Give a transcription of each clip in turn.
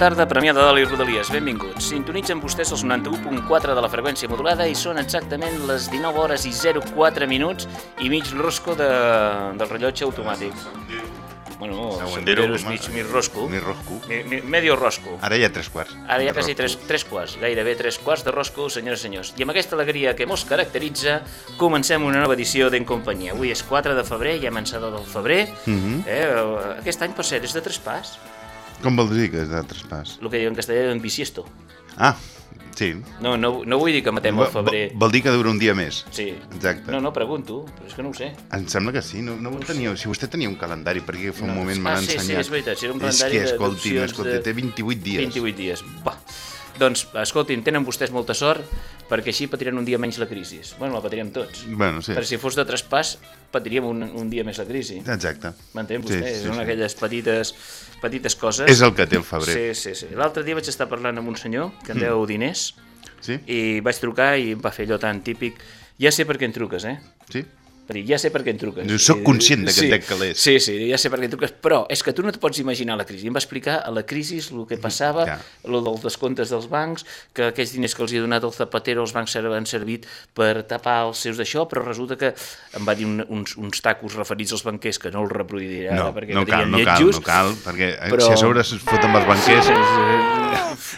tarda, Premià de Dalt i Rodalies, benvinguts. Sintonitzen vostès els 91.4 de la freqüència modulada i són exactament les 19 hores i 04 minuts i mig rosco de, del rellotge automàtic. Bueno, Segundero, és mig, mig rosco. Mig rosco. Mi, mi, medio rosco. Ara ja tres quarts. Ara ja De quasi tres, tres quarts, gairebé tres quarts de rosco, senyores i senyors. I amb aquesta alegria que mos caracteritza, comencem una nova edició d'En Companyia. Avui és 4 de febrer, ja hem ençat del febrer. Mhm. eh, aquest any, per cert, és de tres pas. Com que és de traspàs? El que diuen en castellà en bisiesto. Ah, sí. No, no, no vull dir que matem el Vol- febrer. Vol dir que dura un dia més. Sí. Exacte. No, no, pregunto, però és que no ho sé. Em sembla que sí. No, no ho tenia, si vostè tenia un calendari, perquè fa un No. moment Ah, m'ha sí, sí, ensenyat. és veritat, sí, era un És calendari que, de- escolti, escolti, de- té 28 dies. 28 dies. Va. Doncs, escoltin, tenen vostès molta sort perquè així patiran un dia menys la crisi. Bueno, la patirem tots. Bueno, sí. Però si fos de traspàs, patiríem un, un dia més la crisi. Exacte. M'entén Sí, vostè? sí, Són sí. aquelles petites, petites coses. És el que té el febrer. Sí, sí, sí. L'altre dia vaig estar parlant amb un senyor que em deu diners Sí? i vaig trucar i em va fer allò tan típic. Ja sé per què em truques, eh? Sí? Dir, ja sé per què em truques. Diu, "Soc I- conscient de que sí, et dec calés." Sí, sí, ja sé per què em truques, però és que tu no et pots imaginar la crisi. Em va explicar a la crisi el que passava, Ja. el dels descomptes dels bancs, que aquells diners que els hi ha donat el Zapatero els bancs han servit per tapar els seus d'això, però resulta que em va dir un, uns, uns tacos referits als banquers que no els reproduiré ara No, perquè no cal, no cal, lletjos, no cal, perquè eh, però- si a sobre es fot amb els banquers...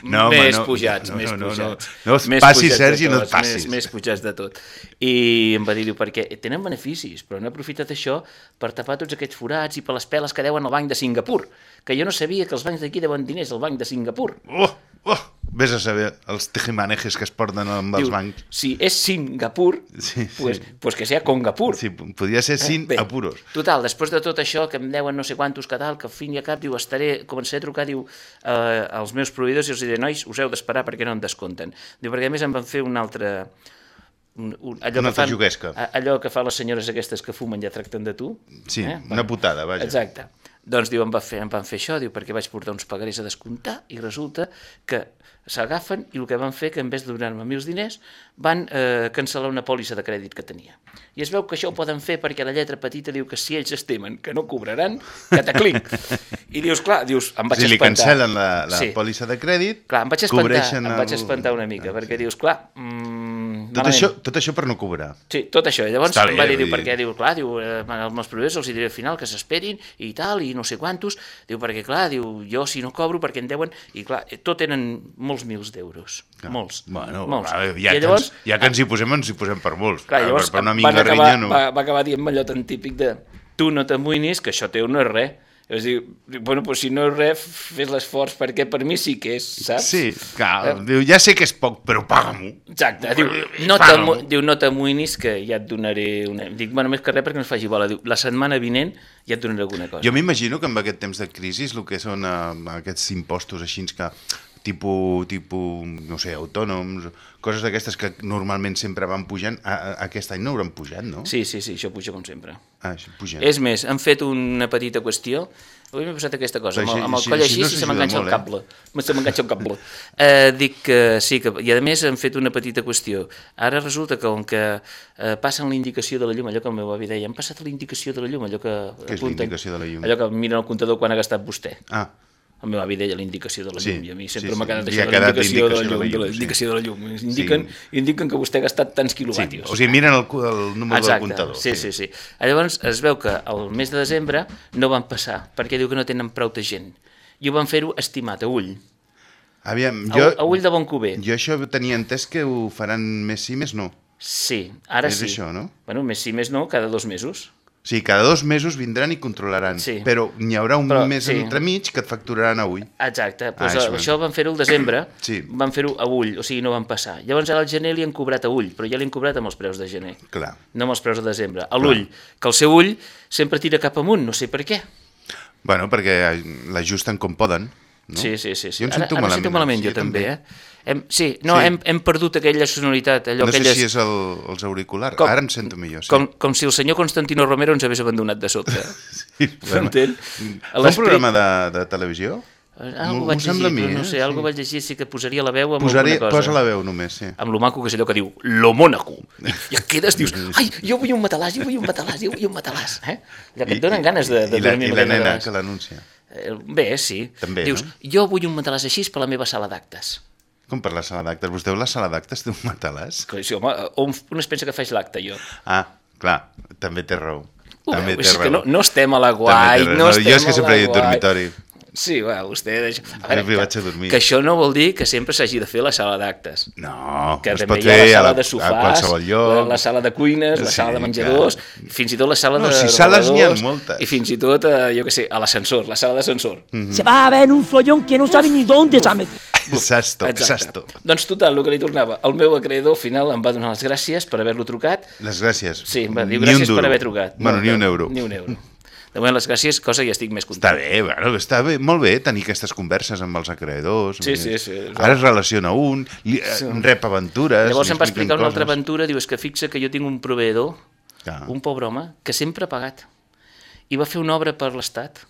No, home, més no. pujats, No, més no, no, pujats. no. No et Més passis, pujats de Sergi, no et passis. Més, més pujats de tot. I em va dir, diu, perquè tenen beneficis, però no he aprofitat això per tapar tots aquests forats i per les peles que deuen al Banc de Singapur, que jo no sabia que els bancs d'aquí deuen diners al Banc de Singapur. Oh, oh, vés a saber els tejimanejes que es porten amb els bancs. si és Singapur, Sí, pues, sí. pues que sea Congapur. Sí, podria ser sin apuros. Total, després de tot això, que em deuen no sé quantos que tal, que al fin i a cap, diu, estaré, començaré a trucar, diu, eh, als meus proveïdors i els diré, nois, us heu d'esperar perquè no em descompten. Diu, perquè a més em van fer un altre... Un, un, allò Una que fan, Allò que fan les senyores aquestes que fumen ja tracten de tu. Sí, eh? una putada, vaja. Exacte. Doncs diu, em, va fer, em van fer això, diu, perquè vaig portar uns pagarés a descomptar i resulta que s'agafen i el que van fer que en vez de donar-me mils diners van eh, cancel·lar una pòlissa de crèdit que tenia. I es veu que això ho poden fer perquè la lletra petita diu que si ells es temen que no cobraran, cataclinc. I dius, clar, dius, em vaig li espantar. cancel·len la, la Sí. pòlissa de crèdit, Clar, em vaig espantar, cobreixen em vaig el- espantar una mica, perquè dius, clar, mm, Tot malament. això, tot això per no cobrar. Sí, tot això. I llavors Està em va bé, dir, diu, perquè, diu, clar, diu, eh, als meus proveïdors els diré al final que s'esperin i tal, i no sé quantos, diu, perquè, clar, diu, jo si no cobro perquè en deuen, i clar, eh, tot tenen molts mils d'euros, molts, Bueno, molts. ja, I que llavors, ens, ja que ens hi posem, ens hi posem per molts. clar, llavors per, per una minga acabar, rinya no... va, va acabar dient allò tan típic de tu no t'amoïnis, que això teu no és res. És dir, bueno, pues si no és res, fes l'esforç, perquè per mi sí que és, saps? Sí, clar, diu, ja sé que és poc, però paga-m'ho. Exacte, diu, no diu, no t'amoïnis que ja et donaré una... Dic, bueno, més que res perquè no es faci bola. Diu, la setmana vinent ja et donaré alguna cosa. Jo m'imagino que amb aquest temps de crisi el que són eh, aquests impostos així que tipus, tipus, no sé, autònoms, coses d'aquestes que normalment sempre van pujant, a, a, aquest any no hauran pujat, no? Sí, sí, sí, això puja com sempre. Ah, això pugen. És més, han fet una petita qüestió. Avui m'he posat aquesta cosa, amb el, amb el coll així així, no si se m'enganxa el cable. Eh? Se m'enganxa el cable. Eh, dic que sí, que, i a més han fet una petita qüestió. Ara resulta que com que eh, passen la indicació de la llum, allò que el meu avi deia, han passat la indicació de la llum, allò que Què és la indicació de la llum? Allò que miren el comptador quan ha gastat vostè. Ah, El meu avi deia la indicació de la Sí, llum, i a mi sí, sempre sí. m'ha quedat Li això ha de la indicació de la llum, de la sí. indicació de la llum. Indiquen, indiquen que vostè ha gastat tants sí. quilowattios. O sigui, miren el, el número del Exacte, comptador. sí, sí, sí. Llavors es veu que el mes de desembre no van passar, perquè diu que no tenen prou de gent. i ho van fer-ho estimat, a ull. Aviam, A, jo, a ull de bon cuber. jo això tenia entès que ho faran més sí, més no. Sí, ara És sí. això, no? Bueno, més sí, més no, cada dos mesos. O sigui, cada dos mesos vindran i controlaran, Sí. però n'hi haurà un Però, mes sí. entremig que et facturaran avui. Exacte, doncs, Ah, ah, això. això van fer-ho al desembre, Sí. van fer-ho a ull, o sigui, no van passar. Llavors ara al gener li han cobrat a ull, però ja li han cobrat amb els preus de gener, Clar. no amb els preus de desembre. A l'ull, que el seu ull sempre tira cap amunt, no sé per què. Bueno, perquè l'ajusten com poden. No? Sí, sí, sí. sí. Jo em ara, sento ara malament, sento malament sí, jo també, també. eh? Hem, sí, no, Sí. Hem, hem perdut aquella sonoritat, allò, No sé aquelles... si és el, els auriculars. Com- Ara em sento millor, sí. Com, com si el senyor Constantino Romero ens hagués abandonat de sobte. Sí. M'entén? Fa un programa de, de televisió? Algo M'ho vaig llegir, mi, però no eh? sé, algo Sí. vaig llegir, sí que posaria la veu amb Posaré, alguna cosa. posa la veu només, sí. amb lo maco que és allò que diu lo Mónaco. I, i et quedes, dius, ai, jo vull un matalàs, jo vull un matalàs, jo vull un matalàs. Eh? Allò que et donen ganes de, de I, la, dormir i la aquell nena matalàs. que l'anuncia. Eh, Bé, sí. També, Dius, no? jo vull un matalàs així per la meva sala d'actes. Com per la sala d'actes? Vostè la sala d'actes té un matalàs? Que Sí, home, on, on es pensa que faig l'acte, jo? Ah, clar, també té raó. Ho també veu? té És que raó. no, no estem a la guai, té raó. no, No, estem jo és que a sempre he dit dormitori. Sí, va, vostè... Deixa... A Sempre que, vaig a dormir. que això no vol dir que sempre s'hagi de fer la sala d'actes. No, que es pot hi ha fer la a, sala la, de a sofàs, qualsevol lloc. la, la sala de cuines, la Sí, sala de menjadors, fins i tot la sala No, de si sales n'hi ha moltes. I fins i tot, eh, jo què sé, a l'ascensor, la sala d'ascensor. Mm. Se va a ver un follón que no sabe ni dónde se metido. Sasto, Exacte. sasto. Doncs total, el que li tornava. El meu acreedor al final em va donar les gràcies per haver-lo trucat. Les gràcies. Sí, em va dir Ni gràcies per haver trucat. Bueno, ni un euro. Ni un euro. De moment les gràcies, cosa ja estic més content. Està bé, bueno, està bé, molt bé tenir aquestes converses amb els acreedors. Sí, sí, sí. Ara es relaciona un, li, sí. rep aventures... Llavors em va explicar una altra aventura, diu, és que fixa que jo tinc un proveïdor, Clar. un pobre home, que sempre ha pagat. I va fer una obra per l'Estat,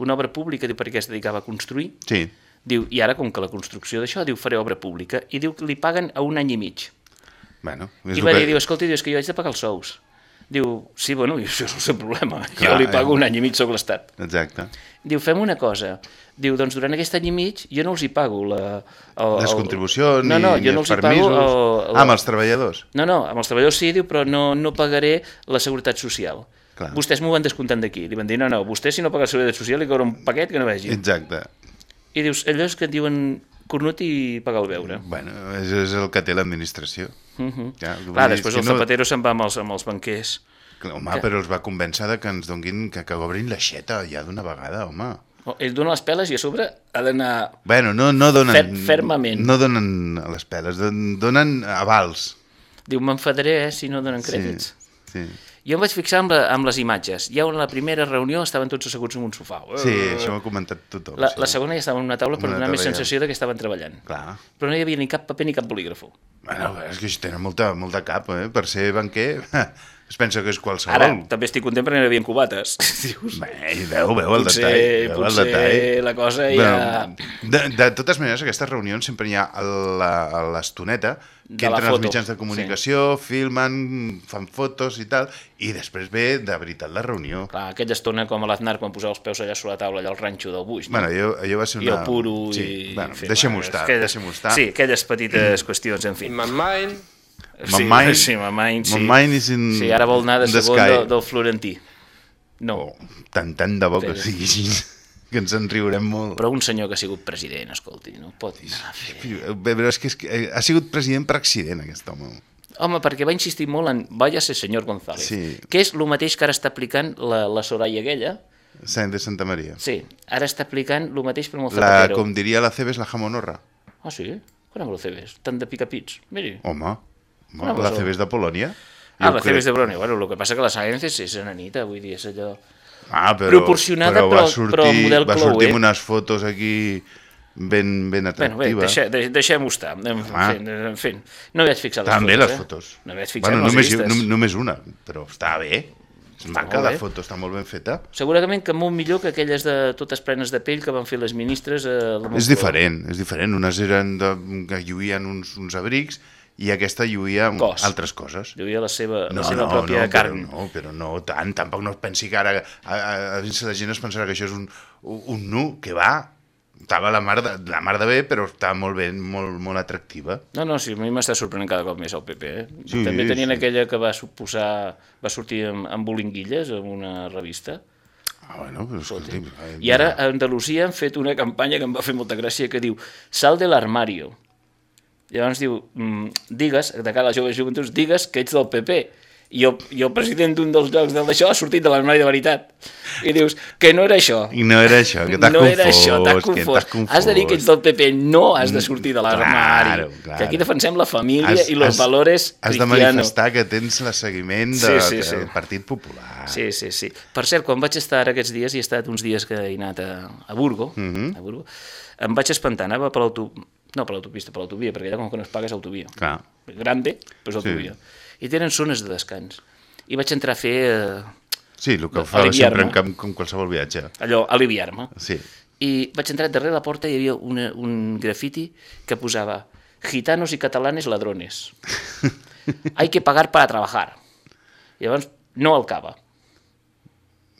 una obra pública, diu, perquè es dedicava a construir. Sí, Diu, i ara, com que la construcció d'això, diu, faré obra pública. I diu que li paguen a un any i mig. bueno... I va dir, diu, escolta, diu, és que jo haig de pagar els sous. Diu, sí, bueno, això és el seu problema. Clar, jo li pago eh. un any i mig, sóc l'Estat. Exacte. Diu, fem una cosa. Diu, doncs durant aquest any i mig jo no els hi pago la... El, Les contribucions, no, no, ni, jo no els els hi pago... permisos... El, el, Ah, amb els treballadors. No, no, amb els treballadors sí, diu, però no, no pagaré la seguretat social. Clar. Vostès m'ho van descomptant d'aquí. Li van dir, no, no, vostè si no paga la seguretat social li cobra un paquet que no vegi. Exacte. I dius, allò és que et diuen cornut i pagar el beure. Bueno, és, és el que té l'administració. Uh -huh. Ja, Clar, després el no- Zapatero se'n va amb els, amb els banquers. Clar, Home, però els va convèncer de que ens donguin, que, que obrin l'aixeta ja d'una vegada, home. Ell dona les peles i a sobre ha d'anar... Bueno, no, no donen... Fer- fermament. No donen les peles, don- donen avals. Diu, m'enfadaré eh, si no donen crèdits. Sí, sí. Jo em vaig fixar amb, la, amb les imatges. Ja en la primera reunió estaven tots asseguts en un sofà. Sí, això m'ho ha comentat tothom. La, sí. la segona ja estava en una taula per Una donar més taula sensació de que estaven treballant. Clar. Però no hi havia ni cap paper ni cap bolígrafo. Bueno, és que això tenen molta, molta cap, eh? Per ser banquer, es pensa que és qualsevol. Ara, també estic content perquè no hi havia cubates. Dius, Bé, veu, veu el potser, detall. Veu el potser detall. la cosa ja... de, de totes maneres, aquestes reunions sempre hi ha l'estoneta que entren els mitjans de comunicació, filmen, fan fotos i tal, i després ve de veritat la reunió. Clar, aquella estona com a l'Aznar quan posava els peus allà sobre la taula, allà al ranxo del Buix. No? Bueno, allò, allò va ser I una... el puro sí, i... Bueno, deixem-ho bueno, estar, aquelles- deixem-ho estar. Sí, aquelles petites qüestions, en fi. In my mind, Sí, My mind- sí, my mind, sí. my mind is in Sí, ara vol anar de segon del, del Florentí. No, Oh, tant, tant de bo que Sí. sigui així, que ens en riurem molt. però un senyor que ha sigut president, escolti, no pot anar a fer... Però és que, és que eh, ha sigut president per accident, aquest home. Home, perquè va insistir molt en vaya ser senyor González, Sí. que és el mateix que ara està aplicant la, la Soraya aquella. Sant de Santa Maria. Sí, ara està aplicant el mateix però amb el La, Zapatero. com diria la CB, és la jamonorra. Ah, sí? Quan lo cebes? Tant de picapits. Miri. Home, Una la. CB és de Polònia. Ah, la crec- cebes de Brone. Bueno, el que passa que la Science és nanita, vull dir, és allò... Ah, però, proporcionada, però, va però- sortir, però model va sortir amb unes fotos aquí ben, ben Bueno, bé, deixe, de, deixem-ho estar. En, Ah. fin, en fi, no vaig fixar les Estan bé fotos. les eh? fotos. No m'hi vaig fixar bueno, en només, només una, però està bé. És maca la foto, està molt ben feta. Segurament que molt millor que aquelles de totes plenes de pell que van fer les ministres a la És diferent, és diferent. Unes eren de, que lluïen uns, uns abrics i aquesta lluïa Cos. altres coses. Lluïa la seva, No, la seva no, pròpia no, carn. Però no, però no tant. Tampoc no es pensi que ara a, a, a la gent es pensarà que això és un, un nu, que va. Estava la mar, de, la mar de bé, però està molt bé, molt, molt atractiva. No, no, sí, a mi m'està sorprenent cada cop més el PP. Eh? Sí, També tenien sí. aquella que va suposar, va sortir amb, amb bolinguilles en una revista. Ah, bueno, però escolti... eh, I ara a Andalusia han fet una campanya que em va fer molta gràcia que diu Sal de l'armario. Llavors diu, mm, digues, de cara a les joves joventuts, digues que ets del PP. I el, i el president d'un dels llocs d'això ha sortit de l'armari de veritat. I dius, que no era això. I no era això, que t'has no confós. era això, t'has confós. confós. Has de dir que ets del PP, no has de sortir de l'armari. Claro, claro. Que aquí defensem la família Has- i has- valores Has de cristianos. manifestar que tens el seguiment de, Sí, sí, sí. del Partit Popular. Sí, sí, sí. Per cert, quan vaig estar aquests dies, i he estat uns dies que he anat a, a Burgo, Mhm. a Burgo, em vaig espantar, anava per l'autopista, no per l'autopista, per l'autovia, perquè allà com que no es paga és autovia. Clar. Grande, però és autovia. I tenen zones de descans. I vaig entrar a fer eh, Sí, el que ho fa sempre en com, com qualsevol viatge. allò, aliviar-me. Sí. I vaig entrar darrere la porta i hi havia una, un grafiti que posava gitanos i catalanes ladrones. Hay que pagar para trabajar. I llavors no el cava.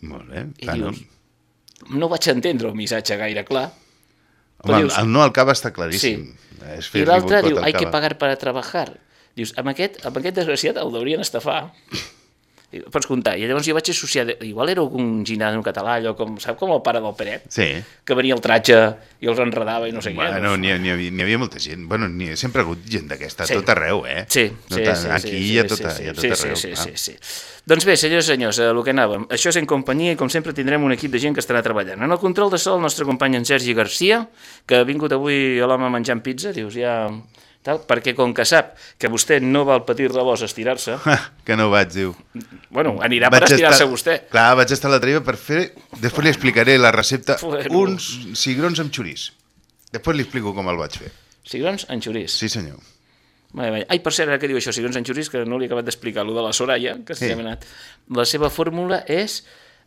Molt bé. I dius, no vaig entendre el missatge gaire clar. Home, dius- el no al cava està claríssim. És I l'altre diu, hay que pagar para trabajar. Dius, amb aquest, amb aquest desgraciat el deurien estafar. I Pots comptar. I llavors jo vaig associar, igual era un ginano català, allò com, sap com el pare del Peret? Sí. Que venia el tratge i els enredava i no sé què. Bueno, doncs. n'hi havia, havia molta gent. Bueno, ha sempre ha hagut gent d'aquesta, Sí. tot arreu, eh? Sí, no sí, sí, Aquí sí, ha sí, tot, sí, hi ha tot sí, arreu. Sí, sí, sí, sí. Doncs bé, senyors i senyors, a el que anàvem. Això és en companyia i com sempre tindrem un equip de gent que estarà treballant. En el control de sol, el nostre company en Sergi Garcia, que ha vingut avui a l'home menjant pizza, dius, ja... Tal, perquè com que sap que vostè no va al petit rebost a estirar-se, que no vaig, diu. bueno, anirà per estirar-se vostè. Clar, vaig estar a la triba per fer... Després li explicaré la recepta. Bueno. Uns cigrons amb xurís. Després li explico com el vaig fer. Cigrons en xurís. Sí, senyor. Vale, vale. Ai, per cert, ara que diu això, cigrons en xurís, que no li he acabat d'explicar, lo de la Soraya, que Sí. sí. hem anat. La seva fórmula és,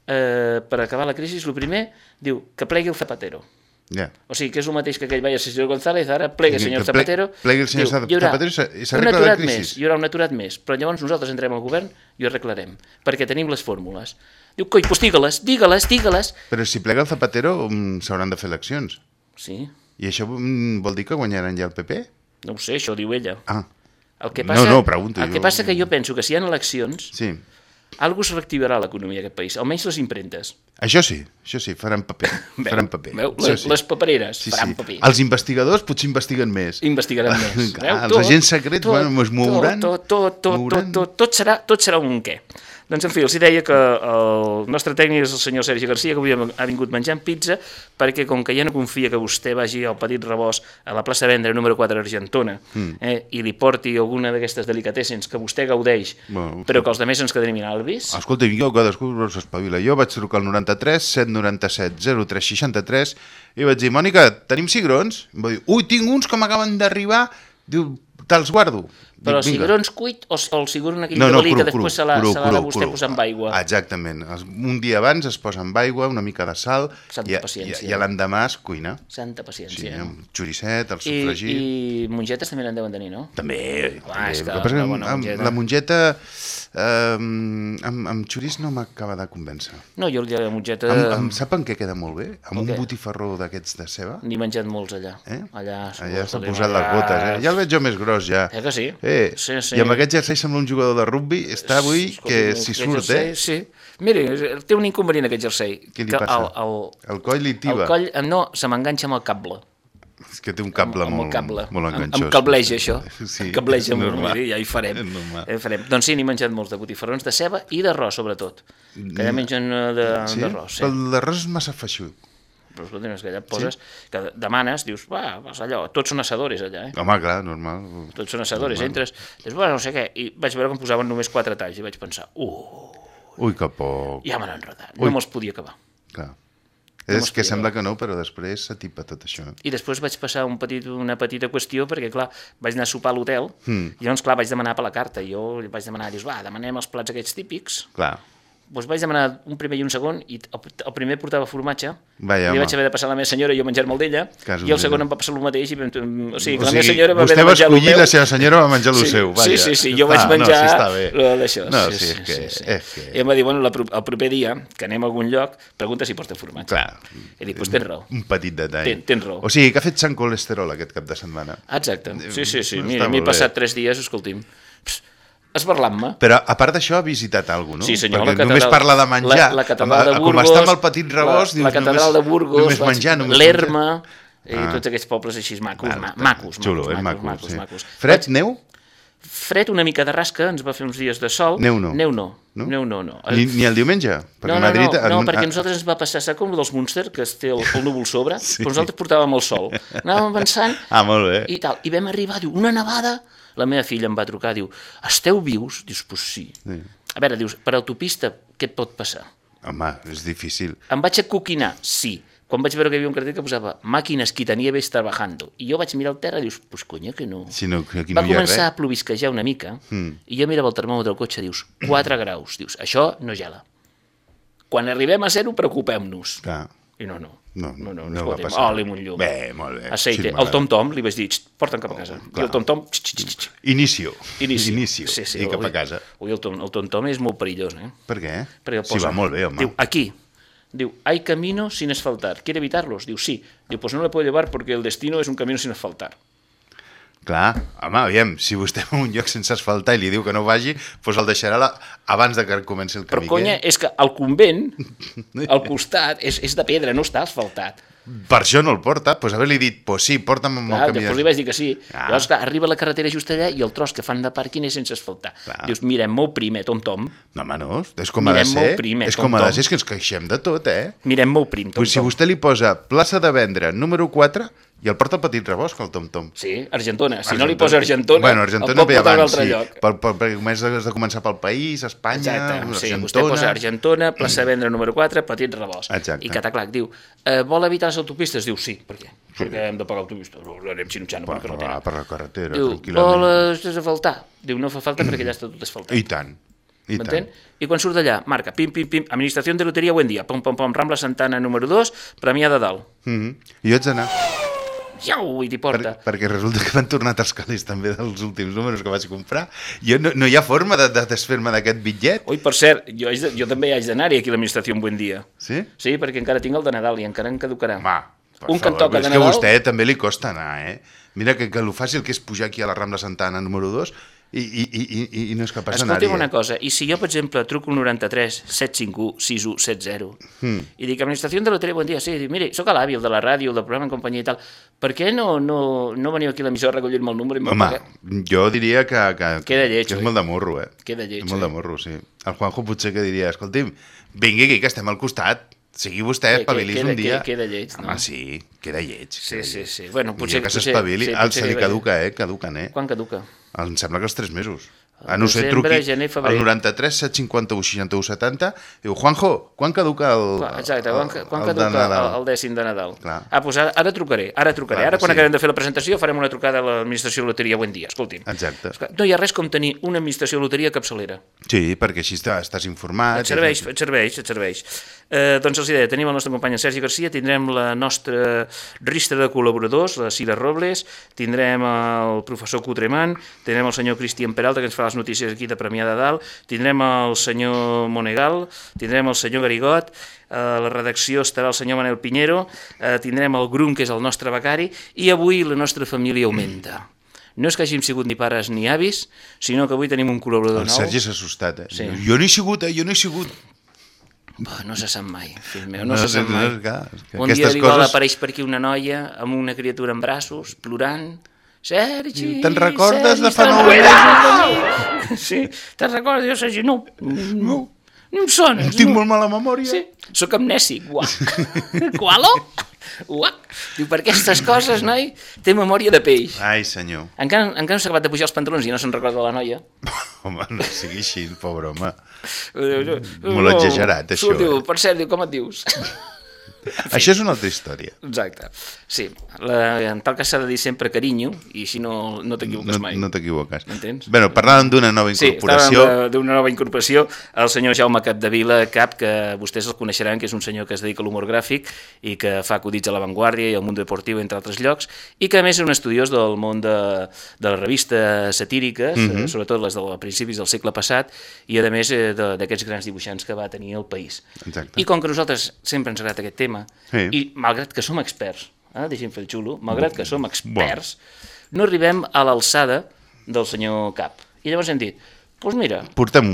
eh, per acabar la crisi, el primer, diu que plegui el zapatero. Ja. O sigui, que és el mateix que aquell vaya senyor González, ara plegue, Que senyor Zapatero. plegui el senyor diu, Zapatero i s'arregla la crisi. més, hi haurà un aturat més, però llavors nosaltres entrem al govern i ho arreglarem, perquè tenim les fórmules. Diu, coi, doncs digue-les, digue-les, digue-les. Però si plega el Zapatero mm, s'hauran de fer eleccions. Sí, I això mm, vol dir que guanyaran ja el PP? no ho sé, això ho diu ella. Ah, El que No, passa, no, pregunto El que jo. passa que jo penso que si hi ha eleccions, sí. Algú es reactivarà l'economia d'aquest país, almenys les impremtes. Això sí, això sí, faran paper. faran paper. Veu? Les, les papereres Sí, faran sí. paper. Els investigadors potser investiguen més. investigaran més. Clar, els agents secrets, bueno, es mouran, Tot, tot, tot, mouran. tot, tot, tot, serà, tot serà un què. Doncs, en fi, els deia que el nostre tècnic és el senyor Sergi Garcia, que avui ha vingut menjant pizza, perquè com que ja no confia que vostè vagi al petit rebost a la plaça Vendre número 4 Argentona Mm. eh, i li porti alguna d'aquestes delicatessens que vostè gaudeix, Bueno, però que els altres ens quedarin inalvis, Escolta, jo cadascú s'espavila. Jo vaig trucar al 93 797 0363 i vaig dir, Mònica, tenim cigrons? I em va dir, ui, tinc uns que m'acaben d'arribar, diu, te'ls guardo. Però Dic, cigrons cuit o, el cigron aquell No, no, cru, que després cru, se l'ha de vostè cru. posar amb aigua. Ah, Exactament. Es- Un dia abans es posa amb aigua, una mica de sal, Santa i, i, paciència. i l'endemà es cuina. Santa Sí, paciència. amb xoricet, el I, sofregit... I mongetes també n'en deuen tenir, no? També. Clar, també. és que que passa amb, mongeta. la mongeta eh, amb, amb xoriç no m'acaba de convèncer. No, jo el dia de mongeta Amb, amb, sap en què queda molt bé? Amb El un botifarró d'aquests de ceba. n'he menjat molts allà. Eh? Allà, Allà s'ha posat les botes, eh? Ja el veig jo més gros, ja. Eh que sí? Eh, Sí, sí. I amb aquest jersei sembla un jugador de rugbi, està avui que Escolti'm, si surt, jersei, eh? Sí. Miri, té un inconvenient aquest jersei. Què li que passa? El, el, El coll li tiba. el coll, eh, no, se m'enganxa amb el cable. És que té un cable amb, amb molt, cable. molt enganxós. Em cableja, això. Sí, em cableja molt. normal. miri, Ja hi farem. Normal. Ja hi farem. Doncs sí, n'he menjat molts de botifarrons de ceba i d'arròs, sobretot. Que allà mengen eh, de- Sí? d'arròs. Sí? Però l'arròs és massa feixut. Però escolta, és que allà et poses, que demanes, dius, va, vas allò, tots són assadores allà, eh? Home, clar, normal. Tots són assadores, entres, dius, bueno, no sé què, i vaig veure que em posaven només quatre talls, i vaig pensar, uh, Ui, que poc. ja me n'han enredat, no me'ls podia acabar. Clar. No És que sembla que no, però després s'atipa tot això. I després vaig passar un petit, una petita qüestió, perquè, clar, vaig anar a sopar a l'hotel, Hmm. i llavors, clar, vaig demanar per la carta, i jo vaig demanar, dius, va, demanem els plats aquests típics, Clar. Doncs vaig demanar un primer i un segon, i el, el primer portava formatge, Vaja, i vaig haver de passar a la meva senyora i jo menjar-me'l d'ella, Casos i el segon d'ella. em va passar el mateix, i, o sigui, O la meva sigui, senyora va haver vostè de va menjar el escollir, meu. la seva senyora va menjar el sí, seu. Sí, vaja. sí, sí, jo vaig Ah, menjar no, sí, d'això. No, sí, sí, és que... sí, sí. És que... I em va dir, bueno, la, el proper dia, que anem a algun lloc, pregunta si porta formatge. Clar. I dic, doncs tens raó. Un petit detall. Ten- tens raó. O sigui, que ha fet sant colesterol aquest cap de setmana. Exacte, sí, sí, sí. Mira, m'he passat tres dies, escolti'm. Esbarlant-me. Però a part d'això ha visitat alguna no? Sí, senyor, Perquè catedral, només parla de menjar. La, la catedral de Com Burgos... està amb el petit rebós, la, la catedral només, de Burgos, només vaig- menjar, només l'Erma, i Ah. tots aquests pobles així macos, Val, ma, macos, Xulo, macos, és macos, maco, macos, sí. macos. Fred, neu? Fred, una mica de rasca, ens va fer uns dies de sol. Neu no. Neu no. No? Neu no, no. Ni, ni el diumenge? Perquè no, no, Madrid... no, no, en- perquè a- nosaltres ens va passar, saps com el dels Munster, que es té el, el núvol sobre? Sí. Però nosaltres portàvem el sol. Anàvem avançant Ah, molt bé. i tal. I vam arribar, diu, una nevada. La meva filla em va trucar, diu, esteu vius? Dius, pues sí. Sí. A veure, dius, per autopista, què et pot passar? Home, és difícil. Em vaig acoquinar, sí. Quan vaig veure que hi havia un cartell que posava màquines qui tenia bé trabajando. I jo vaig mirar al terra i dius, pues conya que no. Si no, que aquí Va no ha començar res. a plovisquejar una mica mm. i jo mirava el termòmetre del cotxe, dius, 4 graus. Dius, això no gela. Quan arribem a zero, preocupem-nos. Clar. I no, no. No, no, no, no va escolta'm, passar. oli un llum. Bé, molt bé. Aceite. Sí, el tom-tom li vaig dir, "Xt, porta'm cap a casa. I clar. el tom-tom... Inicio. Inicio. Inicio. Sí, sí, I cap a casa. Ui, el tom- el tom-tom és molt perillós, eh? Per què? Perquè Si va molt bé, home. Diu, aquí. Diu, hay camino sin asfaltar. ¿Quiere evitarlos? Diu, sí. Diu, pues no le puedo llevar porque el destino es un camino sin asfaltar. Clar, home, aviam, si vostè va a un lloc sense asfaltar i li diu que no vagi, doncs el deixarà la... abans de que comenci el Però, camí. conya, és que el convent, al costat, és, és de pedra, no està asfaltat. Per això no el porta, doncs haver-li dit, pues sí, porta'm amb Clar, el camí. després li vaig dir que sí. Ah. Llavors, clar, arriba la carretera just allà i el tros que fan de pàrquing és sense asfaltar. Clar. Dius, mirem molt primer, tom-tom. No, home, no, és com ha de Mirem ser. primer, és com ha de ser, és que ens queixem de tot, eh? Mirem molt prim, tom-tom. Pues si vostè li posa plaça de vendre número 4 i el porta al petit rebosc, el tom-tom. Sí, Argentona. Si no li posa Argentona, bueno, el Argentona pot ve portar a un altre sí. lloc. Per, per, perquè comença, has de començar pel país, Espanya, Exacte, sí, Argentona... vostè posa Argentona, plaça de vendre número 4, petit rebost. Exacte. I Cataclac diu, eh, vol evitar les autopistes? Diu, sí, per què? Perquè hem de pagar autopistes, no, anem xinutxant per la Per, carretera. per la carretera, Diu, tranquil·lament. vol desafaltar? Diu, no fa falta perquè ja està tot asfaltat. I tant, i tant. I quan surt d'allà, marca, pim, pim, pim, Administració de Loteria, buen dia, pom, pom, pom, Rambla Santana número 2, Premià de Dalt. Mm -hmm. I jo haig d'anar, Iau, i t'hi per, porta. perquè resulta que m'han tornat els calés també dels últims números que vaig comprar. Jo no, no hi ha forma de, de desfer-me d'aquest bitllet. Ui, per cert, jo, haig de, jo també haig d'anar-hi aquí a l'Administració un buen dia. Sí? Sí, perquè encara tinc el de Nadal i encara em caducarà. Home, per un que favor, toca és que a vostè també li costa anar, eh? Mira que, que lo fàcil que és pujar aquí a la Rambla Santana número 2 i, i, i, i, i no és capaç d'anar-hi. Escolti'm una eh? cosa, i si jo, per exemple, truco al 93 751 6170 Hmm. i dic, Administració de Loteria, bon dia, sí, dic, mire, sóc a l'avi, el de la ràdio, el del programa en companyia i tal, per què no, no, no veniu aquí a l'emissora a recollir-me el número i Home, pagueu? jo diria que, que, Queda lleig, que és oi? molt de morro, eh? Queda lleig, És molt oi? de morro, sí. El Juanjo potser que diria, escolti'm, vingui aquí, que estem al costat, sigui vostè, queda- un dia. que- queda lleig, no? Home, sí, queda lleig. Sí, queda sí, lleig. sí. Bueno, potser- que potser- s'espavili. sí, se li- caduca, eh? Caduquen, eh? Quan caduca? Em sembla que els 3 mesos. A no ser, truqui gener, febrer. al 93 751 61 70 diu, Juanjo, quan caduca el, Clar, Exacte, quan, quan el caduca el, el dècim de Nadal? Clar. Ah, doncs ara, ara trucaré, ara trucaré. Clar, ara, quan sí. acabem de fer la presentació, farem una trucada a l'administració de loteria. Buen dia, escolti'm. Exacte. No hi ha res com tenir una administració de loteria capçalera. Sí, perquè així està, estàs informat. Et serveix, et serveix, et serveix. Eh, doncs els deia, tenim el nostre company Sergi Garcia, tindrem la nostra ristra de col·laboradors, la Cira Robles, tindrem el professor Cutreman, tindrem el senyor Cristian Peralta, que ens fa les notícies aquí de Premià de Dalt, tindrem el senyor Monegal, tindrem el senyor Garigot, a la redacció estarà el senyor Manel Pinheiro, eh, tindrem el Grum, que és el nostre becari, i avui la nostra família augmenta. No és que hàgim sigut ni pares ni avis, sinó que avui tenim un col·laborador El nou. Sergi s'ha assustat, eh? Sí. Jo no he sigut, eh? Jo no he sigut. Bah, no se sap mai, fill meu, No no, se sap mai. no, clar, Un dia igual coses- apareix per aquí una noia amb una criatura en braços, plorant. Sergi, Te'n recordes Sergi, de fa nou de mi?" Sí, te'n recordes, jo, Sergi? No, no, no em sones. Tinc no. molt mala memòria. Sí, sóc amnèsic, guac. Qualo? Guac. Diu, per aquestes coses, noi, té memòria de peix. Ai, senyor. Encara, encara no s'ha acabat de pujar els pantalons i no se'n recorda la noia. Home, no sigui així, pobre home. Molt Molt exagerat, això, Diu, eh? per cert, diu, com et dius? Això és una altra història. Exacte. Sí, la, en tal cas s'ha de dir sempre carinyo i si no, no t'equivoques No, mai. no t'equivoques. M'entens? Bueno, parlàvem d'una nova Sí, incorporació. de- d'una nova incorporació, el senyor Jaume Capdevila Cap, que vostès el coneixeran, que és un senyor que es dedica a l'humor gràfic i que fa acudits a l'avantguàrdia i al món deportiu, entre altres llocs, i que a més és un estudiós del món de, de les revistes satíriques, Mhm. eh, sobretot les de principis del segle passat, i a més eh, de- d'aquests grans dibuixants que va tenir el país. Exacte. I com que nosaltres sempre ens agrada aquest tema, Sí. i malgrat que som experts, eh, deixi'm fer el xulo, malgrat que som experts, no arribem a l'alçada del senyor Cap. I llavors hem dit, Doncs mira, Portem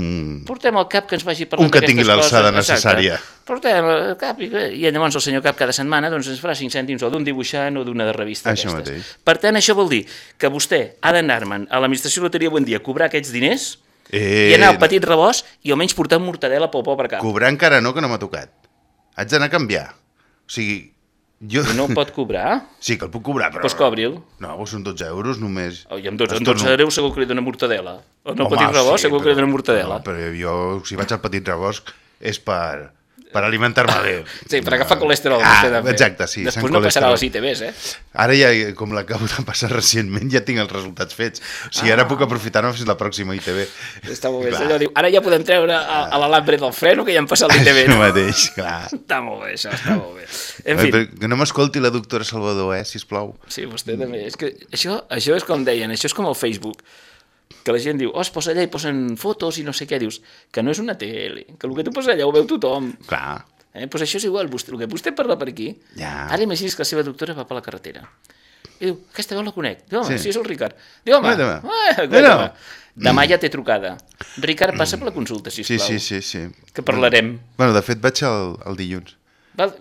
portem el cap que ens vagi parlant Un que tingui l'alçada necessària. Exacte. Portem el cap i, i llavors el senyor cap cada setmana doncs, ens farà 5 cèntims o d'un dibuixant o d'una de revista Això d'aquestes. mateix. Per tant, això vol dir que vostè ha d'anar-me'n a l'administració de Loteria Buendia a cobrar aquests diners Eh, i anar al petit rebost i almenys portar mortadela pel pobre cap. Cobrar encara no, que no m'ha tocat. Haig d'anar a canviar. O sigui, jo... I no el pot cobrar? Sí, que el puc cobrar, però... Doncs cobri'l. No, doncs són 12 euros només. Oh, I amb 12, Es amb 12 torno- euros segur que li dona mortadela. O no, Home, petit rebost sí, segur que li dona mortadela. No, però jo, si vaig al petit rebost, és per, per alimentar-me bé. Sí, per agafar colesterol. Ah, vostè també. exacte, sí. Després no passarà a les. ITVs, eh? Ara ja, com l'acabo de passar recentment, ja tinc els resultats fets. O sigui, ara puc aprofitar-me fins la pròxima ITV. Està molt bé. Clar. Allò diu, ara ja podem treure a, a l'alambre del freno, que ja hem passat l'ITV. Això No? mateix, clar. Està molt bé, això, està molt bé. En fi, Que no m'escolti la doctora Salvador, eh, sisplau. sí, vostè també. És que això, això és com deien, això és com el Facebook que la gent diu, oh, es posa allà i posen fotos i no sé què, dius, que no és una tele, que el que tu poses allà ho veu tothom. Clar. Eh? Pues això és igual, vostè, el que vostè parla per aquí, Ja. ara imagini's que la seva doctora va per la carretera. I diu, aquesta veu la conec. Diu, home, Sí. sí, sí és el Ricard. Diu, home, Guaita-me. eh, Mira. guaita-me. demà ja té trucada. Ricard, passa per la consulta, Sí, sisplau. sí, sí, sí. Que parlarem. Bueno, de fet, vaig al, al dilluns. Val?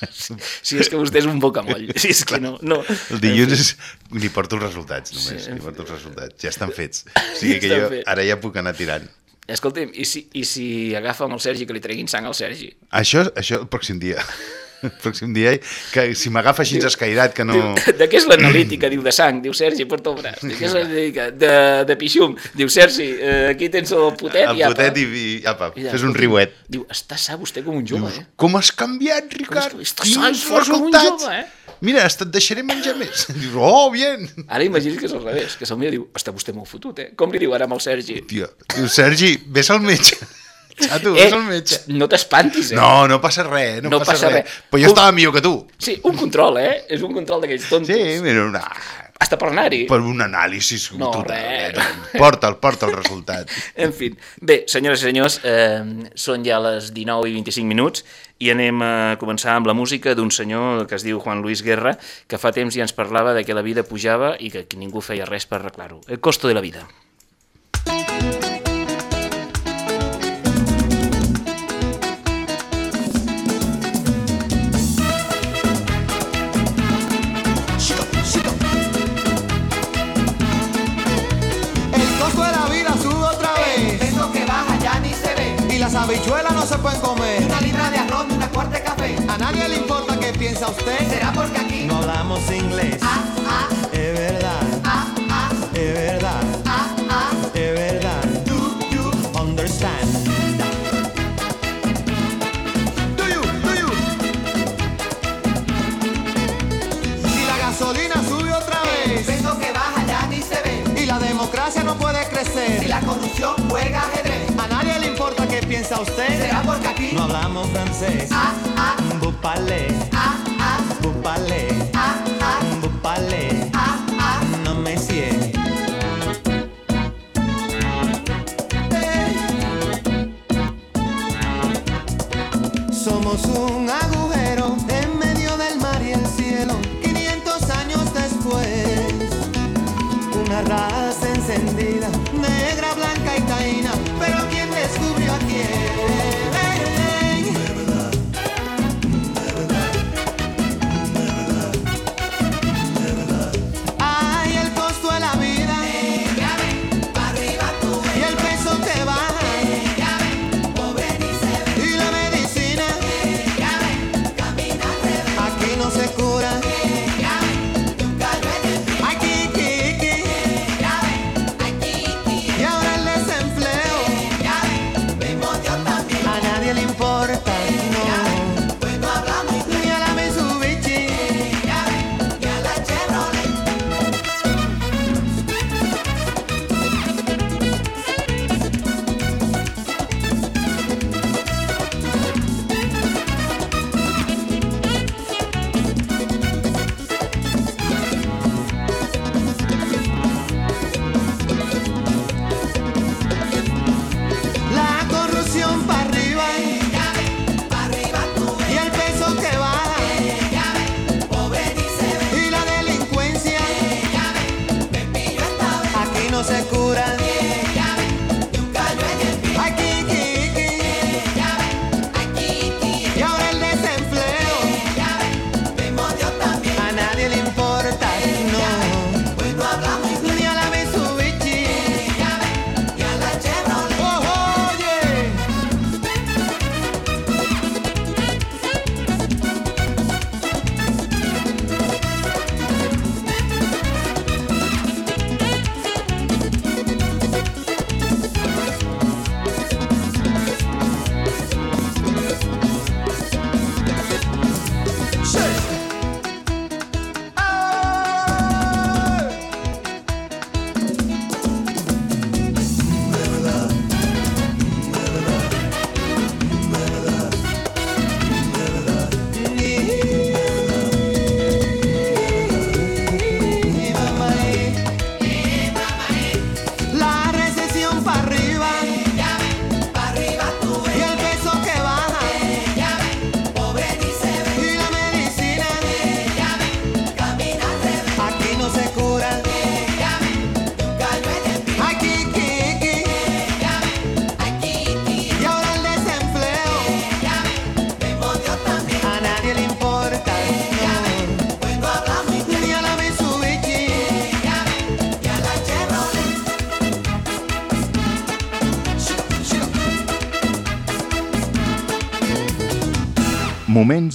Sí, és que vostè és un bocamoll. Sí, és que no... no. El dilluns és... Li porto els resultats, només. Sí. Li porto els resultats. Ja estan fets. O sigui que Estan jo ara ja puc anar tirant. Escolti'm, i si, i si agafa amb el Sergi que li treguin sang al Sergi? Això, això el pròxim dia. El pròxim dia, que si m'agafa així escairat, que no... Diu, de què és l'analítica? Diu, de sang. Diu, Sergi, porta el braç. De què és l'analítica? De, de pixum. Diu, Sergi, eh, aquí tens el potet El i apa. potet i, i apa, I fes un riuet. Diu, està sa vostè com un jove, eh? Com has canviat, Ricard? Com has- estàs sa com un jove, eh? Mira, hasta et deixaré menjar més. Dius, oh, bien. Ara imagina't que és al revés, que se'l mira diu, està vostè molt fotut, eh? Com li diu ara amb el Sergi? Tio, diu, Sergi, vés al metge. Xato, vés al metge. no t'espantis, eh? No, no passa res, no, No passa, passa res. res. Però jo Un- estava millor que tu. Sí, un control, eh? És un control d'aquells tontos. Sí, mira, una... Hasta per anar-hi. per un anàlisi No, total. eh? Porta'l, porta el resultat. En fi, bé, senyores i senyors, eh, són ja les 19 i 25 minuts i anem a començar amb la música d'un senyor que es diu Juan Luis Guerra, que fa temps ja ens parlava de que la vida pujava i que ningú feia res per arreglar-ho. El costo de la vida. Habichuelas no se pueden comer. Una libra de arroz y una cuarta de café. A nadie le importa qué piensa usted. Será porque aquí. No hablamos inglés. Ah, ah, Es verdad, ah, ah, es verdad, ah, ah. es verdad. Do you Understand. Do you, do you? Si la gasolina sube otra vez. Eso que baja ya ni se ve. Y la democracia no puede Si crecer. la corrupción juega piensa usted. Será porque aquí. No hablamos francés. Ah, ah, Vous parlez, ah, ah, vous parlez, ah, ah, vous parlez. ah, ah. No me sigue. Somos un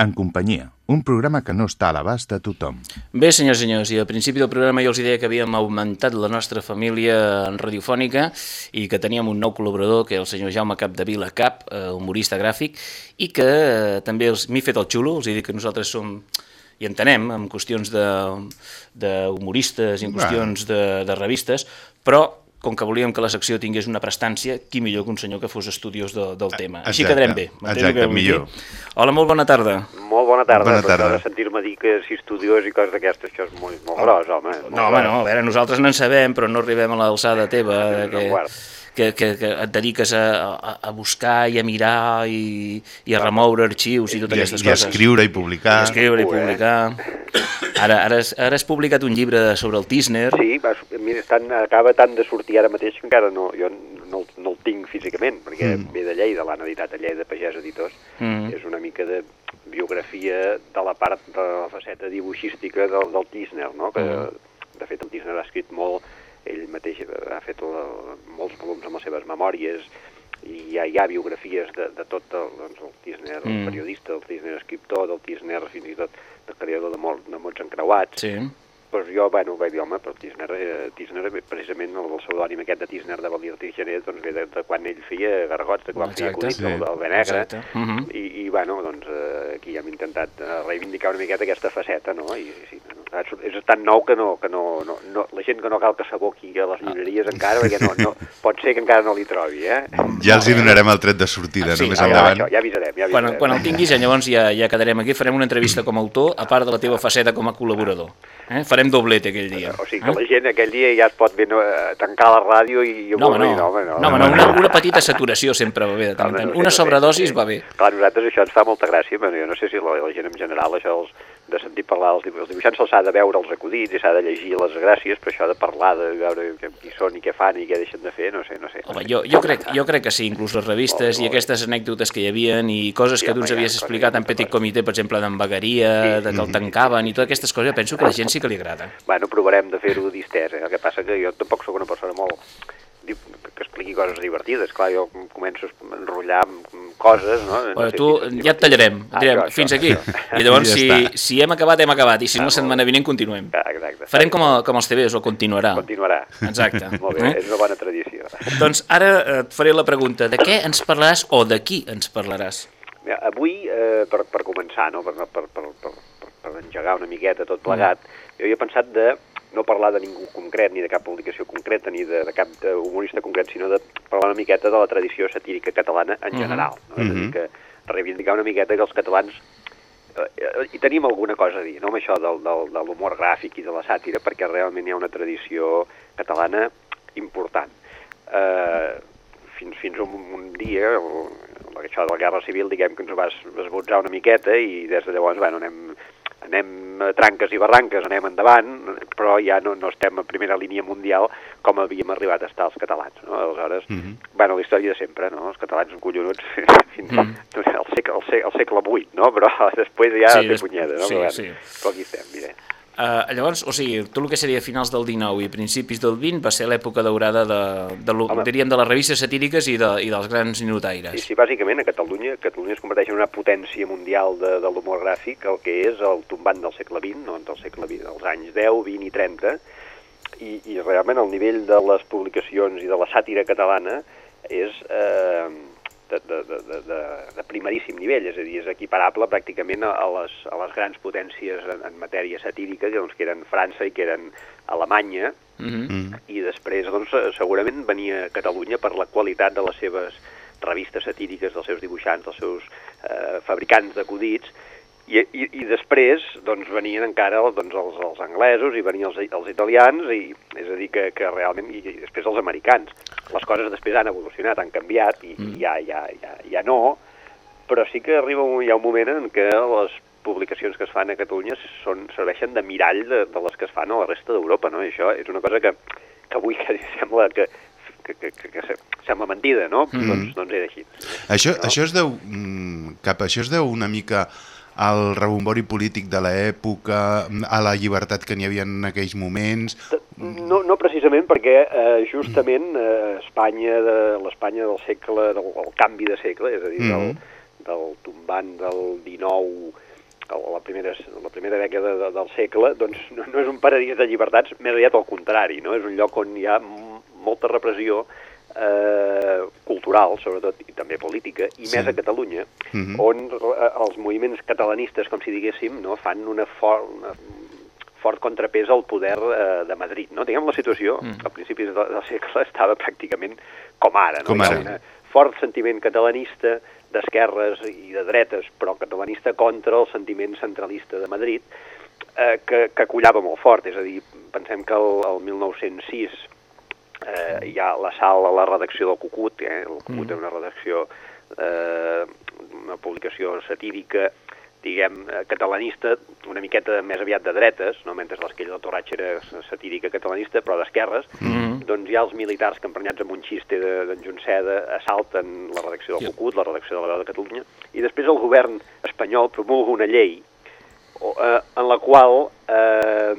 En companyia, un programa que no està a l'abast de tothom. Bé, senyors i senyors, i al principi del programa jo els deia que havíem augmentat la nostra família radiofònica i que teníem un nou col·laborador, que és el senyor Jaume Capdevila Cap, eh, humorista gràfic, i que eh, també els- m'he fet el xulo, els he dit que nosaltres som i entenem en qüestions de- d'humoristes i en qüestions de, de revistes, però com que volíem que la secció tingués una prestància, qui millor que un senyor que fos estudiós de, del tema. Així exacte, quedarem bé. exacte, que vull dir? millor. Hola, molt bona tarda. Molt bona tarda. Bona tarda. sentir-me dir que si estudiós i coses d'aquestes, això és molt, molt gros, home. molt No, home, gros. no, a veure, nosaltres n'en sabem, però no arribem a l'alçada teva, de No, que, guard. Que, que, que et dediques a, a, a buscar i a mirar i, i a remoure arxius i totes I, aquestes i coses. escriure i publicar. I escriure i publicar. Ara, ara, has, ara has publicat un llibre sobre el Tisner. Sí, va, mira, estan, acaba tant de sortir ara mateix que encara no, jo no, no el tinc físicament, perquè mm. ve de Lleida, l'han editat a Lleida Pagès Editors. Mm. És una mica de biografia de la part de la faceta dibuixística del, del Tisner, no? que de fet el Tisner ha escrit molt, ell mateix ha fet la, molts volums amb les seves memòries, i hi ha, hi ha biografies de, de tot el, doncs, el Tisner, el Mm. periodista, el Tisner escriptor, del Tisner fins i tot el creador de, mol, de mots encreuats, Sí. Pues jo, bueno, vaig dir, home, però Tisner, eh, Tisner precisament el, el pseudònim aquest de Tisner de Valir Tigenet, doncs ve de, de quan ell feia gargots, de quan feia Exacte. acudits, Sí. el, el Benegre, Exacte. Mhm. i, i, bueno, doncs eh, aquí hem intentat eh, reivindicar una miqueta aquesta faceta, no? I sí, no, és tan nou que no, que no, no, no, la gent que no cal que s'aboqui a les llibreries encara, perquè no, no, pot ser que encara no li trobi, eh? Ja els hi donarem el tret de sortida, Sí, només ja, ja, endavant. això, ja avisarem, ja Quan, avisarem. quan el tinguis, ja, llavors ja, ja quedarem aquí, farem una entrevista com a autor, a part de la teva faceta com a col·laborador. Eh? Farem doblete aquell dia. O sigui que eh? la gent aquell dia ja es pot ben, eh, tancar la ràdio i No, home, avorrir, no. home, no, home, no una, una petita saturació sempre va bé de tant en tant. no Una no sobredosis no sé. va bé. Clar, nosaltres això ens fa molta gràcia, però jo no sé si la, la gent en general, això els, de sentir parlar dels dibuixants, els dibuixants se'ls ha de veure els acudits i s'ha de llegir les gràcies, però això de parlar, de veure què- qui són i què fan i què deixen de fer, no sé, no sé. Home, jo, jo, crec, jo crec que sí, inclús les revistes Molt bé, i molt aquestes anècdotes que hi havien i coses Sí, que tu ens havies explicat en Petit. Comitè, per exemple, d'envegueria, Sí. de que el tancaven i totes aquestes coses, penso que a la gent sí que li agrada. Bueno, provarem de fer-ho distès, eh? el que passa que jo tampoc sóc una persona molt que expliqui coses divertides, clar, jo començo a enrotllar amb coses, no? no Bueno, tu ja et tallarem, Ah, direm, això, això, fins aquí. això. I llavors, Ja si, està. si hem acabat, hem acabat, i si no, Ah, la setmana vinent continuem. Ah, exacte. Farem com, a, com els TVs, o continuarà. Continuarà. Exacte. Molt bé, Eh? és una bona tradició. Doncs ara eh, et faré la pregunta, de què ens parlaràs o de qui ens parlaràs? Mira, avui, eh, per, per començar, no? per, per, per, per, per, engegar una miqueta tot plegat, jo havia pensat de no parlar de ningú concret, ni de cap publicació concreta, ni de, de cap humorista concret, sinó de parlar una miqueta de la tradició satírica catalana en general. No? És a dir, que reivindicar una miqueta que els catalans eh, eh, hi tenim alguna cosa a dir, no amb això del, del, de l'humor gràfic i de la sàtira, perquè realment hi ha una tradició catalana important. Eh, fins, fins un, un dia, el, això de la Guerra Civil, diguem que ens va es- esbotzar una miqueta i des de llavors, bueno, anem, anem a tranques i barranques, anem endavant, però ja no, no estem a primera línia mundial com havíem arribat a estar els catalans, no? Aleshores, mm -hmm. bueno, la història de sempre, no? Els catalans collonuts fins al, al, segle, al, segle, al segle VIII, no? Però després ja Sí, té punyeda, no? sí, però, sí. però aquí estem, mira. Uh, llavors, o sigui, tot el que seria finals del 19 i principis del 20 va ser l'època daurada de, de, lo, diríem, de les revistes satíriques i, de, i dels grans Sí, ninotaires. sí, bàsicament a Catalunya, Catalunya es converteix en una potència mundial de, de l'humor gràfic, el que és el tombant del segle XX, no del segle XX, dels anys 10, 20 i 30, i, i realment el nivell de les publicacions i de la sàtira catalana és eh, de, de, de, de, de, primeríssim nivell, és a dir, és equiparable pràcticament a, a, les, a les grans potències en, en matèria satírica, que, doncs, que eren França i que eren Alemanya, Mm Mm. i després doncs, eh, segurament venia Catalunya per la qualitat de les seves revistes satíriques, dels seus dibuixants, dels seus eh, fabricants d'acudits, i, i, i després doncs, venien encara doncs, els, els anglesos i venien els, els italians, i, és a dir, que, que realment, i, i després els americans. Les coses després han evolucionat, han canviat, i, i ja, ja, ja, ja no, però sí que arriba un, hi ha un moment en què les publicacions que es fan a Catalunya són, serveixen de mirall de, de les que es fan a la resta d'Europa, no? I això és una cosa que, que avui que sembla que que, que, que, que se- sembla mentida, no? Mhm. Doncs, doncs era així. Això, No? això es deu, mm, cap, això es deu una mica al rebombori polític de l'època, a la llibertat que n'hi havia en aquells moments... No, no precisament perquè eh, justament eh, Espanya, de l'Espanya del segle, del el canvi de segle, és a dir, del, del tombant del 19 a la primera, la primera dècada de, del segle, doncs no, no és un paradís de llibertats, més aviat al contrari, no? És un lloc on hi ha molta repressió eh, cultural, sobretot, i també política, i Sí. més a Catalunya, Mhm. on eh, els moviments catalanistes, com si diguéssim, no, fan una, for, una fort contrapès al poder eh, de Madrid. No? Diguem, la situació, mm. a principis de, del segle, estava pràcticament com ara. No? Com Hi ha ara. un fort sentiment catalanista, d'esquerres i de dretes, però catalanista contra el sentiment centralista de Madrid, eh, que, que collava molt fort. És a dir, pensem que el, el 1906 eh, hi ha l'assalt a la redacció del Cucut, eh? el Cucut Mm. és una redacció, eh, una publicació satírica, diguem, eh, catalanista, una miqueta més aviat de dretes, no? mentre l'esquella de Torratx era satírica catalanista, però d'esquerres, Mhm. doncs hi ha els militars que emprenyats amb un xiste de- d'en Junceda assalten la redacció del. Cucut, la redacció de la Veu de Catalunya, i després el govern espanyol promulga una llei o, eh, en la qual eh,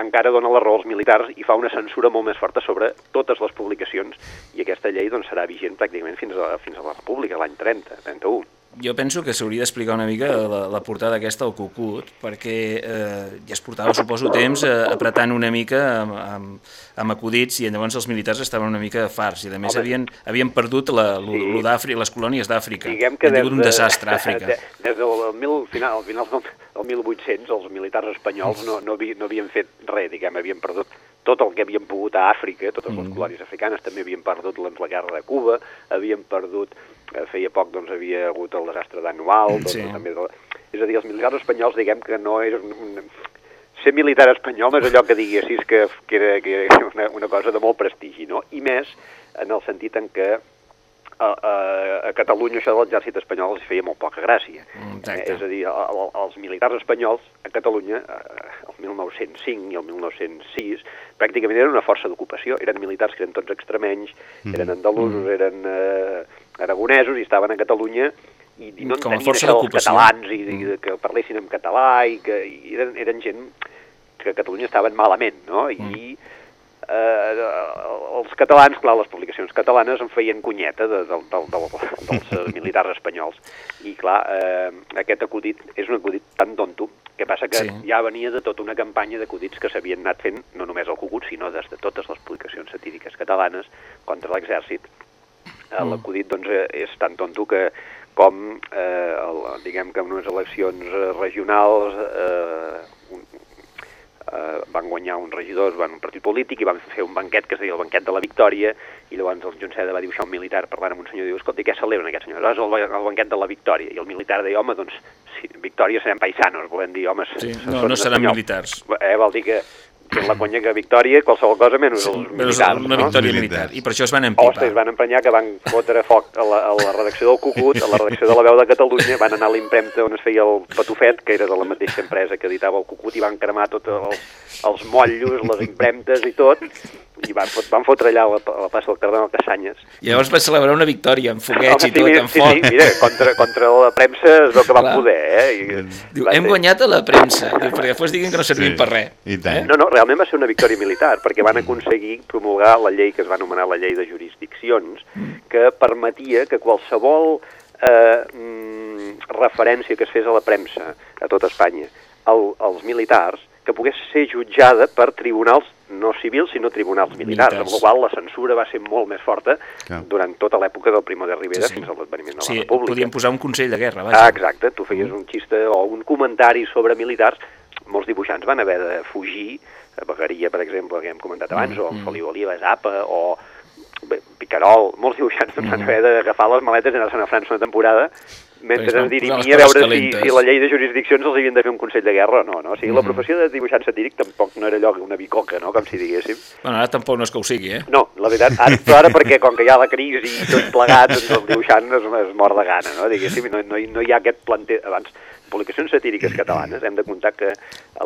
encara dona la raó als militars i fa una censura molt més forta sobre totes les publicacions i aquesta llei doncs, serà vigent pràcticament fins a, fins a la República, l'any 30, 31. Jo penso que s'hauria d'explicar una mica la, la portada aquesta al Cucut, perquè eh, ja es portava, suposo, temps eh, apretant una mica amb, amb, amb acudits i llavors els militars estaven una mica farts i a més Home. havien, havien perdut la, lo, Sí. les colònies d'Àfrica. Diguem que des, un desastre a Àfrica. De, des del mil, final, al final del 1800 els militars espanyols no, no, havi, no havien fet res, diguem, havien perdut tot el que havien pogut a Àfrica, totes les Mm. colònies africanes, també havien perdut doncs, la guerra de Cuba, havien perdut, eh, feia poc doncs, havia hagut el desastre d'Anual, doncs, Sí. també de, és a dir, els militars espanyols, diguem que no és un, un, ser militar espanyol no és allò que diguessis que, que era, que era una, una cosa de molt prestigi, no? I més en el sentit en què a, a, a Catalunya això de l'exèrcit espanyol els feia molt poca gràcia. Exacte. Eh, és a dir, a, a, els militars espanyols a Catalunya, eh, el 1905 i el 1906, pràcticament eren una força d'ocupació. Eren militars que eren tots extremenys, Mm. eren andalusos, eren eh, aragonesos i estaven a Catalunya i, i no Com tenien això dels catalans i, i de, que parlessin en català i que i eren, eren gent que a Catalunya estaven malament, no? I Mm. Eh, els catalans, clar, les publicacions catalanes en feien cunyeta de, de, de, de, dels eh, militars espanyols. I clar, eh, aquest acudit és un acudit tan tonto que passa que Sí. ja venia de tota una campanya d'acudits que s'havien anat fent, no només al Cucut, sinó des de totes les publicacions satíriques catalanes contra l'exèrcit. Eh, Mm. L'acudit doncs, eh, és tan tonto que com, eh, el, diguem que en unes eleccions regionals eh, un, eh, van guanyar uns regidors, van un partit polític i van fer un banquet que es deia el banquet de la victòria i llavors el Junceda va dibuixar un militar parlant amb un senyor i diu, escolta, què celebren aquests senyors? Ah, és el, el banquet de la victòria. I el militar deia, home, doncs, sí, victòria serem paisanos, volem dir, home, Sí, no, no seran militars. Eh, vol dir que la conya que victòria, qualsevol cosa menys els militars, una no? victòria militar. I per això es van Ostres, es empipar. van emprenyar que van fotre foc a la, a la redacció del Cucut, a la redacció de la Veu de Catalunya, van anar a l'impremta on es feia el Patufet, que era de la mateixa empresa que editava el Cucut, i van cremar tots els, els motllos, les impremtes i tot, i van, fot- van fotre allà a la, a la plaça del Cardenal Casanyes. I llavors va celebrar una victòria amb foguets Home, i tot, mira, amb sí, foc. sí, mira, contra, contra la premsa es veu que van Clar. poder, eh? I, Diu, hem ser- guanyat a la premsa, diu, perquè després diguin que no servim Sí, per res. i tant. No, no, realment va ser una victòria militar, perquè van aconseguir promulgar la llei que es va anomenar la llei de jurisdiccions, que permetia que qualsevol eh, mm, referència que es fes a la premsa a tot Espanya al, als militars, que pogués ser jutjada per tribunals no civils, sinó tribunals militars, Militars. amb la qual la censura va ser molt més forta Clar. durant tota l'època del Primo de Rivera Sí, sí. fins a l'adveniment de Sí, la República. podíem posar un consell de guerra, Ah, vaja. exacte, tu feies un xiste o un comentari sobre militars, molts dibuixants van haver de fugir, a Begaria, per exemple, que hem comentat abans, o en Feliu Oliva, Zapa, o bé, Picarol, molts dibuixants van haver d'agafar les maletes i anar-se'n a França una temporada mentre es dirimia a veure si, si la llei de jurisdiccions els havien de fer un consell de guerra o no. no? O sigui, la professió de dibuixant satíric tampoc no era allò una bicoca, no? com si diguéssim. Bueno, ara tampoc no és que ho sigui, eh? No, la veritat, ara, però ara perquè com que hi ha la crisi i tot plegat, doncs el dibuixant es, es mor de gana, no? Diguéssim, no, no, no hi ha aquest planter... Abans publicacions satíriques catalanes, hem de comptar que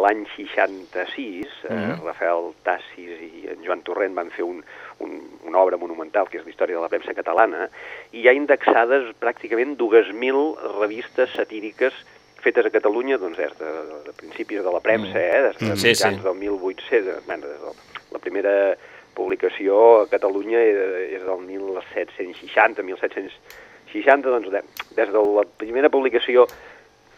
l'any 66, eh, Mhm. Rafael Tassis i en Joan Torrent van fer un, un, una obra monumental, que és la història de la premsa catalana, i hi ha indexades pràcticament 2.000 revistes satíriques fetes a Catalunya doncs, des de, de, principis de la premsa, eh, des de Mm. Sí, mitjans sí. del 1800, bueno, des de la primera publicació a Catalunya és del 1760, 1760, doncs de, des de la primera publicació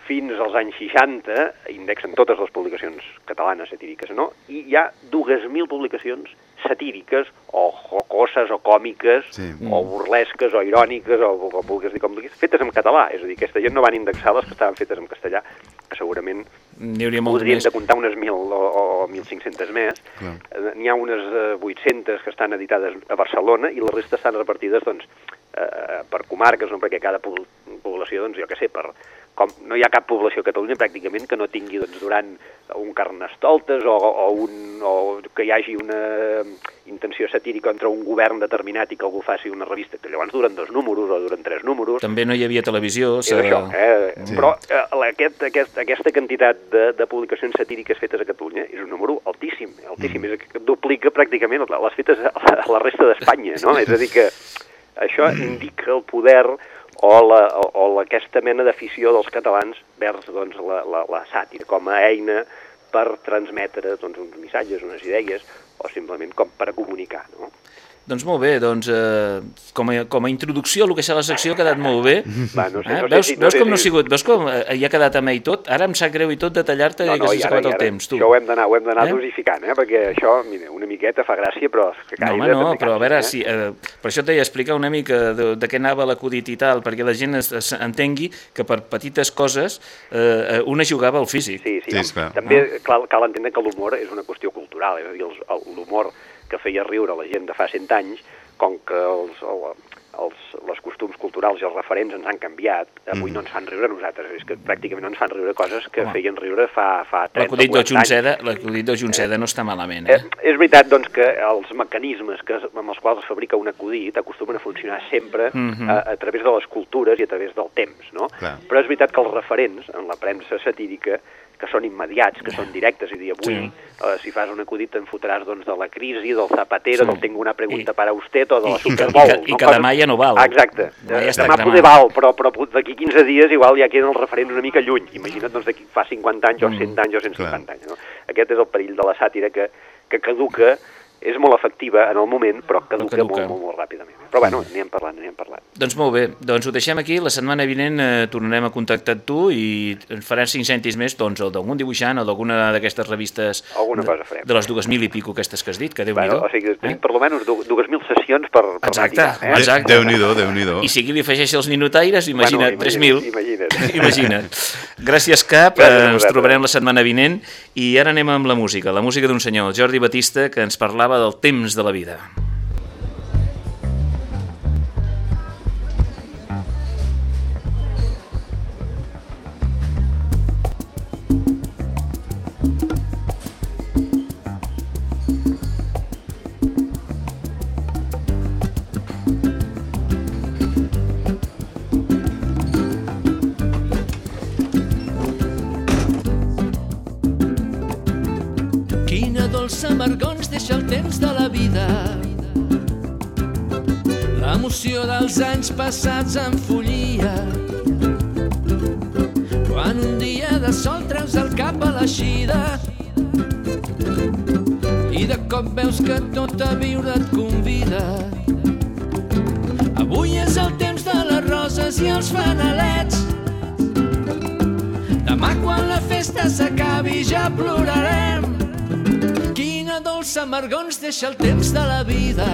fins als anys 60, indexen totes les publicacions catalanes satíriques, no? I hi ha 2.000 publicacions satíriques, o jocoses, o còmiques, Sí. o burlesques, o iròniques, o, o vulguis dir com vulguis, fetes en català. És a dir, aquesta gent no van indexar les que estaven fetes en castellà, que segurament N'hi hauria molt podríem més. de comptar unes 1.000 o, o 1.500 més. Eh, N'hi ha unes eh, 800 que estan editades a Barcelona i la resta estan repartides doncs, eh, per comarques, no? perquè cada po- població, doncs, jo què sé, per, com no hi ha cap població a Catalunya pràcticament que no tingui doncs, durant un carnestoltes o, o, un, o que hi hagi una intenció satírica contra un govern determinat i que algú faci una revista, que llavors duren dos números o duren tres números. També no hi havia televisió. És això, eh? Sí. Però eh, aquest, aquest, aquesta quantitat de, de publicacions satíriques fetes a Catalunya és un número altíssim, altíssim, mm. és que duplica pràcticament les fetes a la resta d'Espanya, no? És a dir que això indica el poder o, la, o, o aquesta mena d'afició dels catalans vers doncs, la, la, la sàtira com a eina per transmetre doncs, uns missatges, unes idees, o simplement com per comunicar, no? Doncs molt bé, doncs eh, com, a, com a introducció a el que serà la secció ha quedat molt bé. Va, no sé, eh? no sé veus, si- no veus com no ha si- sigut, veus com eh, hi ha quedat amb ell tot? Ara em sap greu i tot detallar-te no, que i s'ha acabat i el ara temps, tu. Això ho hem d'anar ho hem d'anar Eh? dosificant, eh? perquè això, mira, una miqueta fa gràcia, però és que No, home, no, però a veure, eh? si, eh, per això deia, explicar una mica de, de què anava l'acudit i tal, perquè la gent es, es entengui que per petites coses eh, una jugava al físic. Sí, sí, Sí, esclar. també cal, cal entendre que l'humor és una qüestió cultural, és a dir, el- l'humor que feia riure la gent de fa 100 anys, com que els, el, els, les costums culturals i els referents ens han canviat, avui Mm. no ens fan riure a nosaltres, és que pràcticament no ens fan riure coses que Home. feien riure fa, fa 30 o L'acudit del 40 anys. Junceda, l'acudit del Junceda no està malament, Eh, eh? és veritat, doncs, que els mecanismes que, amb els quals es fabrica un acudit acostumen a funcionar sempre Mhm. a, a través de les cultures i a través del temps, no? Clar. Però és veritat que els referents en la premsa satírica que són immediats, que són directes, i dir, avui, Sí. eh, si fas un acudit te'n fotràs doncs, de la crisi, del Zapatero, Sí. del Tengo una pregunta I- para usted, o de la i- i Super Bowl. i que- i que demà ja no val. Ah, Exacte. Demà ja Eh, demà poder val, però, però d'aquí 15 dies igual ja queden els referents una mica lluny. Imagina't doncs, d'aquí fa 50 anys, o 100 anys, o 150 anys. No? Aquest és el perill de la sàtira que, que caduca, és molt efectiva en el moment, però caduca, caduca. Molt, molt, molt ràpidament. Però bueno, anirem parlant, anirem parlant. Doncs molt bé, doncs ho deixem aquí, la setmana vinent eh, tornarem a contactar amb tu i ens farem 5 cèntims més doncs, o d'algun dibuixant o d'alguna d'aquestes revistes Alguna de, cosa farem. de les dues mil i pico aquestes que has dit, que déu Bueno, o sigui, tenim per almenys du- dues mil sessions per, per Exacte, eh? exacte. Déu-n'hi-do, Déu-n'hi-do. I si aquí li afegeix els minutaires, imagina't, Bueno, 3.000. imagina't. Imagina't. Gràcies, Cap. Gràcies Eh, ens trobarem la setmana vinent i ara anem amb la música, la música d'un senyor, Jordi Batista, que ens parlava del temps de la vida. Ens deixa el temps de la vida. L'emoció dels anys passats en follia. Quan un dia de sol treus el cap a l'eixida i de cop veus que tot a viure et convida. Avui és el temps de les roses i els fanalets. Demà quan la festa s'acabi ja plorarem. Amargor ens deixa el temps de la vida.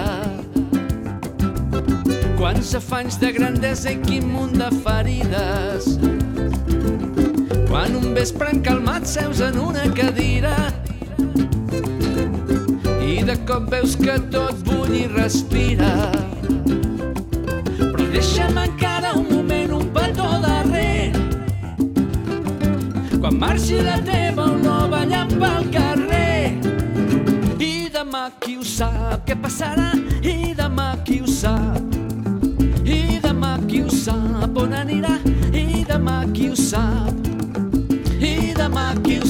Quants afanys de grandesa i quin munt de ferides. Quan un vespre encalmat seus en una cadira i de cop veus que tot bull i respira. Però deixa'm encara un moment, un petó darrer quan marxi la teva sap què passarà, i demà qui ho sap. I demà qui ho sap on anirà, i demà qui ho sap.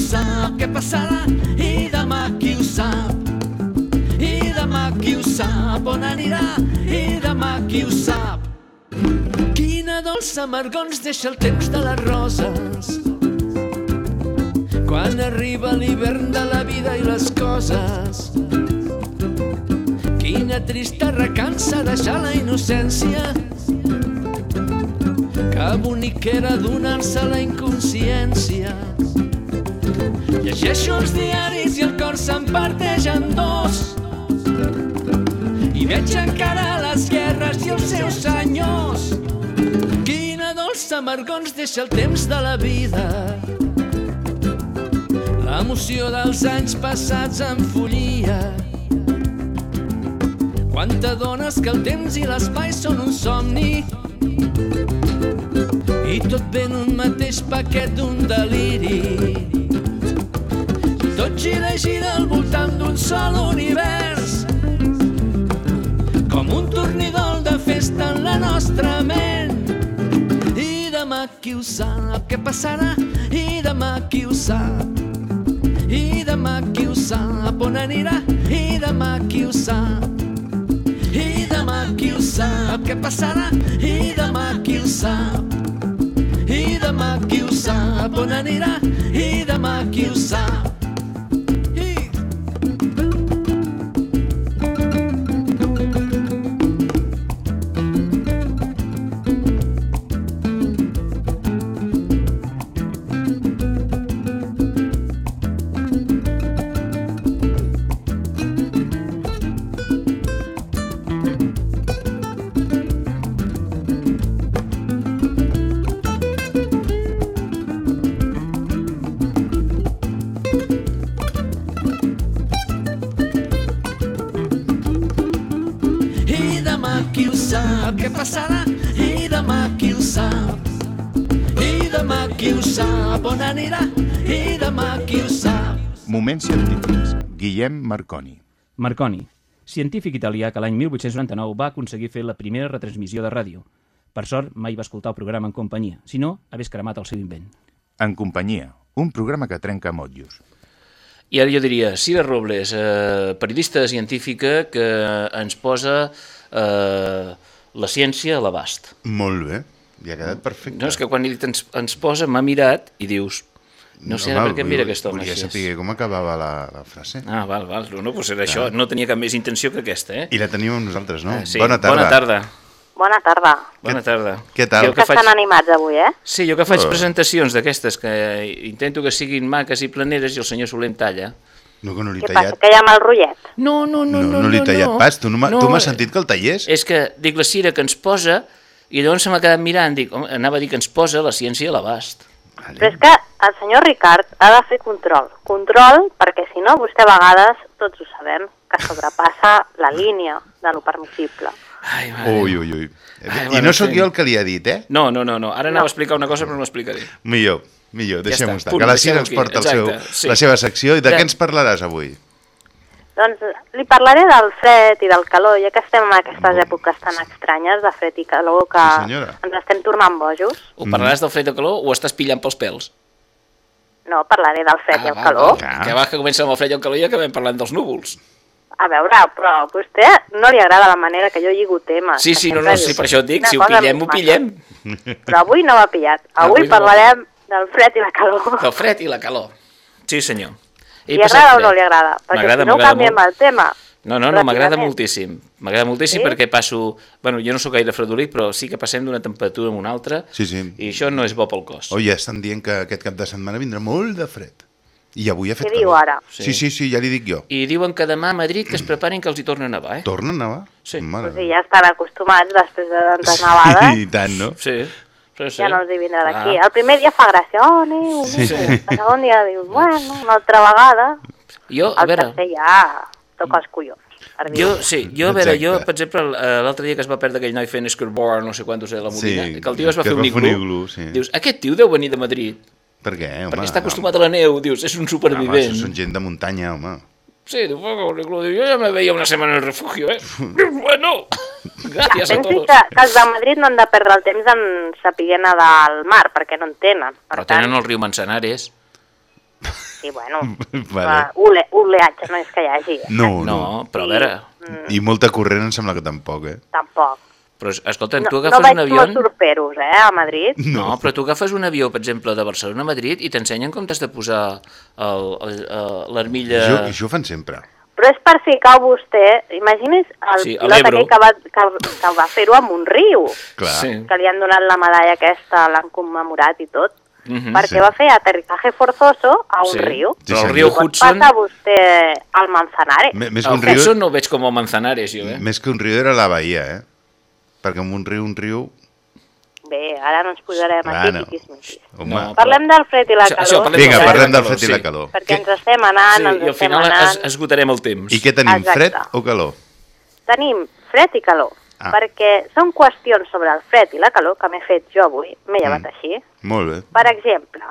sap què passarà i demà qui ho sap. I demà qui ho sap on anirà i demà qui ho sap. Quina dolça amargor ens deixa el temps de les roses. Quan arriba l'hivern de la vida i les coses. Quina trista recança deixar la innocència. Que bonic era donar-se la inconsciència. Llegeixo els diaris i el cor se'm parteix en dos. I veig encara les guerres i els seus senyors. Quina dolça amargor ens deixa el temps de la vida. L'emoció dels anys passats en follia. Quan t'adones que el temps i l'espai són un somni. I tot ve en un mateix paquet d'un deliri. Tot gira i gira al voltant d'un sol univers. Com un tornidol de festa en la nostra ment. I demà qui ho sap què passarà? I demà qui ho sap? I demà qui ho sap on anirà? I demà qui ho sap i demà qui ho sap? Què passarà? I demà qui ho sap? I demà qui ho sap? On anirà? I demà qui ho sap Moments científics. Guillem Marconi. Marconi, científic italià que l'any 1899 va aconseguir fer la primera retransmissió de ràdio. Per sort, mai va escoltar el programa en companyia, si no, hagués cremat el seu invent. En companyia, un programa que trenca motllos. I ara jo diria, Cira Robles, eh, periodista científica que ens posa eh, la ciència a l'abast. Molt bé, li ha quedat perfecte. No, és que quan he dit ens, ens posa, m'ha mirat i dius, no sé ara per què em mira aquest home Volia així. saber com acabava la, la frase. Ah, val, val, no, no, pues era això, no tenia cap més intenció que aquesta, eh? I la tenim amb nosaltres, no? Eh, sí. Bona tarda. Bona tarda. Bona tarda. Bona tarda. què tal? Jo Que que faig... estan animats avui, eh? Sí, jo que faig Oh. presentacions d'aquestes que intento que siguin maques i planeres i el senyor Soler em talla. No, que no li he Què passa, tallat. que hi ha mal rotllet? No, no, no, No, no, no li he tallat no. pas. Tu no No, m'has eh, sentit que el tallés? És que dic la Cira que ens posa i llavors se m'ha quedat mirant, dic, home, anava a dir que ens posa la ciència a l'abast. Però és que el senyor Ricard ha de fer control. Control perquè, si no, vostè a vegades, tots ho sabem, que sobrepassa la línia de lo permissible. Ai, mare. Ui, ui, ui. Ai, I no sóc sí. jo el que li ha dit, eh? No, no, no, no. ara anava No. a explicar una cosa però no l'explicaré. Millor, millor, Ja deixem-ho està, estar. punt, que la Cira ens aquí, porta el seu, exacte, sí. la seva secció. I de De- què ens parlaràs avui? Doncs li parlaré del fred i del calor, ja que estem en aquestes èpoques tan estranyes de fred i calor que Sí, ens estem tornant bojos. O parlaràs del fred o calor o estàs pillant pels pèls? No, parlaré del fred i el va, calor. va, que va, que comença amb el fred i el calor i acabem parlant dels núvols. A veure, però a vostè no li agrada la manera que jo lligo temes. Sí, sí, no, no, sí, per això et dic, "Quina si ho pillem, ho maca". pillem. Però avui no va pillat. Avui, Avui no parlarem del fred i la calor. Del fred i la calor. Sí, senyor. Li agrada o no li agrada? Perquè si no canviem molt. el tema. No, no, no, m'agrada moltíssim. M'agrada moltíssim Sí? perquè passo... Bueno, jo no sóc gaire fredolic, però sí que passem d'una temperatura a una altra Sí, sí. i això no és bo pel cos. Oi, estan dient que aquest cap de setmana vindrà molt de fred. I avui ha fet Què diu calor. ara? Sí, sí, sí, ja li dic jo. I diuen que demà a Madrid que es preparin que els hi torna a nevar, eh? Torna a nevar? Sí. Mare. Sí, ja estan acostumats després de tantes nevades. Sí, i tant, no? Sí, sí, sí. Ja no els hi vindrà d'aquí. Ah. El primer dia fa gràcia, oh, neu, Sí. sí. el segon dia dius, bueno, una altra vegada. Jo, a El veure, tercer ja toca els collons. per dir-ho. jo, sí, jo, a veure, Exacte. jo, per exemple, eh, l'altre dia que es va perdre aquell noi fent scoreboard, no sé quantos era la Molina, Sí, que el tio es va fer un iglú, iglú, sí. dius, aquest tio deu venir de Madrid, Per què, home? perquè està acostumat a la neu, dius, és un Home, supervivent. això són gent de muntanya, home. Sí, "Oh, un iglú", diu, jo ja me veia una setmana en el refugio, eh? bueno, gràcies a Pensi tots. que, que els de Madrid no han de perdre el temps en saber nedar al mar, perquè no en tenen. Per Però tant, tenen el riu Manzanares. Sí, bueno, Vale. ole, oleatge no és que hi hagi, eh? No, No, però a veure... I molta corrent em sembla que tampoc, eh? tampoc. Però, escolta, No, tu no agafes veig un avió... molts surperos, eh, a Madrid. No, però tu agafes un avió, per exemple, de Barcelona a Madrid i t'ensenyen com t'has de posar l'armilla... Això, això ho fan sempre. Però és per si cau vostè, imagini's el Sí, a pilot aquell que va, que, que va fer-ho amb un riu, Clar. Sí. que li han donat la medalla aquesta, l'han commemorat i tot, Mhm. perquè sí. va fer aterrizaje forzoso a un Sí. riu. Sí, Però el riu Hudson... passar vostè al Manzanares. M més que un riu, Hudson no ho veig com el Manzanares, jo, eh? més que un riu era la bahia, eh? Perquè amb un riu, un riu... Bé, ara no ens posarem Clar, aquí no. tiquis-miquis. No. Parlem del fred i la Això- calor, això, parlem Vinga, del parlem del fred i la sí. calor. perquè Què- ens estem anant, Sí, ens i al estem final es, anant. esgotarem el temps. I què tenim, Exacte. fred o calor? Tenim fred i calor, Ah. perquè són qüestions sobre el fred i la calor que m'he fet jo avui, m'he llevat Mm. així. Molt bé. Per exemple,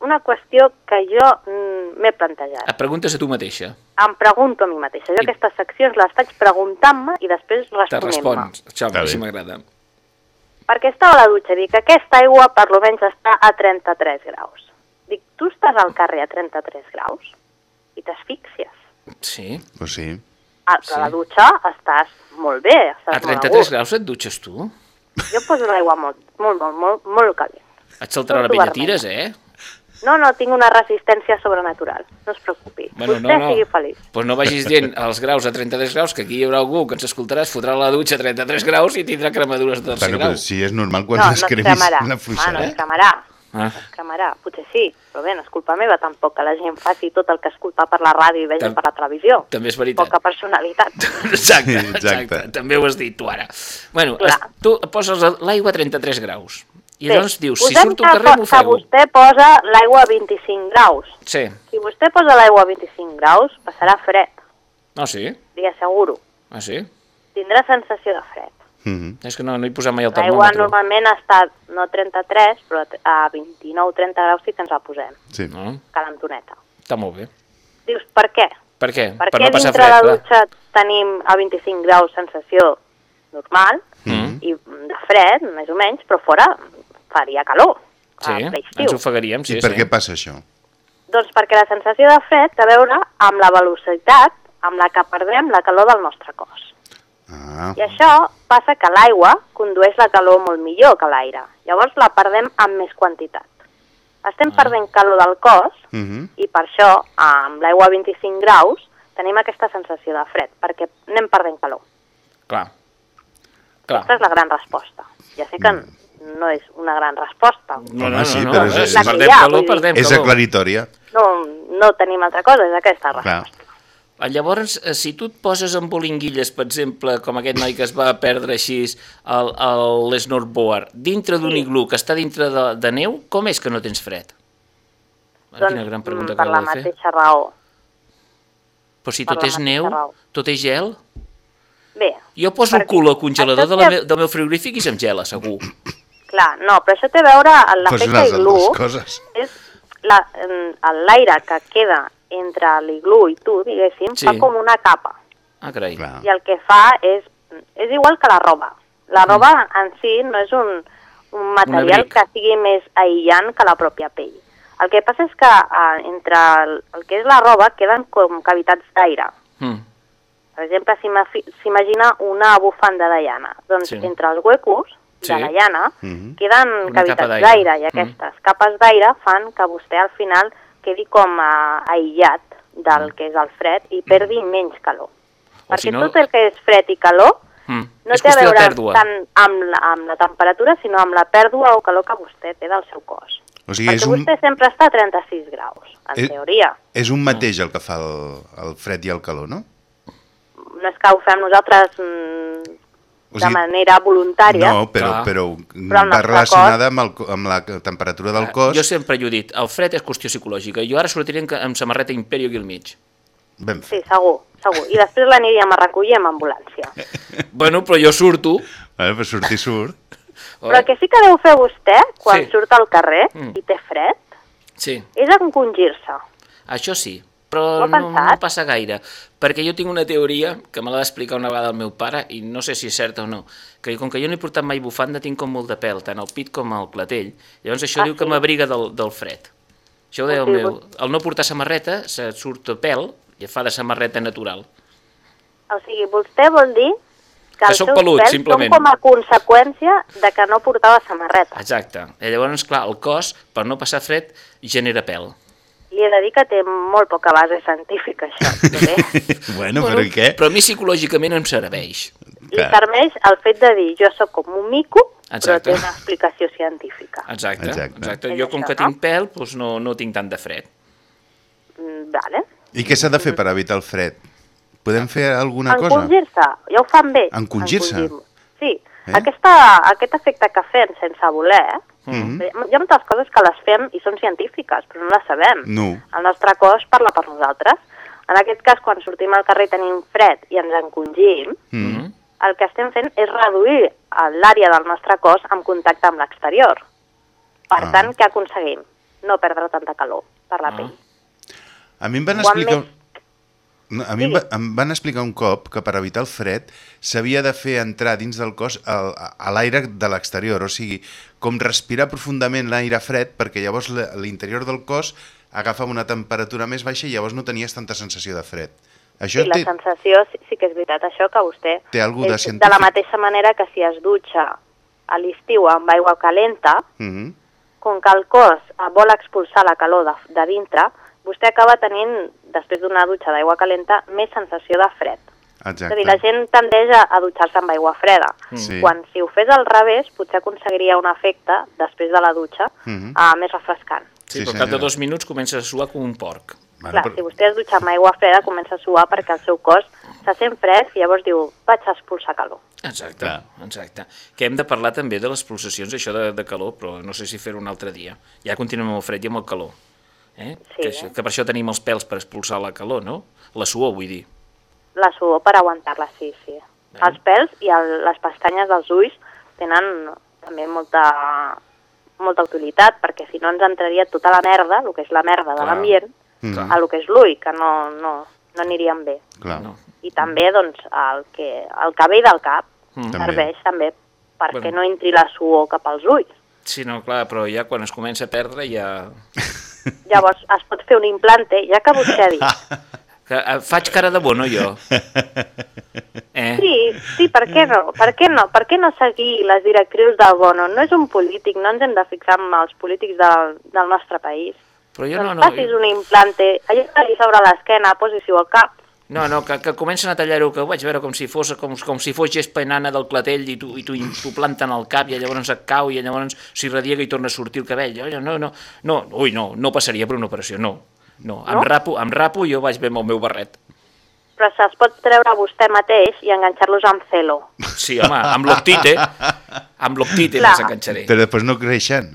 una qüestió que jo mm, m'he plantejat. Et preguntes a tu mateixa. Em pregunto a mi mateixa. Jo I- aquestes seccions les faig preguntant-me i després Te responent-me. respons. Això bé. m'agrada. Perquè estava a la dutxa dic, aquesta aigua per lo menys està a 33 graus. Dic, tu estàs al carrer a 33 graus i t'asfíxies. Sí. Pues sí. Ah, però a la dutxa estàs molt bé, estàs A molt a 33 gust. graus et dutxes tu? Jo poso l'aigua molt, molt, molt, molt, molt calent. Et saltarà la Surto pell a vermella. tires, eh? No, no, tinc una resistència sobrenatural, no es preocupi. Bueno, Vostè no, no. sigui feliç. Pues no vagis dient els graus a 33 graus, que aquí hi haurà algú que ens escoltarà, es fotrà a la dutxa a 33 graus i tindrà cremadures de tercer Bueno, grau. però si és normal quan no, es no es cremis cremarà. la Ah, no fluixarà. es cremarà. Ah. Es cremarà. Potser sí, però bé, no és culpa meva tampoc que la gent faci tot el que escolta per la ràdio i vegi Tam- per la televisió. També és veritat. Poca personalitat. Exacte, exacte, exacte. També ho has dit tu ara. Bueno, es, tu poses l'aigua a 33 graus. I Bé, llavors dius, si posem surto al carrer m'ofego. Que vostè posa l'aigua a 25 graus. Sí. Si vostè posa l'aigua a 25 graus, passarà fred, No, sí? li asseguro. Ah, sí? Tindrà sensació de fred. Mhm. És que no, no he posat mai el L'aigua termòmetre. normalment està no a 33, però a 29-30 graus sí que ens la posem, Sí. No? calentoneta. Està molt bé. Dius, per què? Per què? Per, per què no passar dintre fred, la clar. dutxa tenim a 25 graus sensació normal Mm. i de fred, més o menys, però fora faria calor. Sí, a ple estiu. ens ofegaríem, sí, I per sí. què passa això? Doncs perquè la sensació de fred té a veure amb la velocitat amb la que perdrem la calor del nostre cos. Ah, I això passa que l'aigua condueix la calor molt millor que l'aire. Llavors la perdem amb més quantitat. Estem perdent calor del cos mhm. i per això amb l'aigua a 25 graus tenim aquesta sensació de fred, perquè anem perdent calor. Clar. Clar. Aquesta és la gran resposta. Ja sé que no és una gran resposta. No, Home, no, sí, no, però no, és- que perdem ha, calor, perdem és calor. aclaritòria. No, no tenim altra cosa, és aquesta Clar. resposta. Ah, Llavors, eh, si tu et poses amb bolinguilles, per exemple, com aquest noi que es va perdre així el- l'snowboard, dintre d'un iglú que està dintre de, de neu, com és que no tens fred? Ah, Quina gran pregunta mm, per que la acabo de fer. mateixa raó. Però si per tot és neu, raó. tot és gel... Bé, Jo poso el cul al congelador de la me, del meu frigorífic i se'm gela, segur. clar, no, però això té a veure amb Pues l'efecte les iglú. coses. És la- mm, l'aire que queda entre l'iglú i tu, diguéssim, Sí. fa com una capa. Ah, carai. Clar. I el que fa és... És igual que la roba. La roba en si no és un, un material abric. que sigui més aïllant que la pròpia pell. El que passa és que eh, entre el, el que és la roba queden com cavitats d'aire. Mm. Per exemple, si s'imagina una bufanda de llana. Doncs sí. entre els huecos Sí. de la llana Mhm. queden Una cavitats d'aire. i Mm. aquestes capes d'aire fan que vostè al final quedi com eh, aïllat del que és el fred i perdi menys calor. Mm. O Perquè si no- tot el que és fred i calor Mm. no és té a veure tant amb la, amb la temperatura, sinó amb la pèrdua o calor que vostè té del seu cos. O sigui, Perquè és un, vostè sempre està a 36 graus, en Eh, teoria. és un mateix el que fa el, el fred i el calor, no? No és que ho fem nosaltres O de manera voluntària. No, però, Clar. però, Però va relacionada amb, el, amb la temperatura del cos. Jo sempre ho he dit, el fred és qüestió psicològica. Jo ara sortiré amb, samarreta Imperio aquí al mig. Ben Sí, segur, segur. I després l'aniríem a recollir amb ambulància. Bueno, però jo surto... Vale, però sortir surt. Però el que sí que deu fer vostè, quan Sí. surt al carrer Mm. i té fred, Sí, és encongir-se. això sí, però no, no passa gaire. Perquè jo tinc una teoria, que me l'ha d'explicar una vegada el meu pare, i no sé si és certa o no, que com que jo no he portat mai bufanda, tinc com molt de pèl, tant al pit com al clatell. Llavors això Ah, diu que sí? m'abriga del, del fred. Això ho deia el meu. El no portar samarreta se surt pèl i fa de samarreta natural. O sigui, vostè vol dir que, Que els sóc seus pelut, pèls simplement. són com a conseqüència de que no portava samarreta. Exacte. I llavors, clar, el cos, per no passar fred, genera pèl. Li he de dir que té molt poca base científica, això. També. Bueno, però i què? Però a mi psicològicament em serveix. Li serveix el fet de dir jo sóc com un mico, però Exacte. té una explicació científica. Exacte. Exacte. Exacte. Jo, com que tinc pèl, doncs no, no tinc tant de fred. Mm, Vale. I què s'ha de fer per evitar el fred? Podem fer alguna cosa? Encongir-se, ja ho fan bé. Encongir-se? Sí, Eh? aquesta, aquest efecte que fem sense voler, Mhm. hi ha moltes coses que les fem i són científiques, però no les sabem. No. El nostre cos parla per nosaltres. En aquest cas, quan sortim al carrer tenim fred i ens encongim, Mm. el que estem fent és reduir l'àrea del nostre cos en contacte amb l'exterior. Per Ah. tant, què aconseguim? No perdre tanta calor per la pell. A mi em van Quan explicar... més- No, A mi em, va, em van explicar un cop que per evitar el fred s'havia de fer entrar dins del cos l'aire de l'exterior, o sigui, com respirar profundament l'aire fred perquè llavors la- l'interior del cos agafa una temperatura més baixa i llavors no tenies tanta sensació de fred. Això Sí, la té... sensació sí, sí que és veritat, això que vostè... Té algú de és de científic? la mateixa manera que si es dutxa a l'estiu amb aigua calenta, Mhm. com que el cos vol expulsar la calor de, de dintre, vostè acaba tenint, després d'una dutxa d'aigua calenta, més sensació de fred. És a Exacte. dir, la gent tendeix a, a dutxar-se amb aigua freda. Sí. Quan si ho fes al revés, potser aconseguiria un efecte, després de la dutxa, Mhm. eh, més refrescant. Sí, Sí, però cap de dos minuts comença a suar com un porc. Clar, si vostè es dutxa amb aigua freda, comença a suar perquè el seu cos se sent fresc i llavors diu, vaig a expulsar calor. Exacte, exacte. Que hem de parlar també de les pulsacions, això de, de calor, però no sé si fer-ho un altre dia. Ja continuem amb el fred i amb el calor. Eh? Sí, que, això, que per això tenim els pèls per expulsar la calor, no? La suor, vull dir. La suor per aguantar-la, sí, sí. Els pèls i el, les pestanyes dels ulls tenen també molta, molta utilitat, perquè si no ens entraria tota la merda, el que és la merda de l'ambient, Mhm. a lo que és l'ull, que no, no, no aniríem bé. Clar. No. I també, doncs, el, que, el cabell del cap Mm. serveix també perquè Bueno. no entri la suor cap als ulls. Sí, no, clar, però ja quan es comença a perdre ja... Llavors es pot fer un implante, ja que vostè ha dit. Que, eh, faig cara de bono, jo. Eh? Sí, sí, per què no? Per què no? Per què no seguir les directrius del Bono? No és un polític, no ens hem de fixar en els polítics del, del nostre país. Però jo no, doncs no... facis un implante, allò que li sobre l'esquena, posi-s'ho al cap. No, no, que, que comencen a tallar-ho, que ho vaig veure com si fos, com, com si fos gespa enana del clatell i tu, i tu, tu planten al cap i llavors et cau i llavors s'irradiega i torna a sortir el cabell. Jo, no, no, no, ui, no, no passaria per una operació, no. No, em No? rapo, em rapo i jo vaig bé amb el meu barret. Però se'ls pot treure vostè mateix i enganxar-los amb celo. Sí, home, amb l'octite, amb l'octite Clar. les enganxaré. Però després no creixen.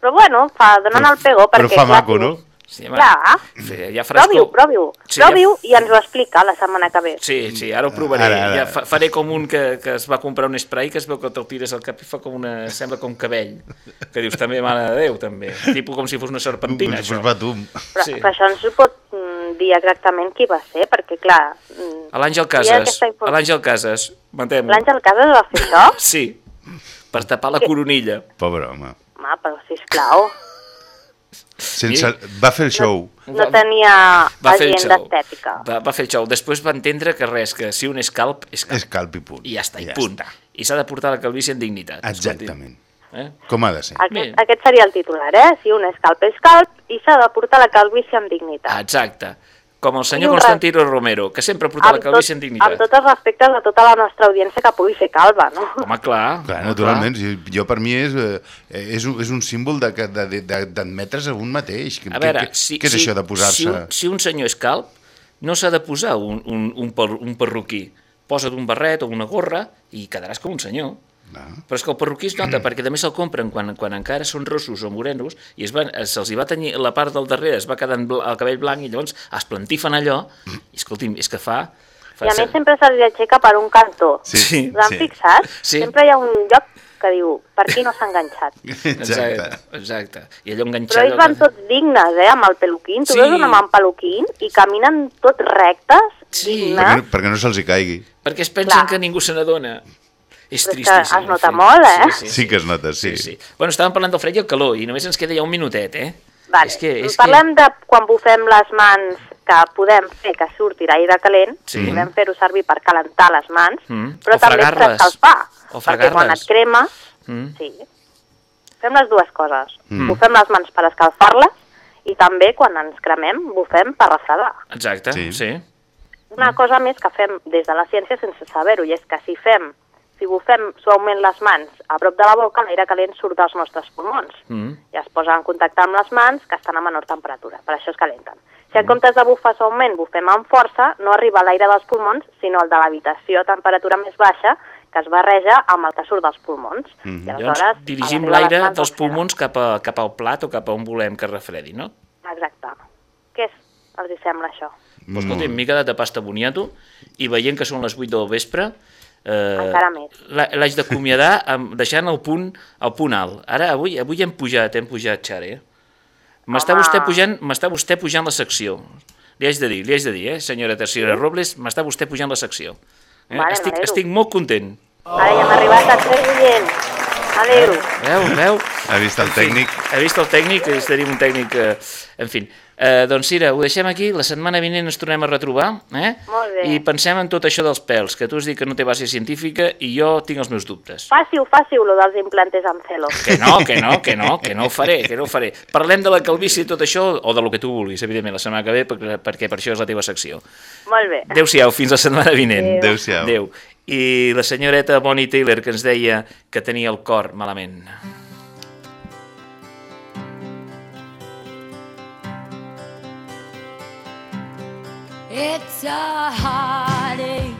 Però bueno, fa, donen el pegó perquè... Però fa clar, maco, no? Sí, home, Clar, sí, ja faràs provi-ho, com... provi-ho. Sí, ja- Provi-ho i ens ho explica la setmana que ve. Sí, sí, ara ho provaré. Ara, ara. Ja fa, faré com un que, que es va comprar un spray que es veu que te'l tires al cap i fa com una... sembla com cabell. Que dius, també, mare de Déu, també. Tipo com si fos una serpentina, això. Però, Sí. però això ens ho pot mm, dir exactament qui va ser, perquè clar... mm, A l'Àngel Casas, a l'Àngel Casas, matem L'Àngel Casas va fer això? Sí, per tapar la coronilla. Pobre home. Home, però sisplau, Sense... Va fer el show. no tenia Va fer el agenda show. estètica. Va, va fer el show. Després va entendre que res, que si un és calp, és calp. És calp i punt. I ja està, i Ja punt. I s'ha de portar la calvície en dignitat. Exactament. Eh? Com ha de ser. Aquest, aquest seria el titular, eh? Si un és calp, és calp i s'ha de portar la calvície amb dignitat. Exacte. Com el senyor un Constantino Romero, que sempre porta la calvície en dignitat. amb tots els respectes a tota la nostra audiència que pugui ser calva, no? Home, clar. Clar, naturalment, jo, jo per mi és, eh, és, un, és un símbol de que- de- de- de- d'admetre's a un mateix. A veure, què, si, què és si, això de Si posar-se... un, si un senyor és calp, no s'ha de posar un, un, un, per, un perruquí. Posa't un barret o una gorra i quedaràs com un senyor. No. Però és que el perruquí es nota, perquè també se'l compren quan, quan encara són rossos o morenos i es van- se'ls hi va tenyir la part del darrere, es va quedar el cabell blanc i llavors es plantifen allò i escolti'm, és que fa... fa I a ser- més sempre se'ls aixeca per un cantó. Sí, Sí, L'han sí. fixat? Sí. Sempre hi ha un lloc que diu, per aquí no s'ha enganxat. Exacte, exacte. I allò Però enganxat... ells van tots dignes, eh, amb el peluquín. Tu Sí. veus un home amb peluquín i caminen tots rectes, Sí. dignes. Perquè, perquè no se'ls hi caigui. Perquè es pensen Clar. que ningú se n'adona. És Però que tristíssim. es nota molt, eh? Sí, sí, Sí que es nota, sí. sí, sí. Bueno, estàvem parlant del fred i el calor i només ens queda ja un minutet, eh? Vale. És que, és Parlem de quan bufem les mans que podem fer que surti l'aire calent, Sí. podem fer-ho servir per calentar les mans, que... Mm. però o també per escalfar, O perquè quan et cremes, Mm. sí, fem les dues coses. Mm. Bufem les mans per escalfar-les i també quan ens cremem bufem per refredar. Exacte, sí. sí. Una cosa més que fem des de la ciència sense saber-ho, i és que si fem, si bufem suaument les mans a prop de la boca, l'aire calent surt dels nostres pulmons Mm. i es posa en contacte amb les mans que estan a menor temperatura, per això es calenten. Si en comptes de bufar suaument bufem amb força, no arriba l'aire dels pulmons, sinó el de l'habitació a temperatura més baixa, que es barreja amb el que surt dels pulmons. Mm. I Llavors, aleshores... dirigim a les l'aire dels al pulmons cap, a, cap al plat o cap a on volem que refredi, no? Exacte. Què és, els hi sembla això? Pues, escolta, m'he quedat de pasta boniato i veient que són les 8 del vespre eh, Encara més. la- l'haig d'acomiadar deixant el punt, el punt alt. Ara, avui, avui hem pujat, hem pujat, Xare. eh? M'està vostè, pujant, m'està vostè pujant la secció. Li haig de dir, li haig de dir, eh, senyora Tercera Robles, m'està vostè pujant la secció. Eh? Vale, estic, estic molt content. Ara ja hem arribat a 3 oients. Alegro. Veu, veu? Ha vist el En fi, tècnic? He vist el tècnic, és tenim un tècnic... Eh, en fi, eh, doncs Cira, ho deixem aquí, la setmana vinent ens tornem a retrobar, eh? Molt bé. I pensem en tot això dels pèls, que tu has dit que no té base científica i jo tinc els meus dubtes. Fàcil, fàcil, lo dels implantes en celo. Que no, que no, que no, que no ho faré, que no ho faré. Parlem de la calvície i tot això, o de lo que tu vulguis, evidentment, la setmana que ve, perquè, perquè per això és la teva secció. Molt bé. Adéu-siau, fins la setmana vinent. Adéu. Adéu-siau. Adéu. I la senyoreta Bonnie Taylor, que ens deia que tenia el cor malament. It's a heartache,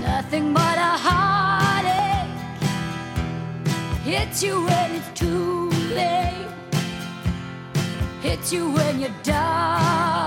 nothing but a heartache. Hits you when it's too late, hits you when you're down.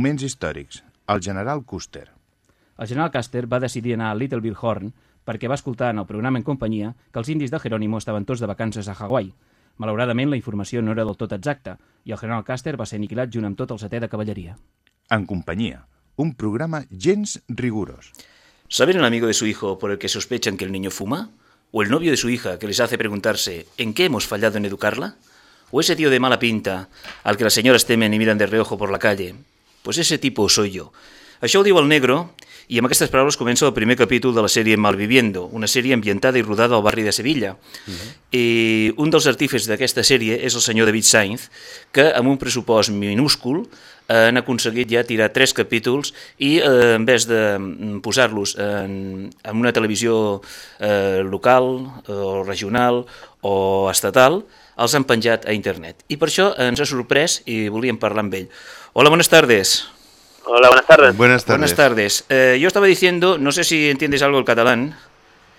Moments històrics. El general Custer. El general Custer va decidir anar a Little Bill Horn perquè va escoltar en el programa en companyia que els indis de Jerónimo estaven tots de vacances a Hawaii. Malauradament, la informació no era del tot exacta i el general Custer va ser aniquilat junt amb tot el setè de cavalleria. En companyia. Un programa gens rigorós. ¿Saben el amigo de su hijo por el que sospechan que el niño fuma? ¿O el novio de su hija que les hace preguntarse ¿en qué hemos fallado en educarla? ¿O ese tío de mala pinta al que las señoras temen y miran de reojo por la calle? Pues ese tipo soy yo. Això ho diu el negro i amb aquestes paraules comença el primer capítol de la sèrie Malviviendo, una sèrie ambientada i rodada al barri de Sevilla. I un dels artífecs d'aquesta sèrie és el senyor David Sainz, que amb un pressupost minúscul eh, han aconseguit ja tirar tres capítols i eh, en vez de mm, posar-los en, en una televisió eh, local o regional o estatal, els han penjat a internet. I per això ens ha sorprès i volíem parlar amb ell. Hola, buenas tardes. Hola, buenas tardes. Buenas tardes. Buenas tardes. Eh, yo estaba diciendo, no sé si entiendes algo del catalán.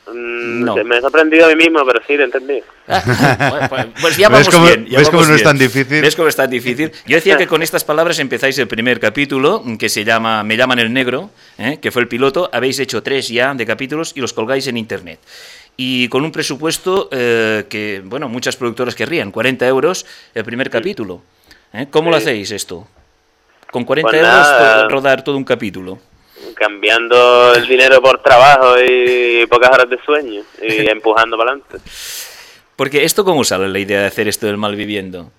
Mm, No. Me he sorprendido a mí mismo, pero sí, te entendí. Bueno, pues, pues ya ¿Ves vamos cómo- bien. ya ves cómo vamos no es tan difícil? ¿Ves cómo es tan difícil? Yo decía que con estas palabras empezáis el primer capítulo, que se llama Me llaman el negro, ¿eh? que fue el piloto. Habéis hecho tres ya de capítulos y los colgáis en internet. Y con un presupuesto eh, que, bueno, muchas productoras querrían, 40 euros el primer capítulo. ¿eh? ¿Cómo lo hacéis esto? Con 40 Pues euros nada. rodar todo un capítulo. Cambiando el dinero por trabajo y pocas horas de sueño y empujando para adelante. Porque esto, ¿cómo sale la idea de hacer esto del malviviendo?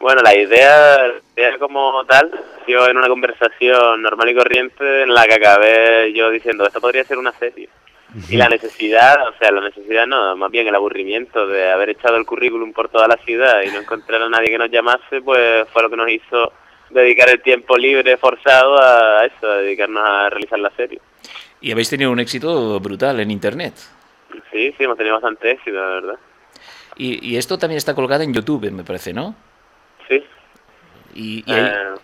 Bueno, la idea, la idea como tal, yo en una conversación normal y corriente en la que acabé yo diciendo, esto podría ser una serie. Y la necesidad, o sea, la necesidad no, más bien el aburrimiento de haber echado el currículum por toda la ciudad y no encontrar a nadie que nos llamase, pues fue lo que nos hizo dedicar el tiempo libre forzado a eso, a dedicarnos a realizar la serie. Y habéis tenido un éxito brutal en internet. Sí, sí, hemos tenido bastante éxito, la verdad. Y, y esto también está colgado en YouTube, me parece, ¿no? Sí. Y, y, hay- Eh,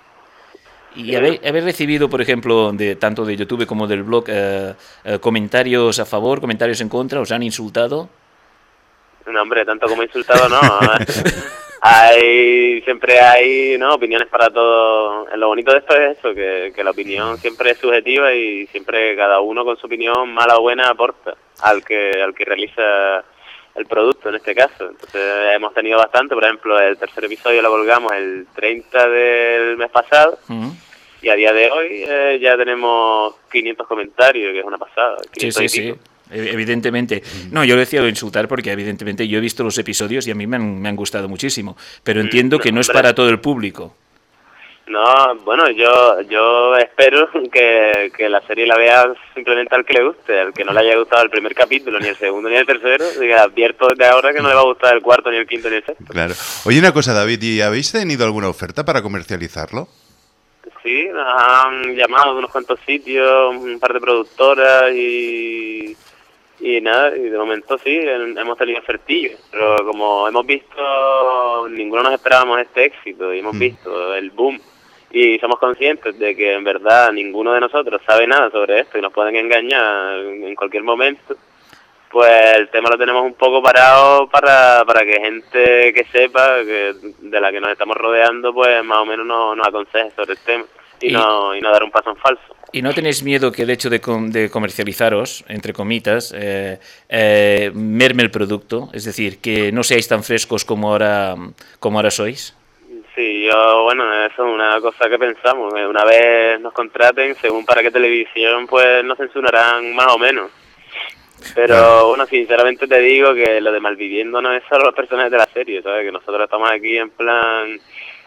y habéis, habéis recibido, por ejemplo, de tanto de YouTube como del blog, eh, eh, comentarios a favor, comentarios en contra, os han insultado. No, hombre, tanto como insultado no. hay Siempre hay no opiniones para todo. Lo bonito de esto es eso, que, que la opinión siempre es subjetiva y siempre cada uno con su opinión, mala o buena, aporta al que, al que realiza el producto en este caso. Entonces hemos tenido bastante, por ejemplo, el tercer episodio lo colgamos el 30 del mes pasado y a día de hoy eh, ya tenemos 500 comentarios, que es una pasada. Sí, 500 sí, sí. Evidentemente. No, yo decía lo de insultar porque evidentemente yo he visto los episodios y a mí me han, me han gustado muchísimo. Pero entiendo que no es para todo el público. No, bueno, yo yo espero que, que la serie la vea simplemente al que le guste, al que no le haya gustado el primer capítulo, ni el segundo, ni el tercero, y que advierto desde ahora que no le va a gustar el cuarto, ni el quinto, ni el sexto. Claro. Oye, una cosa, David, ¿y habéis tenido alguna oferta para comercializarlo? Sí, nos han llamado de unos cuantos sitios, un par de productoras y, y nada, y de momento sí, hem- hemos tenido ofertillos, pero como hemos visto, ninguno nos esperábamos este éxito y hemos Mm. visto el boom y somos conscientes de que en verdad ninguno de nosotros sabe nada sobre esto y nos pueden engañar en cualquier momento, pues el tema lo tenemos un poco parado para, para que gente que sepa que de la que nos estamos rodeando pues más o menos nos, nos aconseje sobre el tema y, Y- no, y no dar un paso en falso. ¿Y no tenéis miedo que el hecho de, com- de comercializaros, entre comitas, eh, eh, merme el producto? Es decir, que no seáis tan frescos como ahora, como ahora sois. Sí, yo, bueno, eso es una cosa que pensamos. que Una vez nos contraten, según para qué televisión, pues nos censurarán más o menos. Pero bueno, sinceramente te digo que lo de Malviviendo no es solo los personajes de la serie, ¿sabes? Que nosotros estamos aquí en plan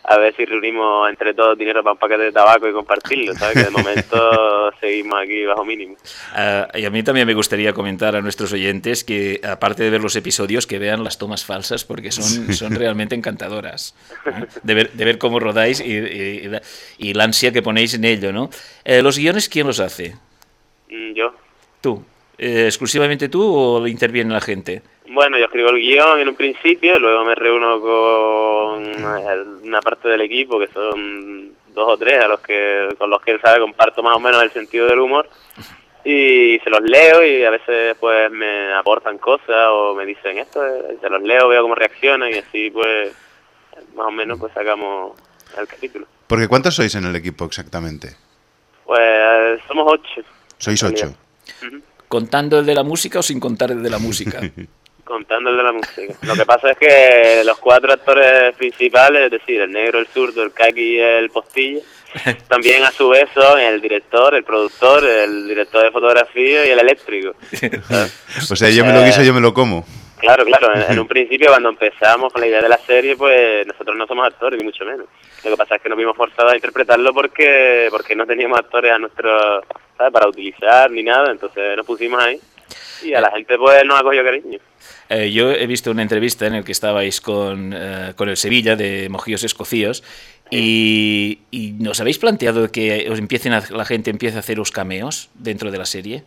a ver si reunimos entre todos dinero para un paquete de tabaco y compartirlo, ¿sabes? Que de momento seguimos aquí bajo mínimo. Ah, y a mí también me gustaría comentar a nuestros oyentes que, aparte de ver los episodios, que vean las tomas falsas porque son, son realmente encantadoras. ¿eh? De, ver, de ver cómo rodáis y, y- y la, y la ansia que ponéis en ello, ¿no? Eh, ¿Los guiones quién los hace? Mm, Yo. ¿Tú? Eh, ¿Exclusivamente tú o interviene la gente? Bueno, yo escribo el guion en un principio, luego me reúno con una parte del equipo, que son dos o tres, a los que con los que él sabe comparto más o menos el sentido del humor, y se los leo y a veces pues me aportan cosas o me dicen esto, eh, se los leo, veo cómo reaccionan y así pues más o menos pues sacamos el capítulo. Porque ¿cuántos sois en el equipo exactamente? Pues somos ocho. Sois ocho. ¿Contando el de la música o sin contar el de la música? Contando el de la música. Lo que pasa es que los cuatro actores principales, es decir, el negro, el zurdo, el kaki y el postilla, también a su vez son el director, el productor, el director de fotografía y el eléctrico. O sea, yo me lo guiso, yo me lo como. Claro, claro. En, en un principio, cuando empezamos con la idea de la serie, pues nosotros no somos actores, ni mucho menos. Lo que pasa es que nos vimos forzados a interpretarlo porque porque no teníamos actores a nuestro, ¿sabes? Para utilizar ni nada, entonces nos pusimos ahí. Y a la gente, pues, nos ha cogido cariño. Eh, yo he visto una entrevista en la que estabais con, eh, con el Sevilla de Mojíos Escocíos y, y ¿nos habéis planteado que os empiecen a- la gente empiece a haceros cameos dentro de la serie?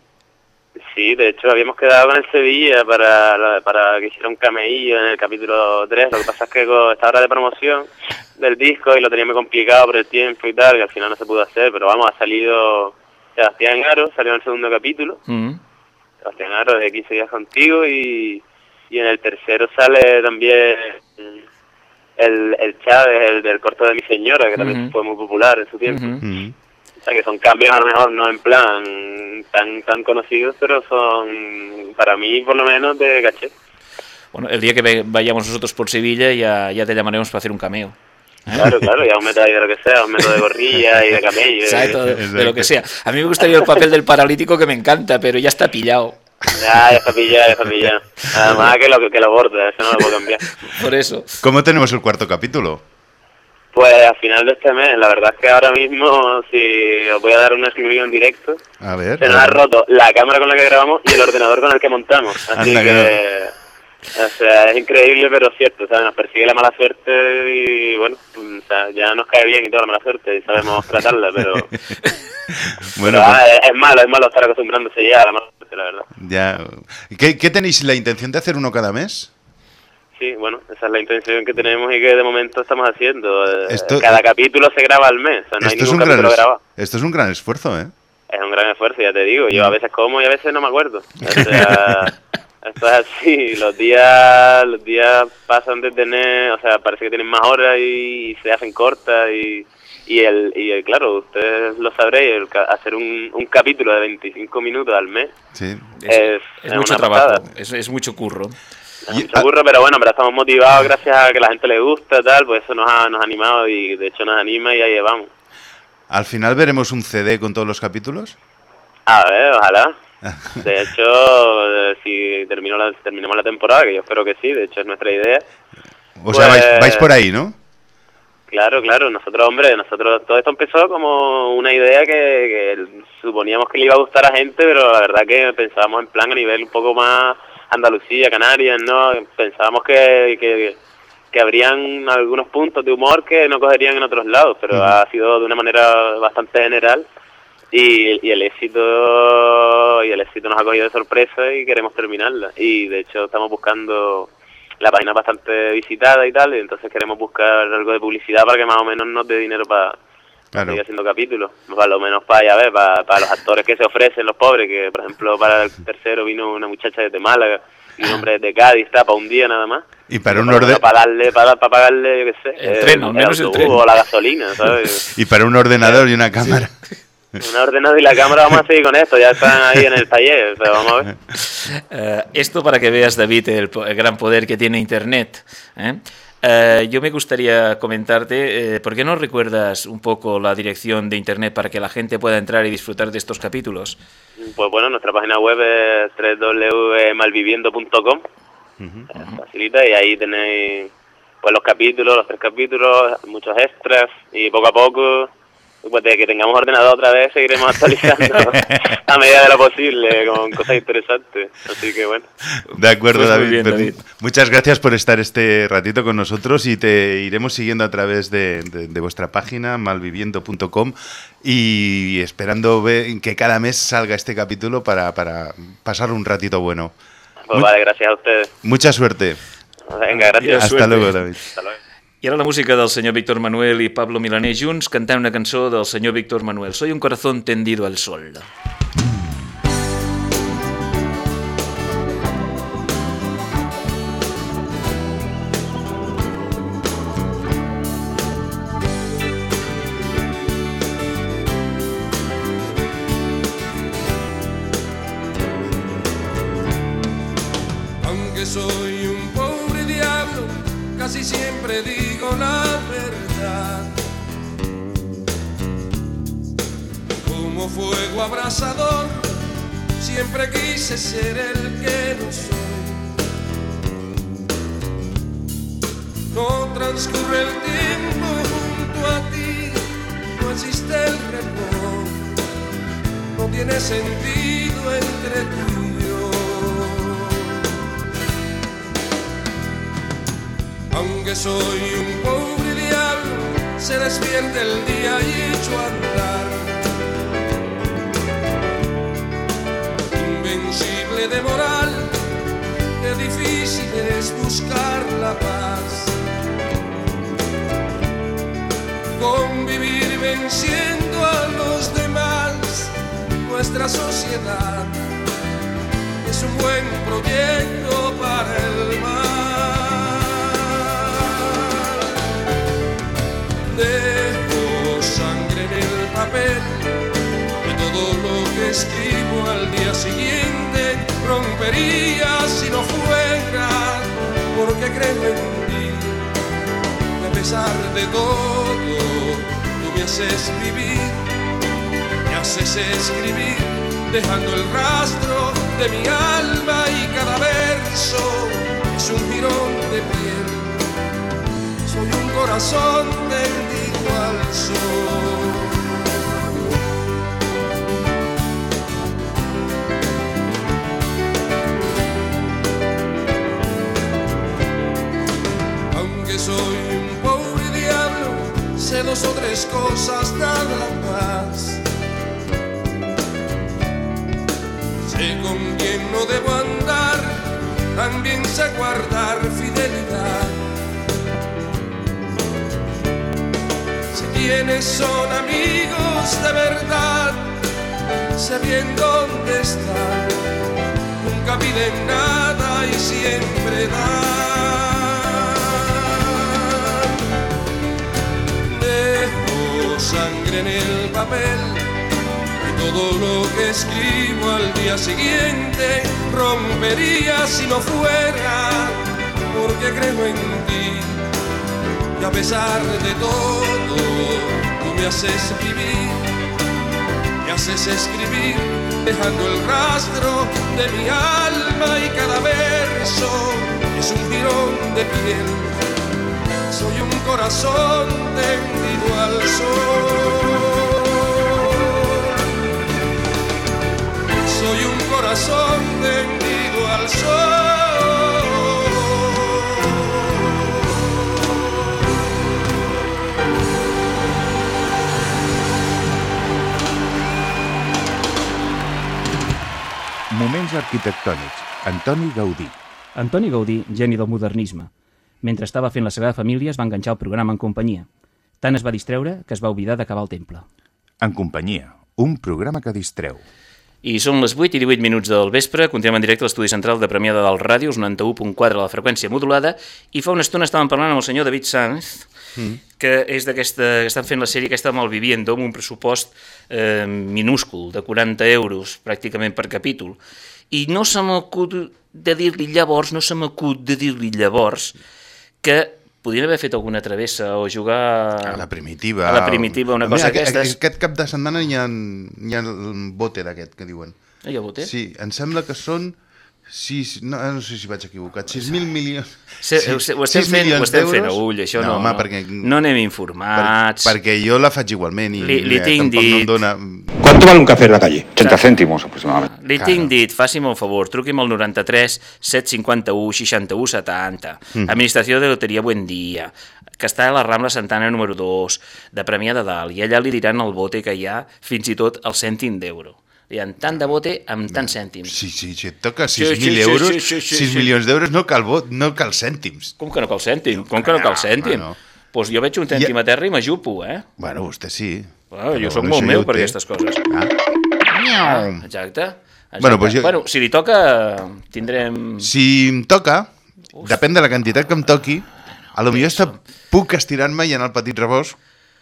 Sí, de hecho habíamos quedado con el Sevilla para, para que hiciera un cameillo en el capítulo 3. Lo que pasa es que con esta hora de promoción del disco y lo tenía muy complicado por el tiempo y tal, que al final no se pudo hacer, pero vamos, ha salido Sebastián Aro, salió en el segundo capítulo. Mm. Sebastián Aro de 15 días contigo y, y en el tercero sale también el, el Chávez, el del corto de mi señora, que también fue muy popular en su tiempo. O sea, que son cambios a lo mejor no en plan tan tan conocidos, pero son, para mí por lo menos, de caché. Bueno, el día que vayamos nosotros por Sevilla ya, ya te llamaremos para hacer un cameo. Claro, claro, ya un meto ahí de lo que sea, un meto de gorrilla y de camello. Exacto, y- de, de lo que sea. A mí me gustaría el papel del paralítico que me encanta, pero ya está pillado. Ya, ya está pillado, ya está pillado. Además que lo, que lo borda, eso no lo puedo cambiar. Por eso. ¿Cómo tenemos el cuarto capítulo? Pues a final de este mes, la verdad es que ahora mismo, si os voy a dar una exclusiva en directo, A ver. se nos ha roto la cámara con la que grabamos y el ordenador con el que montamos. Así Anda, que que, o sea, es increíble, pero cierto, ¿sabes? Nos persigue la mala suerte y, bueno, o sea, ya nos cae bien y toda la mala suerte y sabemos tratarla, pero, Bueno, pero, ah, pues, es, es malo, es malo estar acostumbrándose ya a la mala suerte, la verdad. ya. ¿Qué, qué tenéis la intención de hacer uno cada mes? Sí, bueno, esa es la intención que tenemos y que de momento estamos haciendo. Eh, Esto- Cada capítulo se graba al mes, o sea, no hay Esto es, ningún un gran, capítulo es- grabado. esto es un gran esfuerzo, ¿eh? Es un gran esfuerzo, ya te digo. Yo Mm. a veces como y a veces no me acuerdo. O sea, esto es así. Los días, los días pasan de tener, o sea, parece que tienen más horas y, se hacen cortas y, y el, y el- claro, ustedes lo sabréis, el ca- hacer un, un capítulo de 25 minutos al mes Sí. es, Es es mucho una trabajo, es, es mucho curro. Es mucho curro, pero bueno, pero estamos motivados gracias a que la gente le gusta, tal, pues eso nos ha, nos ha animado y de hecho nos anima y ahí llevamos. ¿Al final veremos un CD con todos los capítulos? A ver, ojalá. De hecho, eh, si termino la, terminamos la temporada, que yo espero que sí, de hecho es nuestra idea. O sea, Pues- vais, vais por ahí, ¿no? Claro, claro, nosotros, hombre, nosotros, todo esto empezó como una idea que, que suponíamos que le iba a gustar a gente, pero la verdad que pensábamos en plan a nivel un poco más Andalucía, Canarias, ¿no? Pensábamos que, que, que habrían algunos puntos de humor que no cogerían en otros lados, pero ha sido de una manera bastante general y, y el éxito y el éxito nos ha cogido de sorpresa y queremos terminarla y de hecho estamos buscando la página bastante visitada y tal y entonces queremos buscar algo de publicidad para que más o menos nos dé dinero para Claro. seguir haciendo capítulos para lo menos para ya ver para, para los actores que se ofrecen los pobres que por ejemplo para el tercero vino una muchacha desde Málaga y un hombre desde Cádiz está para un día nada más Y para un orden para darle para, para pagarle yo qué sé El tren, al menos el autobús tren. o la gasolina ¿sabes? y para un ordenador y una cámara. Un ordenador y la cámara, vamos a seguir con esto, ya están ahí en el taller, pero vamos a ver. Eh, esto para que veas, David, el, el gran poder que tiene Internet. ¿eh? Eh, yo me gustaría comentarte, eh, ¿por qué no recuerdas un poco la dirección de Internet para que la gente pueda entrar y disfrutar de estos capítulos? Pues bueno, nuestra página web es www.malviviendo.com, facilita, y ahí tenéis pues los capítulos, los tres capítulos, muchos extras, y poco a poco, pues de que tengamos ordenador otra vez, seguiremos actualizando a medida de lo posible, con cosas interesantes. Así que bueno. De acuerdo, Pues David. bien, David. Muchas gracias por estar este ratito con nosotros y te iremos siguiendo a través de, de- de vuestra página malviviendo.com y esperando ver que cada mes salga este capítulo para, para pasar un ratito bueno. Pues vale, gracias a ustedes. Mucha suerte. Venga, gracias. Hasta luego, David. Hasta luego. I ara la música del senyor Víctor Manuel i Pablo Milanés junts cantant una cançó del senyor Víctor Manuel, Soy un corazón tendido al sol. soy ser el que no soy. No transcurre el tiempo junto a ti, no existe el reposo, no tiene sentido entre tú y yo. Aunque soy un pobre diablo, se despierte el día y echo a andar. De moral, qué difícil es buscar la paz. Convivir venciendo a los demás, nuestra sociedad es un buen proyecto para el mal. Dejo sangre en el papel y todo lo que escribo al día siguiente rompería si no fuera porque creo en ti. A pesar de todo, tú me haces vivir, me haces escribir, dejando el rastro de mi alma y cada verso es un jirón de piel. Soy un corazón tendido al sol. Soy un pobre diablo, sé dos o tres cosas nada más. Sé con quién no debo andar, también sé guardar fidelidad. Sé quiénes son amigos de verdad, sé bien dónde están. Nunca piden nada y siempre dan. Sangre en el papel y todo lo que escribo al día siguiente rompería si no fuera porque creo en ti. Y a pesar de todo, tú me haces vivir, me haces escribir, dejando el rastro de mi alma y cada verso es un jirón de piel. Soy un corazón tendido al sol. Soy un corazón tendido al sol. Moments arquitectònics. Antoni Gaudí. Antoni Gaudí, geni del modernisme. Mentre estava fent la Sagrada Família es va enganxar el programa en companyia. Tant es va distreure que es va oblidar d'acabar el temple. En companyia. Un programa que distreu. I són les 8 i 18 minuts del vespre, continuem en directe a l'estudi central de Premià de Dalt Ràdio, 91.4 a la freqüència modulada, i fa una estona estàvem parlant amb el senyor David Sanz, Mm. que és d'aquesta, que estan fent la sèrie aquesta Malviviendo amb un pressupost eh, minúscul, de 40 euros pràcticament per capítol. I no se m'acut de dir-li llavors, no se m'acut de dir-li llavors que podrien haver fet alguna travessa o jugar... A la primitiva. A la primitiva, una cosa aquest, d'aquestes. Aquest cap de setmana hi ha, hi ha el bote d'aquest que diuen. Ah, hi ha bote? Sí, em sembla que són... Sis, no, no sé si vaig equivocat, 6.000 milions... Se, ho, ho estem, fent, ho estem fent a ull, això no, home, no, perquè, no anem informats. per, perquè jo la faig igualment i Li- li eh, tinc tampoc no dit. em dona... ¿Cuánto vale un café en la calle? 80 céntimos aproximadamente. Li tinc dit, faci'm un favor, truqui'm al 93 751 61 70. Mm. Administració de Loteria Buen Dia, que està a la Rambla Santana número 2, de Premià de Dalt, i allà li diran el bote que hi ha, fins i tot el cèntim d'euro. Ha tant de bote amb tants cèntims. Sí, sí, si et toca Sí, 6.000 sí, sí, euros, sí, sí, sí, 6 sí. milions d'euros no cal vot, no cal cèntims. Com que no cal cèntim? Com que no cal cèntim? Doncs jo veig un cèntim a terra i m'ajupo, eh? Bueno, vostè sí. Bueno, jo sóc bueno, molt meu per té. aquestes coses. Ah. Exacte. Exacte. Bueno, doncs jo- bueno, si li toca, tindrem... Si em toca, depèn de la quantitat que em toqui, a lo millor puc estirar-me i anar al petit rebost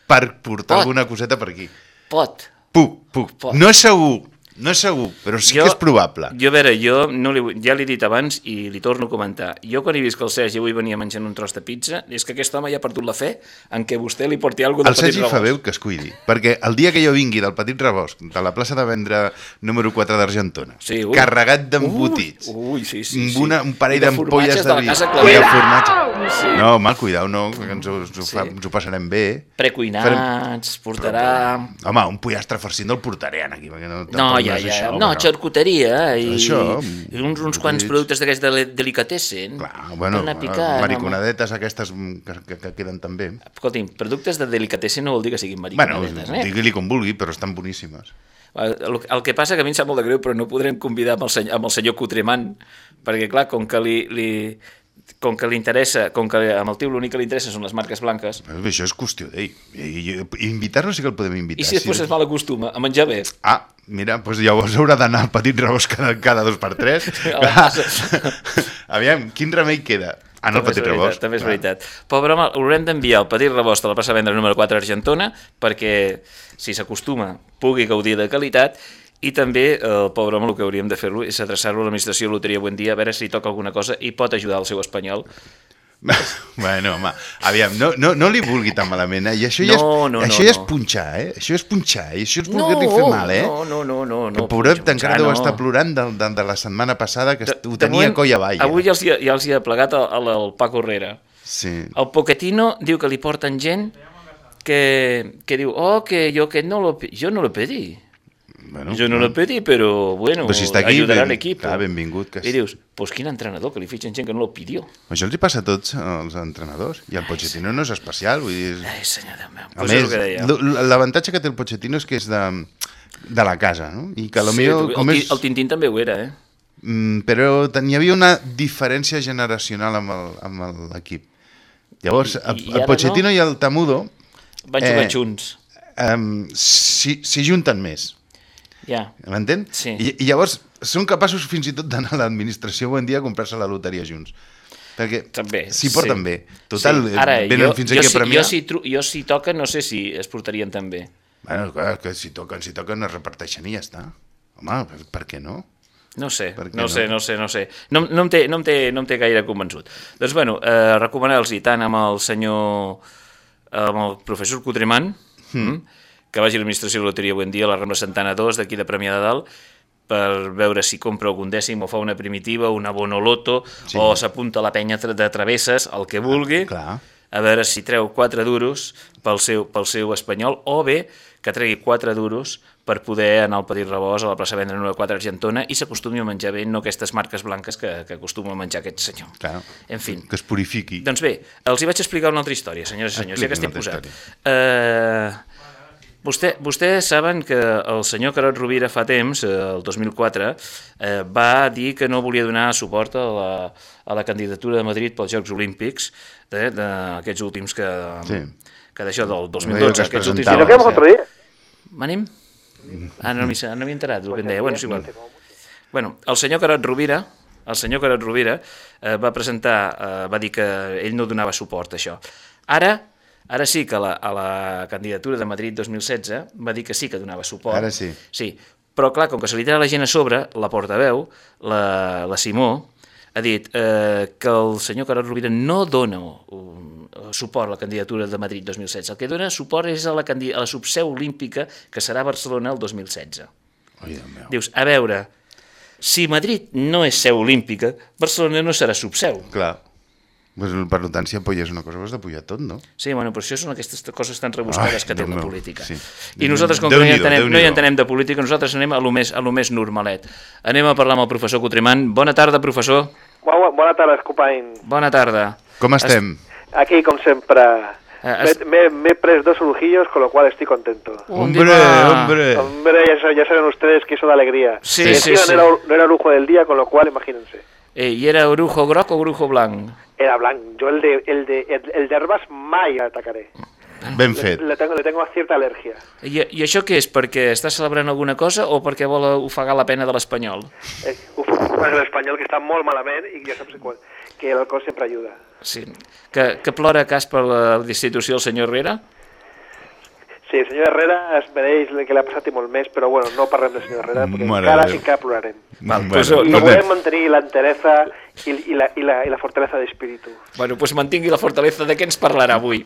per portar Pot. alguna coseta per aquí. Pot. Puc, puc. Pot. No és segur, No és segur, però sí Jo- que és probable. Jo, a veure, jo no li, ja l'he dit abans i li torno a comentar. Jo quan he vist que el Sergi avui venia menjant un tros de pizza, és que aquest home ja ha perdut la fe en què vostè li porti alguna El cosa de Sergi petit fa rebost. veu que es cuidi, perquè el dia que jo vingui del Petit Rebost, de la plaça de vendre número 4 d'Argentona, Sí, ui. carregat d'embotits, Ui, sí, sí, sí. una, un parell de d'ampolles de de vi, casa i de formatge. Sí. No, mal, cuidao, no, que ens ho, ens ho, fa, ens ho passarem bé. Precuinats, portarà... Home, un pollastre farcint el portaré aquí, perquè no... No, ja, és ja. això, no, però- xarcuteria i, Això, i uns, uns quants productes d'aquests de delicatessen. Ah, Bueno, picada, mariconadetes aquestes que, que, que queden també. Escolti'm, productes de delicatessen no vol dir que siguin Bueno, mariconadetes, eh? digui-li com vulgui, però estan boníssimes. El, el que passa que a mi em sap molt de greu, però no podrem convidar amb el senyor, amb el senyor Cutreman, perquè, clar, com que li, li, com que li interessa, com que amb el tio l'únic que li interessa són les marques blanques, Però Això és qüestió d'ell. Invitar-lo sí que el podem invitar. i si després es mal acostuma a menjar bé? Ah, mira, doncs llavors haurà d'anar al petit rebost cada, cada dos per tres. Casa. Aviam, quin remei queda? Anar També és petit veritat, rebost. També és veritat. Pobre home, l'haurem d'enviar al petit rebost a la plaça número 4 a Argentona perquè, si s'acostuma, pugui gaudir de qualitat i també eh, el pobre home el que hauríem de fer-lo és adreçar-lo a l'administració Loteria Buendia a veure si toca alguna cosa i pot ajudar el seu espanyol. Bueno, home, aviam, no, no, no li vulgui tan malament, eh? I això ja és, No, no, no, això ja és no. punxar, eh? Això és punxar, i això és voler-li fer mal, eh? No, no, no, no. No pobret punxa, encara punxar, deu no. estar plorant de, de, de la setmana passada, que ho De tenia moment, coll avall. eh? Avui ja els, hi ja els hi ha plegat el, el, el Paco Herrera. Sí. El Poquetino diu que li porten gent que, que diu, oh, que jo que no lo, jo no lo pedí. Bueno, jo no lo pedí, però bueno, Però si està aquí, ayudarà ben- l'equip. clar, benvingut que I dius, pues quin entrenador, que li fitxen gent que no lo pidió. Això els hi passa a tots els entrenadors. I el Pochettino no és especial, vull dir... Ai, senyor Déu meu. Pues és més, el l'avantatge que té el Pochettino és que és de, de la casa, no? I que Sí, millor, el, com Ti- és... el Tintín també ho era, eh? Mm, però hi havia una diferència generacional amb el- l'equip. Llavors, I- el, i el Pochettino no? i el Tamudo... Van jugar junts. Um, si, si junten més. Ja. M'entén? Sí. I, I llavors són capaços fins i tot d'anar a l'administració bon dia a comprar-se la loteria junts. Perquè També, s'hi porten sí. bé. Total, sí. Ara, venen jo, fins jo, aquí a si, premiar. jo, si, jo si toca, no sé si es portarien tan bé. Bueno, clar, que si toquen, si toquen es reparteixen i ja està. Home, per, per què no? No sé, no, no? sé, no sé, no sé. No, no, em té, no, em té, no em té gaire convençut. Doncs, bueno, eh, recomanar-los tant amb el senyor, amb el professor Cutreman, mm. Que vagi a l'administració de Loteria avui en dia, a la Rambla Santana 2, d'aquí de Premià de Dalt, per veure si compra algun dècim o fa una primitiva, una bonoloto, sí. o s'apunta a la penya de travesses, el que vulgui, Ah, clar. a veure si treu 4 duros pel seu, pel seu espanyol, o bé que tregui 4 duros per poder anar al Petit Rebost a la plaça Vendre número 4 Argentona i s'acostumi a menjar bé, no aquestes marques blanques que, que acostuma a menjar aquest senyor. Clar, En fi. que es purifiqui. Doncs bé, els hi vaig explicar una altra història, senyores i senyors, ja que estem Expliqui'm una posat. Vostè, vostès saben que el senyor Carot Rovira fa temps, eh, el 2004, eh, va dir que no volia donar suport a la, a la candidatura de Madrid pels Jocs Olímpics eh, d'aquests últims que... Sí. que d'això del Allò que 2012, es aquests últims... ¿Y no quedamos otro día? Manem? Ah, no m'hi no enterat, el que em deia. Bueno, és igual. Bueno, el senyor Carot Rovira, el senyor Carot Rovira eh, va presentar, eh, va dir que ell no donava suport a això. Ara, ara sí que la, a la candidatura de Madrid 2016 va dir que sí que donava suport. Ara sí. Sí, però clar, com que se li la gent a sobre, la portaveu, la, la Simó, ha dit eh, que el senyor Carot Rovira no dona un, suport a la candidatura de Madrid 2016. El que dona suport és a la, a la subseu olímpica que serà a Barcelona el 2016. Ai, Déu meu. Dius, a veure, si Madrid no és seu olímpica, Barcelona no serà subseu. Clar. Pues, per tant, si apoyes una cosa, ho has d'apoyar tot, no? Sí, bueno, però això són aquestes coses tan rebuscades Ai, que té la política. sí. I nosaltres, com que no hi, entenem, no hi entenem de política, nosaltres anem a lo més, a lo més normalet. Anem a parlar amb el professor Cotrimant. Bona tarda, professor. Bona, bona tarda, company. Bona tarda. Com estem? Aquí, como siempre. Eh, Me, me- me he pres dos urujillos, con lo cual estoy contento. Hombre, hombre. Hombre, ya, ya saben ustedes que eso da alegría. Sí, y sí, sí. No, era, no era lujo del día, con lo cual, imagínense. Eh, I era orujo groc o orujo blanc? Era blanco. Yo el de, el de, el, el de herbas mai atacaré. Ben Le, fet. le tengo, le tengo cierta alergia. I, I això què és? Perquè està celebrant alguna cosa o perquè vol ofegar la pena de l'espanyol? Eh, español que está muy malamente y ya sabes cuál, que el alcohol siempre ayuda. Sí. Que, que plora cas per la destitució del senyor Herrera? Sí, el senyor Herrera es mereix el que l'ha passat i molt més, però bueno, no parlem del senyor Herrera, perquè Mare encara, Déu. encara plorarem. Val, pues, bueno, I no, volem mantenir l'enteresa i, i, la, i, la, i la fortalesa d'espíritu. Bueno, doncs mantingui la fortalesa de què ens parlarà avui.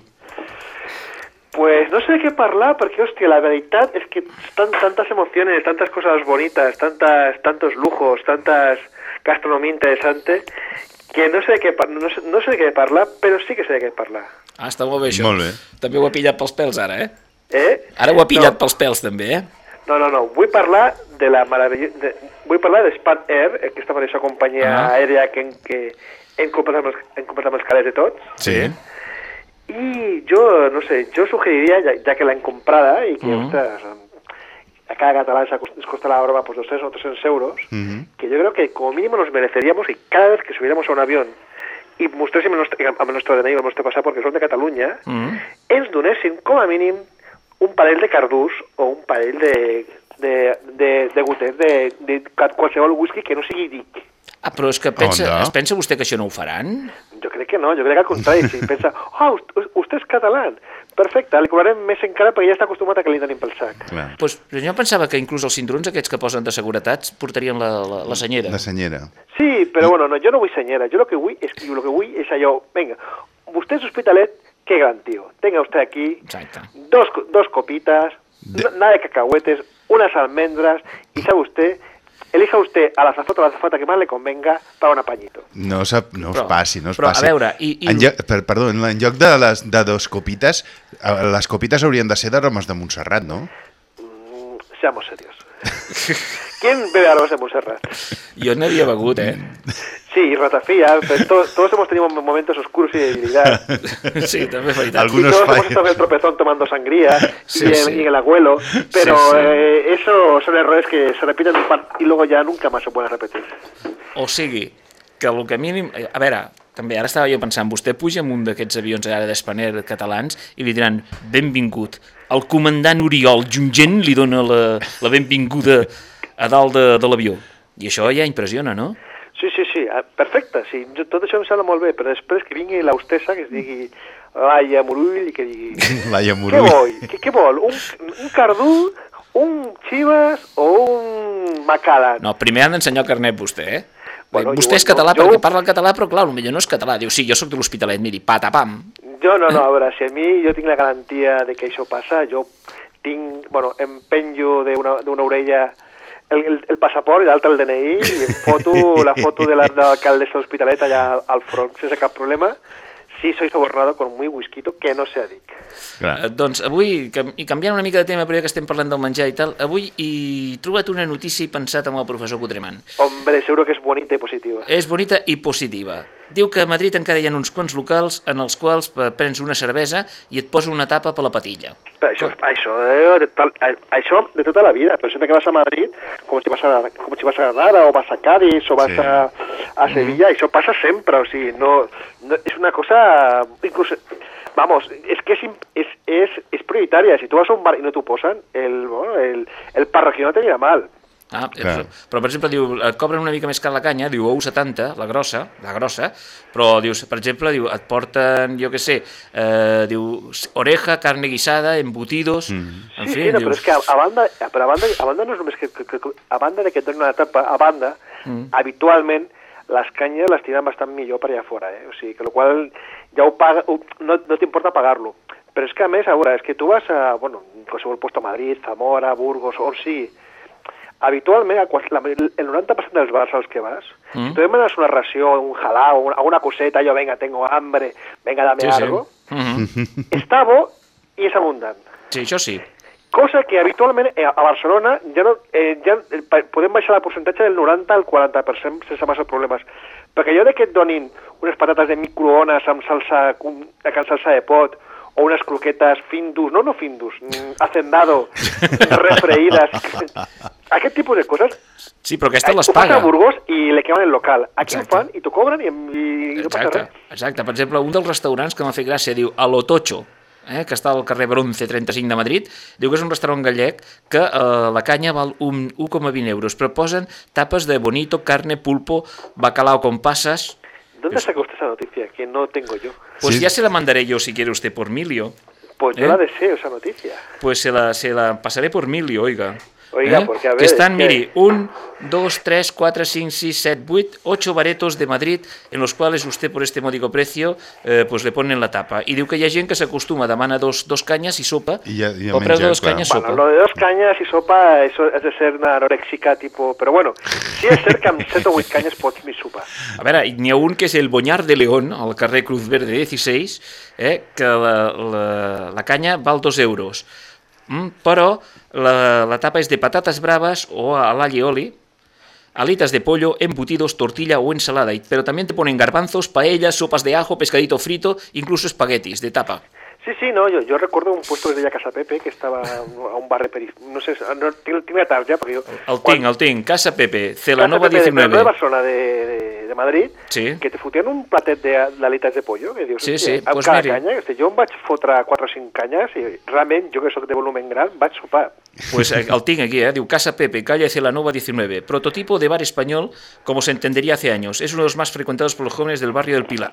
Pues no sé de qué hablar, porque hostia, la verdad es que están tantas emociones, tantas cosas bonitas, tantas, tantos lujos, tantas gastronomía interesante, que no sé de qué, no sé, no sé de qué hablar, pero sí que sé de qué hablar. Ah, està molt bé això. Molt bé. També ho ha pillat pels pèls ara, eh? Eh? Ara ho ha pillat pels pèls també, eh? No, no, no, vull parlar de la meravella... De, vull parlar de Span Air, eh, aquesta mateixa companyia Ah. aèria que, que hem comprat amb els, hem comprat amb els calés de tots, Sí. Y yo, no sé, yo sugeriría, ya, ya que la han comprada y que, Mm. ostras, a cada catalán se cost- les costa la broma pues 200 o 300 euros, Mhm. que yo creo que como mínimo nos mereceríamos y cada vez que subiéramos a un avión i mostréssim el nostre, amb el nostre DNI o el nostre passaport, que són de Catalunya, Mm. ens donessin com a mínim un parell de cardús o un parell de, de, de, de gotets de, de qualsevol whisky que no sigui dic. Ah, però és que pensa, Onda. es pensa vostè que això no ho faran? Jo crec que no, jo crec que al contrari, si pensa, oh, vostè és català, perfecte, li cobrarem més encara perquè ja està acostumat a que li donin pel sac. Clar. Pues, jo pensava que inclús els cinturons aquests que posen de seguretats portarien la, la, la senyera. La senyera. Sí, però bueno, no, jo no vull senyera, jo lo que vull és, lo que vull és allò, venga, vostè és hospitalet, qué gran tío, tenga usted aquí dos, dos copitas, no- nada de cacahuetes, unas almendras, y sabe usted, elija usted a la azafata o a la azafata que más le convenga para un apañito. No, sap, no us Però- passi, no us però, a passi. veure, i- i- En lloc, per, perdó, en, lloc de, les, de dos copites, les copites haurien de ser d'aromes de Montserrat, no? Mm, seamos serios. ¿Quién bebe aromas de Montserrat? Jo n'havia begut, eh? Sí, y ratafía, pero to- todos hemos tenido momentos oscuros y de debilidad. Sí, també és veritat. y todos hemos estado en el tropezón tomando sangría Sí, y, en, sí. y en el abuelo, pero Sí, sí. eh, eso son errores que se repiten un par- y luego ya nunca más se pueden repetir. O sigui, que el que mínim... A veure, també ara estava jo pensant, vostè puja en un d'aquests avions ara d'Espaner catalans i li diran benvingut. El comandant Oriol Jungent li dona la, la benvinguda a dalt de, de l'avió. I això ja impressiona, no? Sí, sí, sí, ah, perfecte, sí, jo- tot això em sembla molt bé, però després que vingui l'hostessa que es digui Laia Morull i que digui Laia què Morull. vol, què, què vol, un, un cardú, un Chivas o un Macallan? No, primer han d'ensenyar el carnet vostè, eh? Bueno, vostè jo- és català jo- perquè parla el català, però clar, potser no és català. Diu, sí, jo sóc de l'Hospitalet, miri, patapam. Jo no, no, a veure, si a mi jo tinc la garantia de que això passa, jo tinc, bueno, em penjo d'una orella el, el, el passaport i l'altra el DNI i em foto la foto de la- de l'alcaldessa de l'Hospitalet allà al front sense cap problema. Sí, soy sobornado con muy whisky, que no sea dic. Eh, doncs avui, i canviant una mica de tema, però ja que estem parlant del menjar i tal, avui he trobat una notícia i pensat amb el professor Cotreman. Hombre, seguro que és bonita i positiva. És bonita i positiva. Diu que a Madrid encara hi ha uns quants locals en els quals prens una cervesa i et posa una tapa per la patilla. Però això, això, eh, de tal, eh, això de tota la vida, però sempre que vas a Madrid, com si vas a, com si vas a Granada, o vas a Cádiz, o vas Sí. a, a Sevilla, això passa sempre, o sigui, no, no, és una cosa, incluso, vamos, és que és, és, és, és prioritària, si tu vas a un bar i no t'ho posen, el, bueno, el, el parroquià no t'anirà mal. Ah, Clar. però, però, per exemple, diu, et cobren una mica més car la canya, diu, ou 70, la grossa, la grossa, però, dius, per exemple, diu, et porten, jo què sé, eh, diu, oreja, carne guisada, embutidos, en Sí, fi, sí, no, però dius, és que a, banda, però a, banda, a banda no és només que, que, que, a banda de que et donen una tapa, a banda, Mm. habitualment les canyes les tiren bastant millor per allà fora, eh? O sigui, que el qual ja ho paga, ho, no, no t'importa pagar-lo. Però és que a més, a veure, és que tu vas a, bueno, qualsevol puesto a Madrid, Zamora, Burgos, on sigui, habitualment el 90% dels bars als que vas, Mm. si tu demanes una ració, un jalao, una, alguna coseta, yo venga, tengo hambre, venga, dame sí, sí. algo, Mhm. està bo i és abundant. Sí, això sí. Cosa que habitualment eh, a Barcelona ja no, eh, ja eh, podem baixar el percentatge del 90 al 40% sense massa problemes. Perquè allò de que et donin unes patates de microones amb salsa, amb salsa de pot, o unes croquetes findus, no, no findus, mm, hacendado, refreídas, aquest tipus de coses Sí, però aquesta les ho fan a paga. Burgos i le quemen el local. Aquí Exacte. ho fan i t'ho cobren i, i no passa Exacte, res. exacte. Per exemple, un dels restaurants que m'ha fet gràcia diu Alotocho, eh, que està al carrer Bronce 35 de Madrid, diu que és un restaurant gallec que eh, la canya val un 1,20 euros, però posen tapes de bonito, carne, pulpo, bacalao con pasas... ¿Dónde saca usted esa noticia? Que no tengo yo. Pues Sí. ya se la mandaré yo si quiere usted por Milio. Pues yo ¿Eh? la deseo, esa noticia. Pues se la, se la pasaré por Milio, oiga. Oiga, ¿Eh? porque a ver, que están, es que- mire, un, dos, tres, cuatro, cinco, seis, siete, ocho, ocho baretos de Madrid en los cuales usted por este módico precio eh, pues le ponen la tapa. I diu que hi ha gent que s'acostuma, demana dos, dos canyes i sopa, I ja, ja o preu menja, dos clar. canyes Bueno, sopa. lo de dos cañas y sopa, eso es de ser una anoréxica tipo... Pero bueno, sí es ser que amb 7 o 8 canyes pots mi sopa. A veure, n'hi ha un que és el Boñar de León, al carrer Cruz Verde 16, eh, que la, la, la canya val dos euros. Mm, però la, tapa és de patates braves o a alitas de pollo, embutidos, tortilla o ensalada. Pero también te ponen garbanzos, paellas, sopas de ajo, pescadito frito, incluso espaguetis de tapa. Sí, sí, no, yo, yo recuerdo un puesto desde la Casa Pepe que estaba a un barrio perif... No sé, no, tiene, tiene tarde ya, porque yo... El tinc, el tinc. Casa Pepe, Celanova Casa Pepe de 19. Nueva Barcelona de, de, de Madrid, Sí. que te fotían un platet de- d'alites de pollo, que dius, Sí, sí, amb pues cada miri. canya, hosti, jo em vaig fotre 4 o 5 canyes i realment, jo que sóc de volumen gran, vaig sopar. Pues eh, el tinc aquí, eh? diu Casa Pepe, calle Celanova 19, prototipo de bar español como se entendería hace años. Es uno de los más frecuentados por los jóvenes del barrio del Pilar,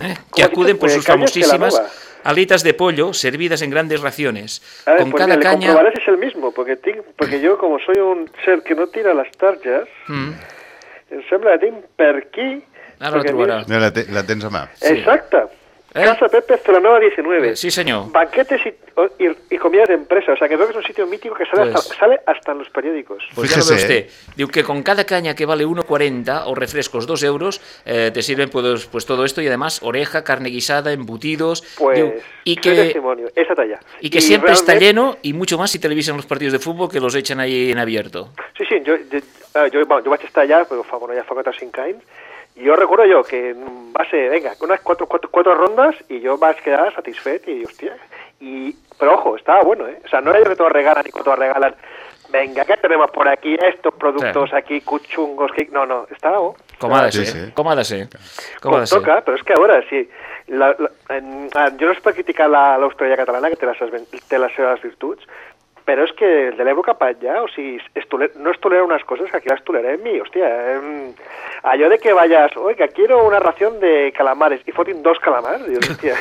¿eh? que ¿Cómo acuden por De sus famosísimas alitas de pollo servidas en grandes raciones. A ver, Con pues cada mira, le caña... si es el mismo, porque, tinc, porque yo, como soy un ser que no tira las tarjas, Mm. em sembla que tinc per aquí... Ara la trobaràs. No, la, te, la tens a mà. Exacta. Casa Pepe Celanova 19. Eh? Sí, señor. Banquetes y, y, y comidas de empresa. O sea, que veo que es un sitio mítico que sale, Pues- hasta, sale hasta en los periódicos. Pues ya lo ve usted. Digo que con cada caña que vale 1,40 o refrescos 2 euros, eh, te sirven pues, pues todo esto y además oreja, carne guisada, embutidos. Pues, digo, y que, testimonio, esa talla. y que siempre está realmente- lleno y mucho más si televisan los partidos de fútbol que los echan ahí en abierto. Sí, sí, jo, eh, jo, bueno, jo vaig estar allà, però fa, bueno, ja fa 4 o 5 anys, i jo recordo jo que va ser, venga, unas cuatro, cuatro, cuatro rondas y yo vaig quedar satisfet y, hostia, y, pero ojo, estaba bueno, ¿eh? O sea, no era yo que todos regalan y que todos regalan, venga, ¿qué tenemos por aquí? Estos productos Sí. aquí, cuchungos, que... No, no, estaba bueno. Com ha de Sí, ser, sí. com ha de ser. Com Com ha de ser. toca, però és que a veure, si la, la, en, en, jo no és per criticar la- l'Austràlia catalana, que té les, seves ben- té les seves virtuts, però és que de l'Ebro cap allà, o sigui, es no es toleren unes coses que aquí les tolerem i, hòstia, eh, allò de que vayas, oiga, quiero una ración de calamares, i fotin dos calamars, dius, hòstia,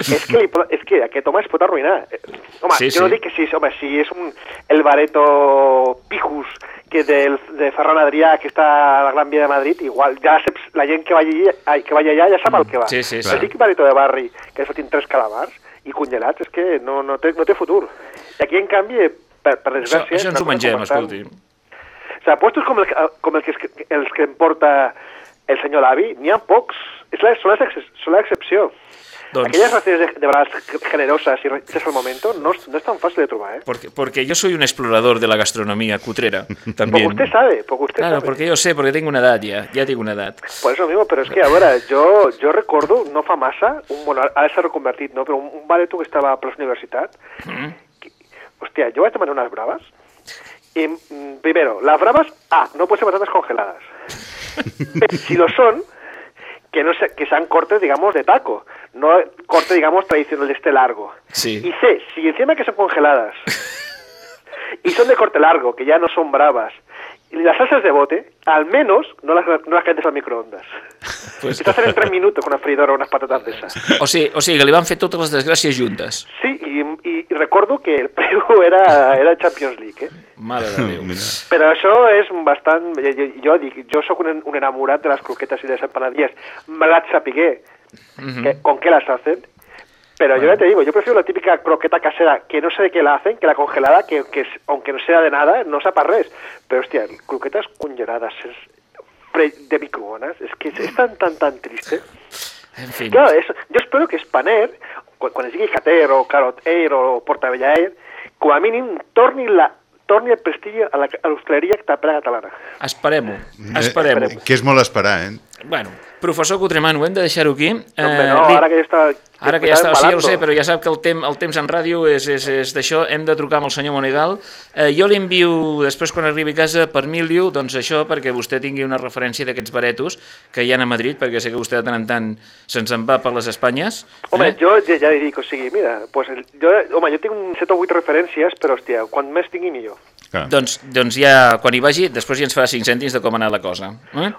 és que, li, és que aquest home es pot arruïnar. Eh, Home, Sí, jo no sí. dic que si, home, si és un, el bareto pijus que del, de Ferran Adrià, que està a la Gran Via de Madrid, igual, ja saps, la gent que vagi, ai, que vagi allà ja sap el que va. Sí, sí, sí. Però dic bareto de barri, que es fotin tres calamars i congelats, és que no, no, té, no té futur. I aquí, en canvi, per, per Això, desgràcia... això ens ho mengem, començam- escolti. O sea, puestos com el, com el que, els que em porta el senyor Lavi, n'hi ha pocs. És la, són, les, són l'excepció. Doncs- Aquelles raciones de, de vegades generosas y es al momento no, no es tan fácil de trobar, ¿eh? Porque, porque yo soy un explorador de la gastronomía cutrera Porque también. usted sabe, porque usted Claro, sabe. porque yo sé, porque tengo una edad ya, ya tengo una edad. Por eso mismo, pero es que ahora yo, yo recordo, no fa massa, un, bueno, ara s'ha reconvertit, no? però un, un bareto que estava a Plus Universitat, Mm. Hostia, yo voy a tomar unas bravas, y mm, primero, las bravas, ah, no pueden ser patatas congeladas. Pero si lo son, que no se, que sean cortes, digamos, de taco, no corte, digamos, tradicional de este largo. Sí. Y C, si encima que son congeladas y son de corte largo, que ya no son bravas, y las salsas de bote, al menos no las, no las calientes al microondas. Pues- hacen en tres minutos con una freidora o unas patatas de esas. O sigui, o sigui, que li van fer totes les desgràcies juntes. Sí, y, y- y recuerdo que el preu era, era Champions League, eh? Mare de Déu. Però això és bastant... Jo, jo, jo dic, jo sóc un, un enamorat de les croquetes i de les empanadillas. Me las sapigué Mhm. que- con qué las hacen. Pero yo ya te digo, yo prefiero la típica croqueta casera que no sé de qué la hacen, que la congelada, que, que es- aunque no sea de nada, no sepa res. Pero hostia, croquetas congeladas es, de microondas, es que es tan, tan, tan triste. En fi. Claro, eso, yo espero que Spanair, quan, es digui Cater o Carrot Air o Portavella Air, com a mínim torni, la, torni el prestigi a l'hostaleria catalana. Esperem-ho, esperem-ho. Eh, que és molt esperar, eh? Bueno, professor Cotremano, hem de deixar-ho aquí. Hombre, no, li- ara que ja està... Ara que ja està, sí, ja ho sé, però ja sap que el, tem, el temps en ràdio és, és, és d'això, hem de trucar amb el senyor Monegal. Eh, jo li envio, després quan arribi a casa, per Milio, doncs això, perquè vostè tingui una referència d'aquests baretos que hi ha a Madrid, perquè sé que vostè de tant en tant se'ns en va per les Espanyes. Home, eh? jo ja, ja li dic, o sigui, mira, pues el, jo, home, jo tinc un 7 o 8 referències, però, hòstia, quan més tingui millor. Doncs, doncs ja, quan hi vagi, després ja ens farà 5 cèntims de com ha anat la cosa. Eh?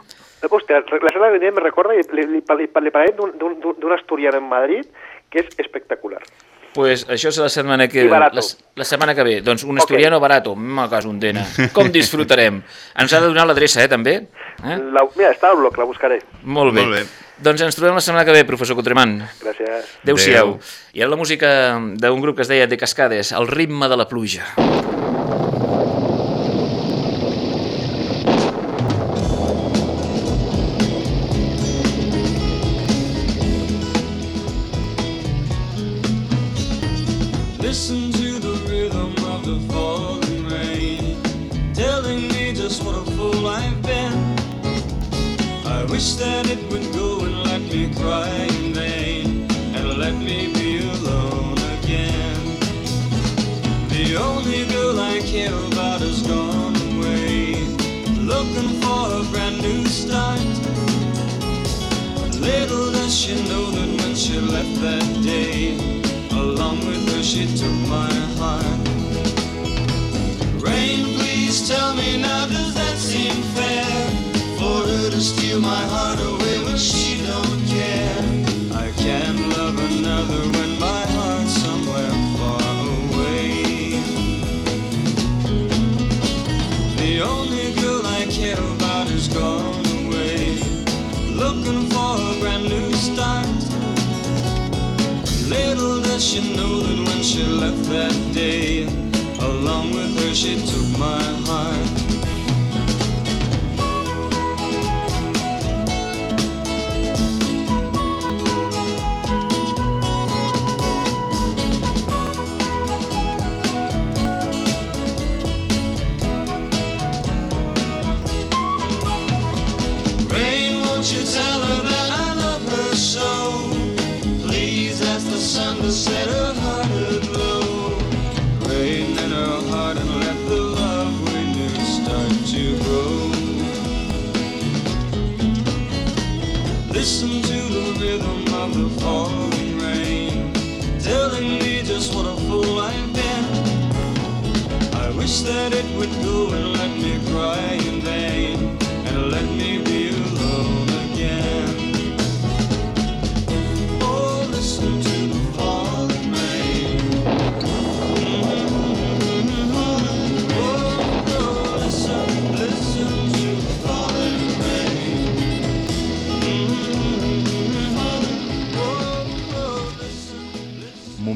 Hòstia, la sala de me recorda, i li, li, li, li parlaré d'un- asturiano en Madrid que és espectacular. pues això és la setmana que barato. la, la setmana que ve. Doncs un asturiano barato, me caso un dena. Com disfrutarem? Ens ha de donar l'adreça, eh, també? Eh? La, mira, està al bloc, la buscaré. Molt bé. Molt bé. Doncs ens trobem la setmana que ve, professor Cotremant. Gràcies. Adéu-siau. I ara la música d'un grup que es deia De Cascades, El ritme de la pluja. Wish that it would go and let me cry in vain, and let me be alone again. The only girl I care about has gone away, looking for a brand new start. Little does she know that when she left that day, along with her she took my heart. Rain, please tell me now, does that seem fair? Her to steal my heart away when she don't care. I can't love another when my heart's somewhere far away. The only girl I care about is gone away, looking for a brand new start. Little does she know that when she left that day, along with her she took my heart. You tell her that I love her so? Please ask the sun to set her heart aglow. Rain in her heart and let the love we knew start to grow. Listen to the rhythm of the falling rain, telling me just what a fool I've been. I wish that it would go and let me cry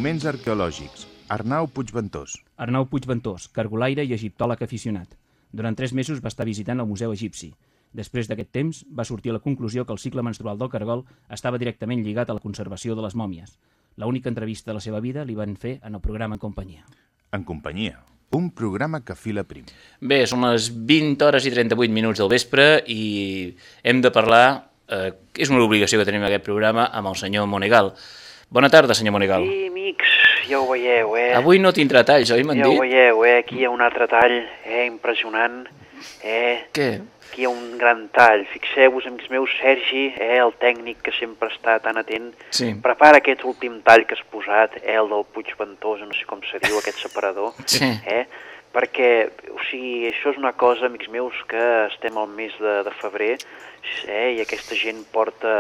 Moments arqueològics. Arnau Puigventós. Arnau Puigventós, cargolaire i egiptòleg aficionat. Durant tres mesos va estar visitant el Museu Egipci. Després d'aquest temps, va sortir a la conclusió que el cicle menstrual del cargol estava directament lligat a la conservació de les mòmies. La única entrevista de la seva vida li van fer en el programa En companyia. En companyia. Un programa que fila prim. Bé, són les 20 hores i 38 minuts del vespre i hem de parlar, eh, és una obligació que tenim en aquest programa, amb el senyor Monegal. Bona tarda, senyor Monegal. Sí, amics, ja ho veieu, eh? Avui no tindrà talls, oi, m'han ja ho dit? veieu, eh? Aquí hi ha un altre tall, eh? Impressionant, eh? Què? Aquí hi ha un gran tall. Fixeu-vos, amics meus, Sergi, eh? El tècnic que sempre està tan atent. Sí. Prepara aquest últim tall que has posat, eh? El del Puig Ventós, no sé com se diu, aquest separador. Sí. Eh? Perquè, o sigui, això és una cosa, amics meus, que estem al mes de, de febrer, eh? I aquesta gent porta...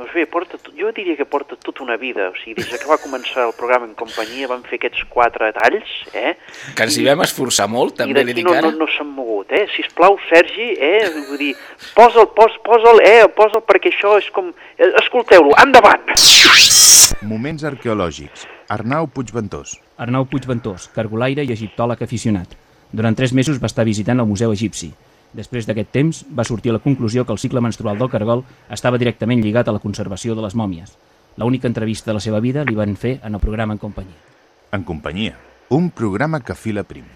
Doncs bé, porta, jo diria que porta tota una vida, o sigui, des que va començar el programa en companyia van fer aquests quatre talls, eh? Que ens hi vam esforçar molt, també d'aquí dic no, ara. no, no s'han mogut, eh? Sisplau, Sergi, eh? Vull dir, posa'l, pos, posa'l, eh? Posa'l perquè això és com... eh, Escolteu-lo, endavant! Moments arqueològics. Arnau Puigventós. Arnau Puigventós, cargolaire i egiptòleg aficionat. Durant tres mesos va estar visitant el Museu Egipci. Després d'aquest temps, va sortir la conclusió que el cicle menstrual del cargol estava directament lligat a la conservació de les mòmies. La única entrevista de la seva vida li van fer en el programa En companyia. En companyia. Un programa que fila prim.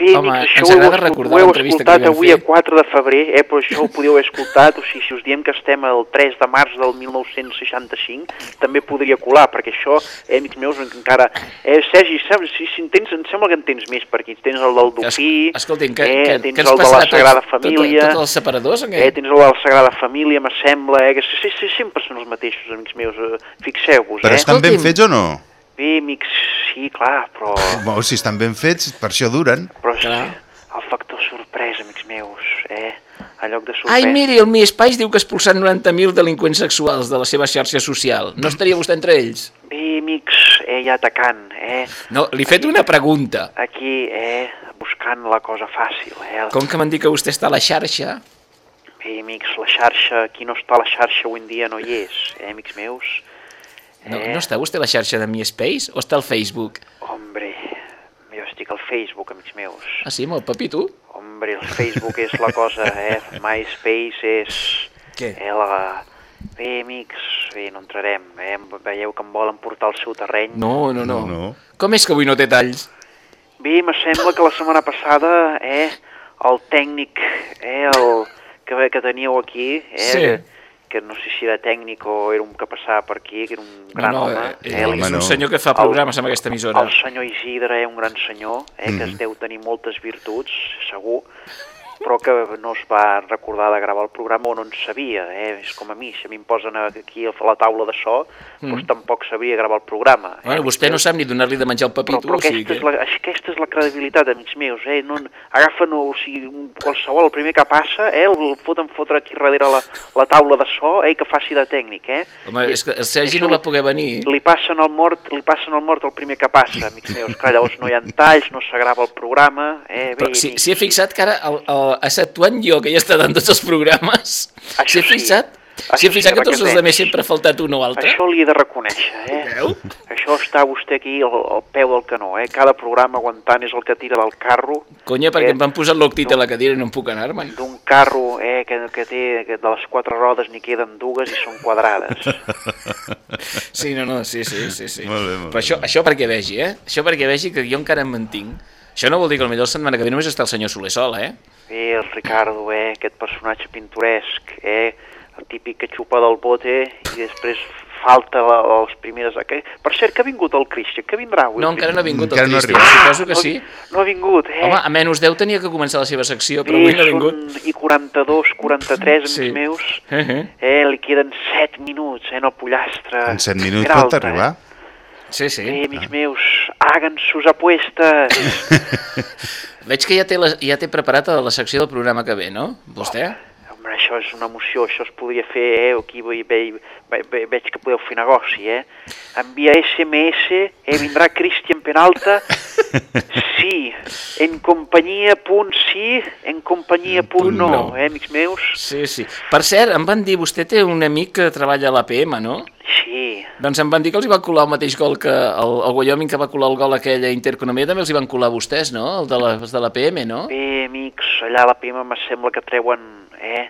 Bé, Home, amics, ens això ho heu, ho heu escoltat avui fer. a 4 de febrer, eh? però això ho podíeu haver escoltat, o sigui, si us diem que estem el 3 de març del 1965, també podria colar, perquè això, eh, amics meus, encara... Eh, Sergi, saps, si, si en tens, em sembla que en tens més per aquí. Tens el del Dofí, Escoltin, que, eh, que, tens que el de la Sagrada tot, Família, Tot, tots els separadors, o què? eh, tens el de la Sagrada Família, m'assembla, eh, que sí, sí, sempre són els mateixos, amics meus, eh, fixeu-vos, Però eh? estan ben fets o no? Bé, amics, sí, clar, però... Bueno, si estan ben fets, per això duren. Però és el factor sorpresa, amics meus, eh? en lloc de suspès... Ai, miri, el MySpace diu que ha expulsat 90.000 delinqüents sexuals de la seva xarxa social. No estaria vostè entre ells? Bé, amics, eh, ja atacant, eh? No, li he fet una pregunta. Aquí, eh, buscant la cosa fàcil, eh? Com que m'han dit que vostè està a la xarxa, Bé, amics, la xarxa, qui no està a la xarxa avui en dia no hi és, eh, amics meus? No, Eh. no està vostè a la xarxa de MySpace o està al Facebook? Hombre, jo estic al Facebook, amics meus. Ah, sí, amb el papito? Hombre, el Facebook és la cosa, eh? MySpace és... Què? Eh, la... Bé, amics, bé, no entrarem, eh? Veieu que em volen portar al seu terreny. No, no, no. No, no. Com és que avui no té talls? Bé, me sembla que la setmana passada, eh, el tècnic, eh, el que, que teníeu aquí, eh, Sí. Que, no sé si era tècnic o era un que passava per aquí, que era un gran no, home. eh, eh, és un senyor que fa programes amb aquesta emissora. El senyor Isidre és un gran senyor, eh, que es deu tenir moltes virtuts, segur, però que no es va recordar de gravar el programa o no en sabia, eh? és com a mi, si a mi em posen aquí a la taula de so, Mm. doncs tampoc sabria gravar el programa. Bueno, vostè no sap ni donar-li de menjar el papito, Però, però o sigui aquesta, que... és la, aquesta és la credibilitat, amics meus, eh? No, agafen o sigui, un- qualsevol, el primer que passa, eh? el foten fotre aquí darrere la, la taula de so, eh? que faci de tècnic, eh? Home, és que el Sergi no va poder venir. Li passen el mort, li passen el mort el primer que passa, amics meus, clar, llavors no hi ha talls, no s'agrava el programa, eh? Bé, Però si, si he fixat que ara, el, el, exceptuant jo, que ja està dant tots els programes, si he fixat, si he fixat que tots els altres sempre ha faltat un o altre. Això li he de reconèixer, eh? Veu? Això està vostè aquí al, al peu del canó, eh? Cada programa aguantant és el que tira del carro, Conya, perquè Eh, em van posar l'octit a la cadira i no em puc anar-me'n. d'un carro eh, que, que té que de les quatre rodes n'hi queden dues i són quadrades. Sí, no, no, sí, sí, sí. sí. Molt bé, molt Però això, això perquè vegi, eh? Això perquè vegi que jo encara em mantinc. Això no vol dir que potser la setmana que ve només està el senyor Soler sol, eh? Bé, el Ricardo, eh, aquest personatge pintoresc, eh, el típic que xupa del bote i després falta la, les primeres... Que, per cert, que ha vingut el Christian, que vindrà avui? No, encara no ha vingut Encara el no ha Cristian, arribat. suposo que sí. No ha vingut, eh? Home, a menys 10 tenia que començar la seva secció, però Bé, avui no ha vingut. i 42, 43, amics Sí. meus. Eh, eh. Eh, li queden 7 minuts, eh, en el pollastre. En 7 minuts Peralta, pot arribar? Sí, sí. Eh, amics meus, hagan sus apuestes. Veig que ja té, la, ja té preparat la secció del programa que ve, no? Vostè? Home, això és una emoció, això es podria fer, eh, aquí ve, ve, ve, ve, veig que podeu fer negoci, eh? Envia SMS, eh, vindrà Cristian Penalta, sí, en companyia punt sí, en companyia punt no, no. eh, amics meus? Sí, sí. Per cert, em van dir, vostè té un amic que treballa a l'APM, no? Sí. Doncs em van dir que els hi va colar el mateix gol que el, el Wyoming que va colar el gol aquella Intereconomia, també els hi van colar vostès, no? El de la, els de l'APM, no? Bé, amics, allà a la PIMA me sembla que treuen, eh,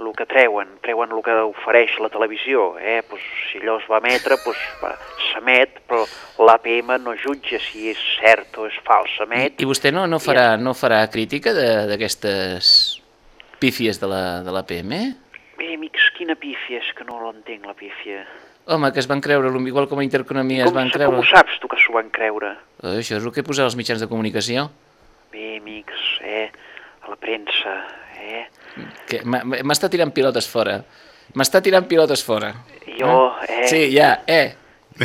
el que treuen, treuen el que ofereix la televisió, eh, pues, si allò es va emetre, pues, s'emet, però l'APM no jutja si és cert o és fals, s'emet. I vostè no, no, farà, no farà crítica d'aquestes pífies de la, de l'APM? Bé, amics, quina pífia, és que no l'entenc, la pífia. Home, que es van creure, igual com a Intereconomia es Com, van sa- creure... com ho saps tu que s'ho van creure? Eh, això és el que posa als mitjans de comunicació. Bé, amics, eh, a la premsa, eh, Que M'està tirant pilotes fora. M'està tirant pilotes fora. Jo, eh. Sí, ja, eh.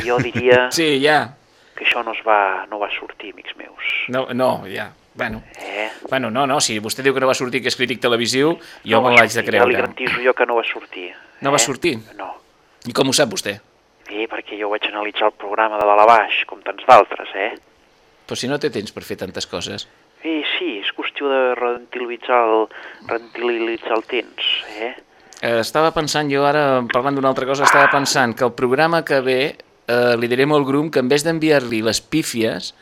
jo diria Sí, ja. que això no es va, no va sortir, amics meus. No, no, ja. Bueno. Eh? Bueno, no, no, si vostè diu que no va sortir que és crític televisiu, jo No me l'haig de sortir, Ja li creure. garantizo jo que no va sortir. No va sortir? No. I com ho sap vostè? Bé, perquè jo vaig analitzar el programa de dalt a baix, com tants d'altres, eh? Però si no té temps per fer tantes coses. Bé, sí, és qüestió de rentilitzar el, rentilitzar el temps, eh? Eh, estava pensant, jo ara, parlant d'una altra cosa, estava pensant que el programa que ve eh, li direm al grup que en vez d'enviar-li les pífies,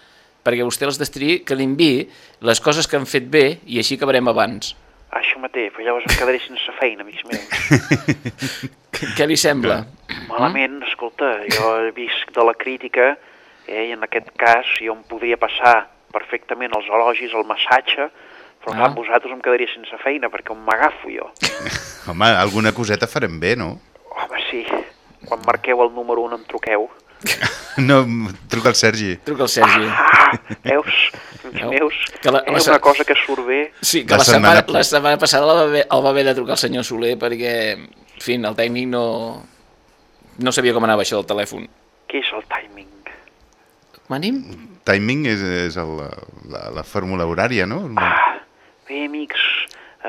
perquè vostè les destri, que li enviï les coses que han fet bé i així acabarem abans. Això mateix, però llavors em quedaré sense feina, amics meus. Què li sembla? Malament, escolta, jo he vist de la crítica, eh, i en aquest cas jo em podria passar perfectament els elogis, el massatge, però clar, Ah. amb vosaltres em quedaria sense feina, perquè on m'agafo jo? Home, alguna coseta farem bé, no? Home, sí, quan marqueu el número 1 em truqueu. No, truca al Sergi. Truca al Sergi. Ah, veus, Veu? meus, Que la- la se- una cosa que surt bé. Sí, que la, setmana, la setmana passada el va, haver, el va haver de trucar el senyor Soler perquè, en fi, el tècnic no, no sabia com anava això del telèfon. Què és el timing? Manim? Timing és, és el, la, la fórmula horària, no? Ah, bé, amics,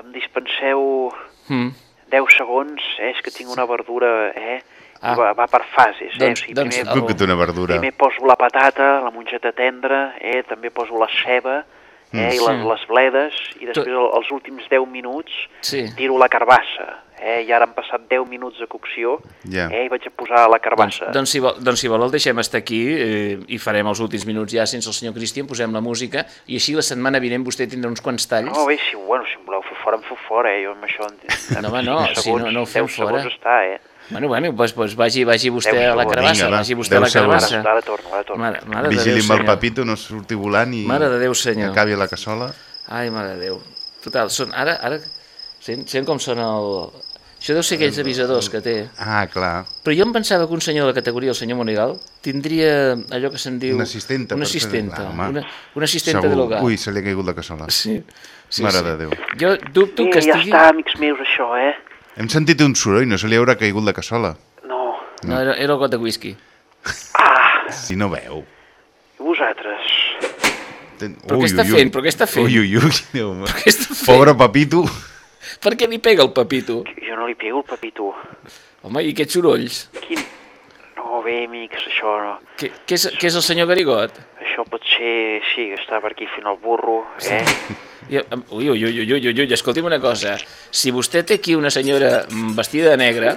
em dispenseu Mm. 10 segons, eh? és que tinc una verdura, eh? Ah. Va, va per fases, eh? Doncs- doncs primer, Tu que té una verdura. primer poso la patata, la mongeta tendra, eh? també poso la ceba, eh? Mm, i les, sí. les bledes, i després el, els últims 10 minuts Sí. tiro la carbassa, eh? i ara han passat 10 minuts de cocció, Ja. eh? i vaig a posar la carbassa. Doncs, doncs, si vol, doncs si vol el deixem estar aquí eh, i farem els últims minuts ja sense el senyor Cristian, posem la música i així la setmana vinent vostè tindrà uns quants talls. No, bé, si, bueno, si em voleu fer fora, em feu fora, eh? Jo amb això... No, home, no, cinc si no, no ho 10 fora. segons està, eh? Bueno, bueno, doncs, doncs vagi, vagi vostè Deu a la segons. carbassa, Vinga, va, vagi vostè a la segons. carbassa. Ara torno, ara torno. Mare, mare de Vigili Déu, amb el papito, no surti volant i... Mare de Déu, senyor. Que acabi a la cassola. Ai, mare de Déu. Total, són, ara, ara, sent, sent com sona el... Això deu ser aquells avisadors que té. Ah, clar. Però jo em pensava que un senyor de la categoria, el senyor Monigal, tindria allò que se'n diu... Una assistenta. Una assistenta. Clar, home. una, una assistenta Segur. de l'hogar. Ui, se li ha caigut la cassola. Sí. sí Mare sí. de Déu. Jo dubto que Eh, ja estigui... està, amics meus, això, eh? Hem sentit un soroll, no se li haurà caigut la cassola. No. No, era, era el got de whisky. Si no veu. I vosaltres? Ten... Però què està fent? Però què està fent? Ui, ui, ui. Déu meu. què està fent? Pobre papito. Per què li pega el papito? Jo no li pego el papito. Home, i aquests sorolls? Quin... No, bé, amics, això no. Què, què, és, què és el senyor Garigot? Això pot ser, sí, que està per aquí fent el burro, eh? I, em- ui, ui, ui, ui, ui, ui, escolti'm una cosa. Si vostè té aquí una senyora mm, vestida de negre,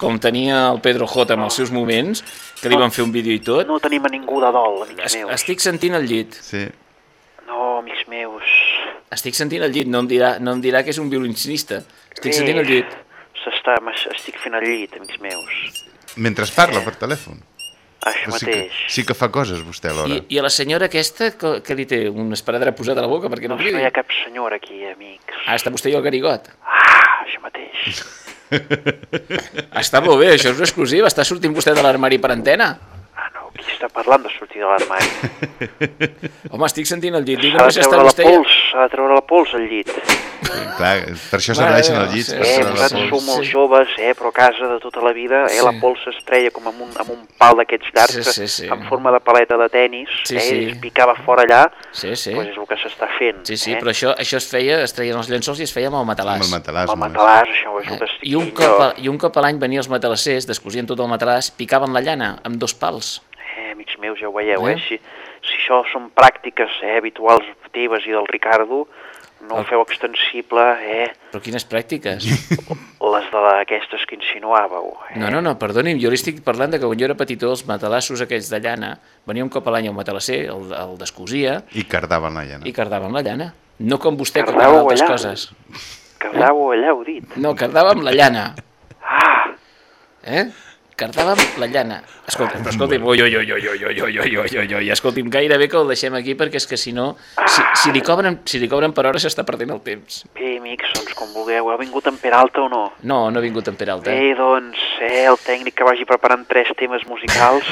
com tenia el Pedro J en els seus moments, que li van fer un vídeo i tot, No tenim a ningú de dol, amics es, meus. estic sentint el llit. Sí. No, amics meus. Estic sentint el llit, no em dirà, no em dirà que és un violinista. Estic sentint el llit. S'està, estic fent el llit, amics meus. Mentre parla per telèfon. Això sí que, mateix. sí que fa coses vostè alhora. I, I a la senyora aquesta, que, que li té un esparadrap posat a la boca perquè no No, cridi? no hi ha cap senyora aquí, amics. Ah, està vostè i el Garigot. Ah, això mateix. Està molt bé, això és una exclusiva. Està sortint vostè de l'armari per antena. Qui està parlant de sortir de l'armari? Home, estic sentint el llit. S'ha no de treure la pols, s'ha de treure la pols al llit. Clar, per això serveixen Mare els llits. meva, per Eh, vosaltres sou molt joves, eh, però a casa de tota la vida, eh, Sí. la pols s'estreia com amb un, amb un pal d'aquests llargs Sí, sí, sí. en forma de paleta de tennis, Sí, eh, sí. i es picava fora allà, Sí, sí. doncs és el que s'està fent. Sí, sí, eh? però això, això es feia, es treien els llençols i es feia amb el matalàs. Amb el matalàs, Amb el matalàs, això és el que estic I un, cop a, I un cop a l'any venia els matalassers, descosien tot el matalàs, picaven la llana amb dos pals. Eh, amics meus, ja ho veieu, Eh? eh? Si, si això són pràctiques eh, habituals teves i del Ricardo, no ho El- feu extensible, eh? Però quines pràctiques? Les de la- aquestes que insinuàveu. Eh? No, no, no, perdoni'm, jo li estic parlant de que quan jo era petitó els matalassos aquells de llana, venia un cop a l'any el matalasser, el, el descosia I cardaven la llana. i cardaven la llana. No com vostè que carda altres allà? coses. Cardàveu allà, heu dit. No, cardàvem la llana. Ah! Eh? Cardàvem la llana. Escolta, però escolti'm, ui, ui, ui, ui, ui, ui, ui, ui, ui, ui, ui, escolti'm, gairebé que el deixem aquí perquè és que si no, si, si, li, cobren, si li cobren per hora s'està perdent el temps. Bé, amics, doncs com vulgueu. Ha vingut en Peralta o no? No, no ha vingut en Peralta. Bé, doncs, eh, el tècnic que vagi preparant tres temes musicals,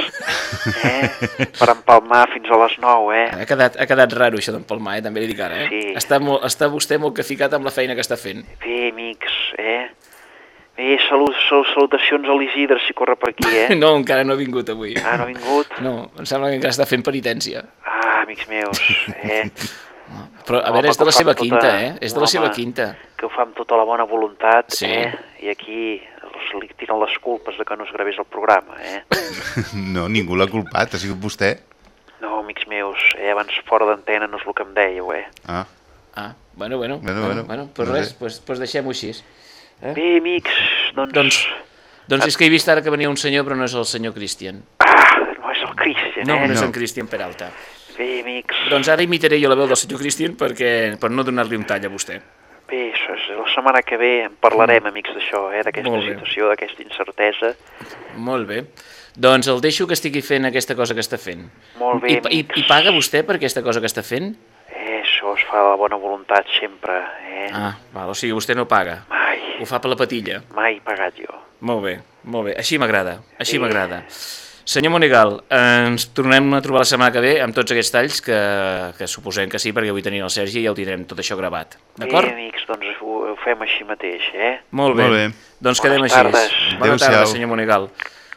eh, per empalmar fins a les 9, eh? Ha quedat, ha quedat raro això d'empalmar, eh? també li dic ara. Eh? Sí. Està, molt, està vostè molt caficat amb la feina que està fent. Bé, amics, eh? Bé, salut, salut, salutacions a l'Isidre, si corre per aquí, eh? No, encara no ha vingut avui. Ah, no ha vingut? No, em sembla que encara està fent penitència. Ah, amics meus, eh? Però, a Home, veure, és de la seva tota- quinta, eh? És de la Home, seva quinta. Que ho fa amb tota la bona voluntat, Sí. eh? I aquí els li tiren les culpes de que no es gravés el programa, eh? No, ningú l'ha culpat, ha sigut vostè. No, amics meus, eh? abans fora d'antena no és el que em dèieu, eh? Ah. Ah, bueno, bueno. Bueno, bueno, bueno, bueno pues no res, sé. pues, pues deixem-ho així. Eh? Bé, amics, doncs... Doncs, doncs és que he vist ara que venia un senyor, però no és el senyor Cristian. No és el Christian, No, eh? no és en Cristian Peralta. Bé, amics, Doncs ara imitaré jo la veu del senyor Cristian perquè, per no donar-li un tall a vostè. bé, això és, la setmana que ve en parlarem, amics, d'això, eh? D'aquesta situació, d'aquesta incertesa. Molt bé. Doncs el deixo que estigui fent aquesta cosa que està fent. Molt bé, I, i, I paga vostè per aquesta cosa que està fent? Eh, això es fa de la bona voluntat sempre, eh? Ah, val, o sigui, vostè no paga. Mai. Ho fa per la patilla. Mai pagat jo. Molt bé, molt bé. Així m'agrada, així m'agrada. Senyor Monigal, ens tornem a trobar la setmana que ve amb tots aquests talls que, que suposem que sí, perquè avui tenim el Sergi i ja ho tindrem tot això gravat. D'acord? Bé, amics, doncs ho, ho fem així mateix, eh? Molt bé. Molt bé. Doncs quedem Bones així. tardes. Bona tarda, senyor Monigal.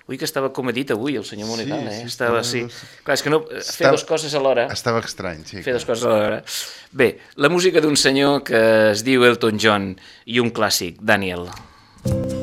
Ui, que estava comedit avui, el senyor Monegal, Sí, eh? sí, estava, estava- sí. Clar, és que no... Fer Estava- dues coses alhora... Estava estrany, sí. Fer dues coses alhora. Bé, la música d'un senyor que es diu Elton John i un clàssic, Daniel. Daniel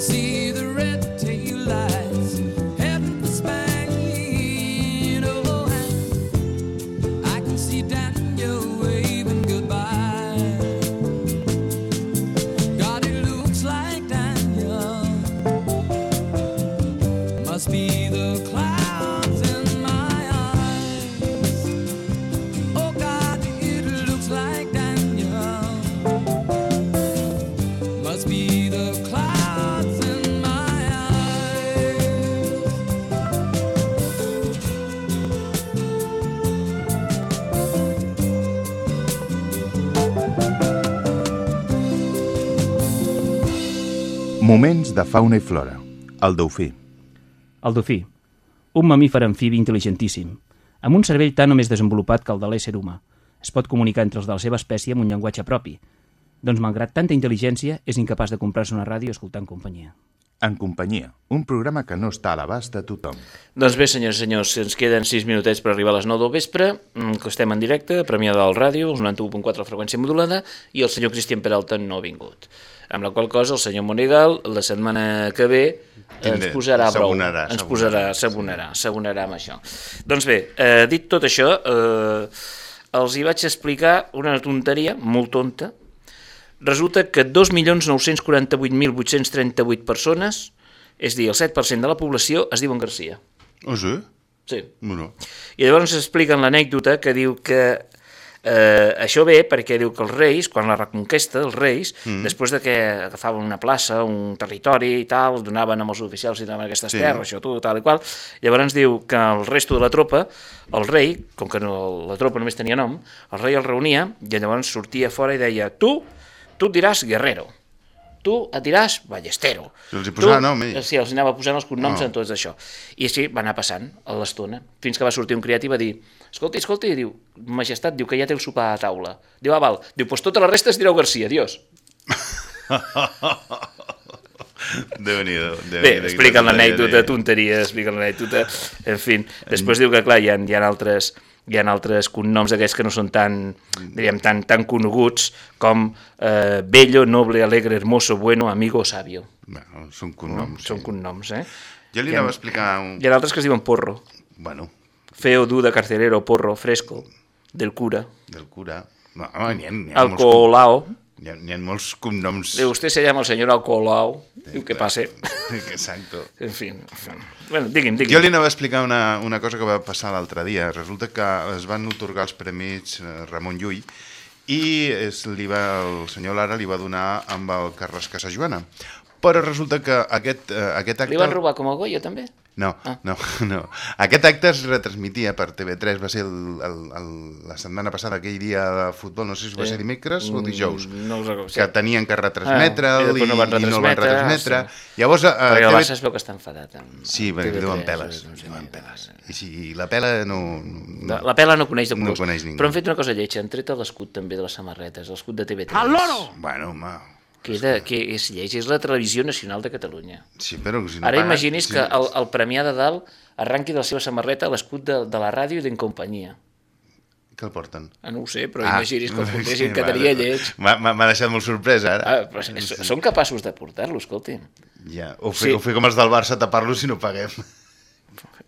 see de fauna i flora. El dofí. El dofí, un mamífer amfibi intel·ligentíssim, amb un cervell tan o més desenvolupat que el de l'ésser humà. Es pot comunicar entre els de la seva espècie amb un llenguatge propi. Doncs, malgrat tanta intel·ligència, és incapaç de comprar-se una ràdio escoltant companyia. En companyia, un programa que no està a l'abast de tothom. Doncs bé, senyors i senyors, ens queden 6 minutets per arribar a les 9 del vespre, mm, que estem en directe, a Premià del Ràdio, els 91.4 la freqüència modulada, i el senyor Cristian Peralta no ha vingut. Amb la qual cosa, el senyor Monegal, la setmana que ve, ens posarà s'abonarà, Ens posarà, s'abonarà, s'abonarà amb això. Doncs bé, eh, dit tot això, eh, els hi vaig explicar una tonteria molt tonta. Resulta que 2.948.838 persones, és a dir, el 7% de la població, es diuen Garcia. Oh, sí? Sí. Bueno. I llavors expliquen l'anècdota que diu que Eh, això ve perquè diu que els reis, quan la reconquesta, els reis, Mm. després de que agafaven una plaça, un territori i tal, donaven amb els oficials i donaven aquestes Sí. sí. terres, això, tu, tal i qual, llavors diu que el resto de la tropa, el rei, com que no, la tropa només tenia nom, el rei el reunia i llavors sortia fora i deia, tu, tu et diràs guerrero, tu et diràs ballestero. Si els hi posava Tu- nom, ell. Sí, els anava posant els cognoms Oh. en tot això. I així va anar passant a l'estona, fins que va sortir un criat i va dir escolta, escolta, i diu, majestat, diu que ja té el sopar a taula. Diu, ah, val. Diu, doncs tota la resta es direu Garcia, adiós. Déu Bé, explica l'anècdota, tonteria, explica l'anècdota, en fi. Després diu que, clar, hi ha, hi ha altres hi ha altres cognoms aquests que no són tan, diríem, tan, tan coneguts com eh, bello, noble, alegre, hermoso, bueno, amigo, sabio. Bueno, són cognoms. Són cognoms, eh? Jo li anava a explicar un- Hi ha d'altres que es diuen porro. Bueno. Feo, duda, carcelero, porro, fresco, del cura. Del cura. No, home, n'hi ha, ha molts Alcoholao. cognoms. N'hi ha, n'hi ha molts cognoms. Diu, usted se llama el señor Alcoholao. Diu, que pase. Exacto. En fi. en fi. Bueno, digui'm, digui'm. Jo li anava a explicar una, una cosa que va passar l'altre dia. Resulta que es van otorgar els premis eh, Ramon Llull i es, li va, el senyor Lara li va donar amb el Carles Casajoana. Però resulta que aquest, eh, aquest acte... Li van robar com a Goya, també? No, Ah. no, no. Aquest acte es retransmitia per TV3, va ser el, el, el, la setmana passada, aquell dia de futbol, no sé si va ser dimecres o Mm, dijous, no ho recordo, sí. que tenien que retransmetre Ah, i i, no van i no el van retransmetre, retransmetre. sí. Llavors, a, a Perquè el TV... Barça es veu que està enfadat amb Sí, perquè TV3, diuen peles. no sé, diuen peles. I si la pela no... no La, la pela no coneix de No colors. coneix ningú. Però han fet una cosa lletja, han tret l'escut també de les samarretes, l'escut de TV3. Al loro! Bueno, home... Que, de, que és lleig, és la televisió nacional de Catalunya. Sí, però si no Ara paga- imagini's si- que el, el premià de dalt arranqui de la seva samarreta l'escut de, de la ràdio i d'en companyia. Que el porten? Ah, no ho sé, però imagini's que el portessin, sí, que m'ha- tenia lleig. M'ha deixat molt sorpresa, ara. Ah, però són capaços de portar-lo, escolti'm. Ja, o fer, Sí. o fer com els del Barça, tapar-lo si no paguem.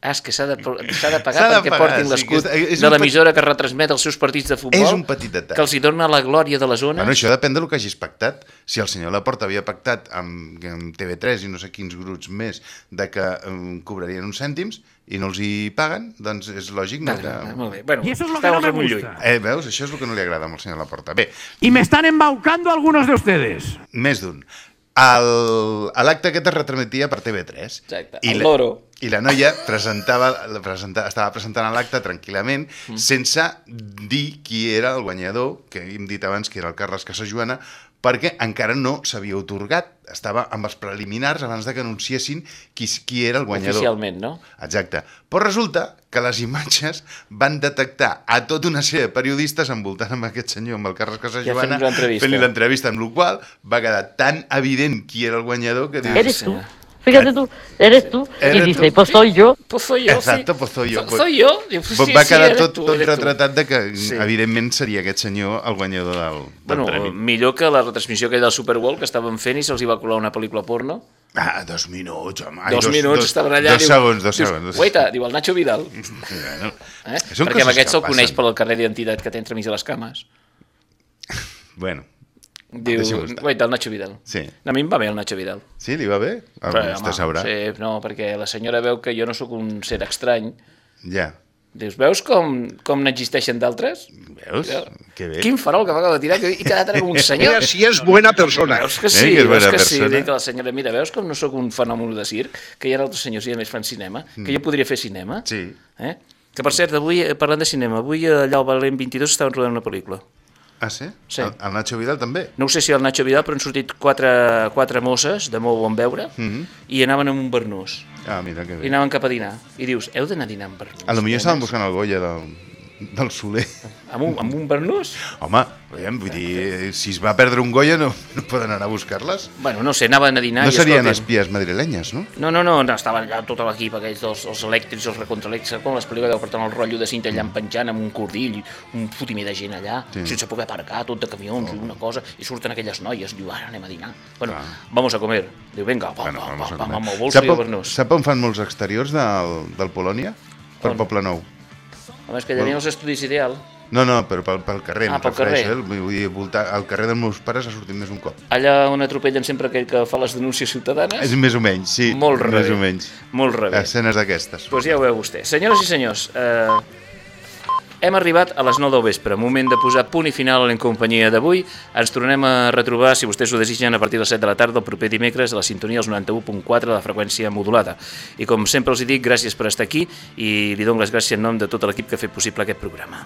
Ah, és que s'ha de, s'ha de pagar de perquè pagar, portin sí, l'escut és- és de l'emissora que retransmet els seus partits de futbol. És un petit detall. Que els hi dona la glòria de la zona. Bueno, això depèn del que hagis pactat. Si el senyor Laporta havia pactat amb, amb TV3 i no sé quins grups més de que um, cobrarien uns cèntims i no els hi paguen, doncs és lògic no, que... molt bé. Bueno, Y eso es lo estava que no me el gusta. Eh, veus? Això és el que no li agrada al senyor Laporta. Bé, Y me están embaucando algunos de ustedes. més d'un. El- a L'acte aquest es retransmetia per TV3. Exacte, I el la, loro. I la noia presentava, presenta, estava presentant l'acte tranquil·lament, mm. sense dir qui era el guanyador, que hem dit abans que era el Carles Casajoana, perquè encara no s'havia otorgat. Estava amb els preliminars abans de que anunciessin qui, qui era el guanyador. Oficialment, no? Exacte. Però resulta que les imatges van detectar a tota una sèrie de periodistes envoltant amb aquest senyor, amb el Carles Casajoana, fent-li l'entrevista. fent-li l'entrevista, amb la qual va quedar tan evident qui era el guanyador que dius... Eres tú. Fíjate tú, eres tú. Y Eres dice, tú. pues soy yo. Pues soy yo, Exacte, sí. pues soy yo. So- soy yo. Diu, Pues sí, va sí, quedar eres tot, tu, tot retratat de que, Sí. evidentment, seria aquest senyor el guanyador del, del Bueno, premi. millor que la retransmissió aquella del Super Bowl que estaven fent i se'ls va colar una pel·lícula porno. Ah, dos minuts, home. Ai, dos, minuts estaven allà. Dos segons, dos segons. Dius, Guaita, diu el Nacho Vidal. Bueno, Eh? Perquè amb aquest que se'l coneix passen. per el carrer d'identitat que té entremig de les cames. Bueno, Diu, deixem-ho estar. guaita, el Nacho Vidal. Sí. A mi em va bé el Nacho Vidal. Sí, li va bé? Ah, Però, vostè home, sabrà. Sí, no, perquè la senyora veu que jo no sóc un ser estrany. Ja. Dius, veus com, com n'existeixen d'altres? Veus? Que bé. Quin farol que m'acaba de tirar, que he quedat ara com un senyor. Mira si és buena persona. Veus que Eh, sí, que és veus bona que sí. persona. Dic a la senyora, mira, veus com no sóc un fenomen de circ, que hi ha altres senyors i a més fan cinema, que jo podria fer cinema? Mm. Sí. Eh? Que per cert, avui, eh, parlant de cinema, avui allà al Valent 22 estaven rodant una pel·lícula. Ah, sí? Sí. El, el Nacho Vidal també? No ho sé si el Nacho Vidal, però han sortit quatre, quatre mosses de molt bon veure Mhm. i anaven amb un bernús. Ah, mira que I bé. anaven cap a dinar. I dius, heu d'anar a dinar amb bernús? A lo millor nenes?" estaven buscant el Goya del, del Soler. Amb un, amb un bernús? Home, veiem, vull dir, si es va perdre un Goya no, no poden anar a buscar-les. Bueno, no sé, anaven a dinar No i serien escolti'm, espies madrilenyes, no? No, no, no, no estaven allà tot l'equip, aquells dels els elèctrics, els recontraelèctrics, com les pel·lícules portant el rotllo de cinta allà penjant amb un cordill, un fotimer de gent allà, Sí. sense poder aparcar, tot de camions i una cosa, i surten aquelles noies, diu, ara anem a dinar. Bueno, vamos a comer. Diu, venga, pam, Bueno, pam, vamos a pam, pam, comer. amb el bolso Sap, i el on- bernús. sap on fan molts exteriors del, del Polònia? Per On? Poble Nou. Home, és que ha els estudis ideal. No, no, però pel, pel carrer, Ah, pel carrer. eh? Vull dir, voltar, al carrer dels meus pares ha sortit més un cop. Allà on atropellen sempre aquell que fa les denúncies ciutadanes. És més o menys, sí. Molt Més rebé. o menys. Molt rebé. Escenes d'aquestes. Doncs pues ja ho veu vostè. Senyores i senyors, eh, Hem arribat a les 9 del vespre, moment de posar punt i final a la companyia d'avui. Ens tornem a retrobar, si vostès ho desitgen, a partir de les 7 de la tarda el proper dimecres a la sintonia dels 91.4 de la freqüència modulada. I com sempre els dic, gràcies per estar aquí i li dono les gràcies en nom de tot l'equip que ha fet possible aquest programa.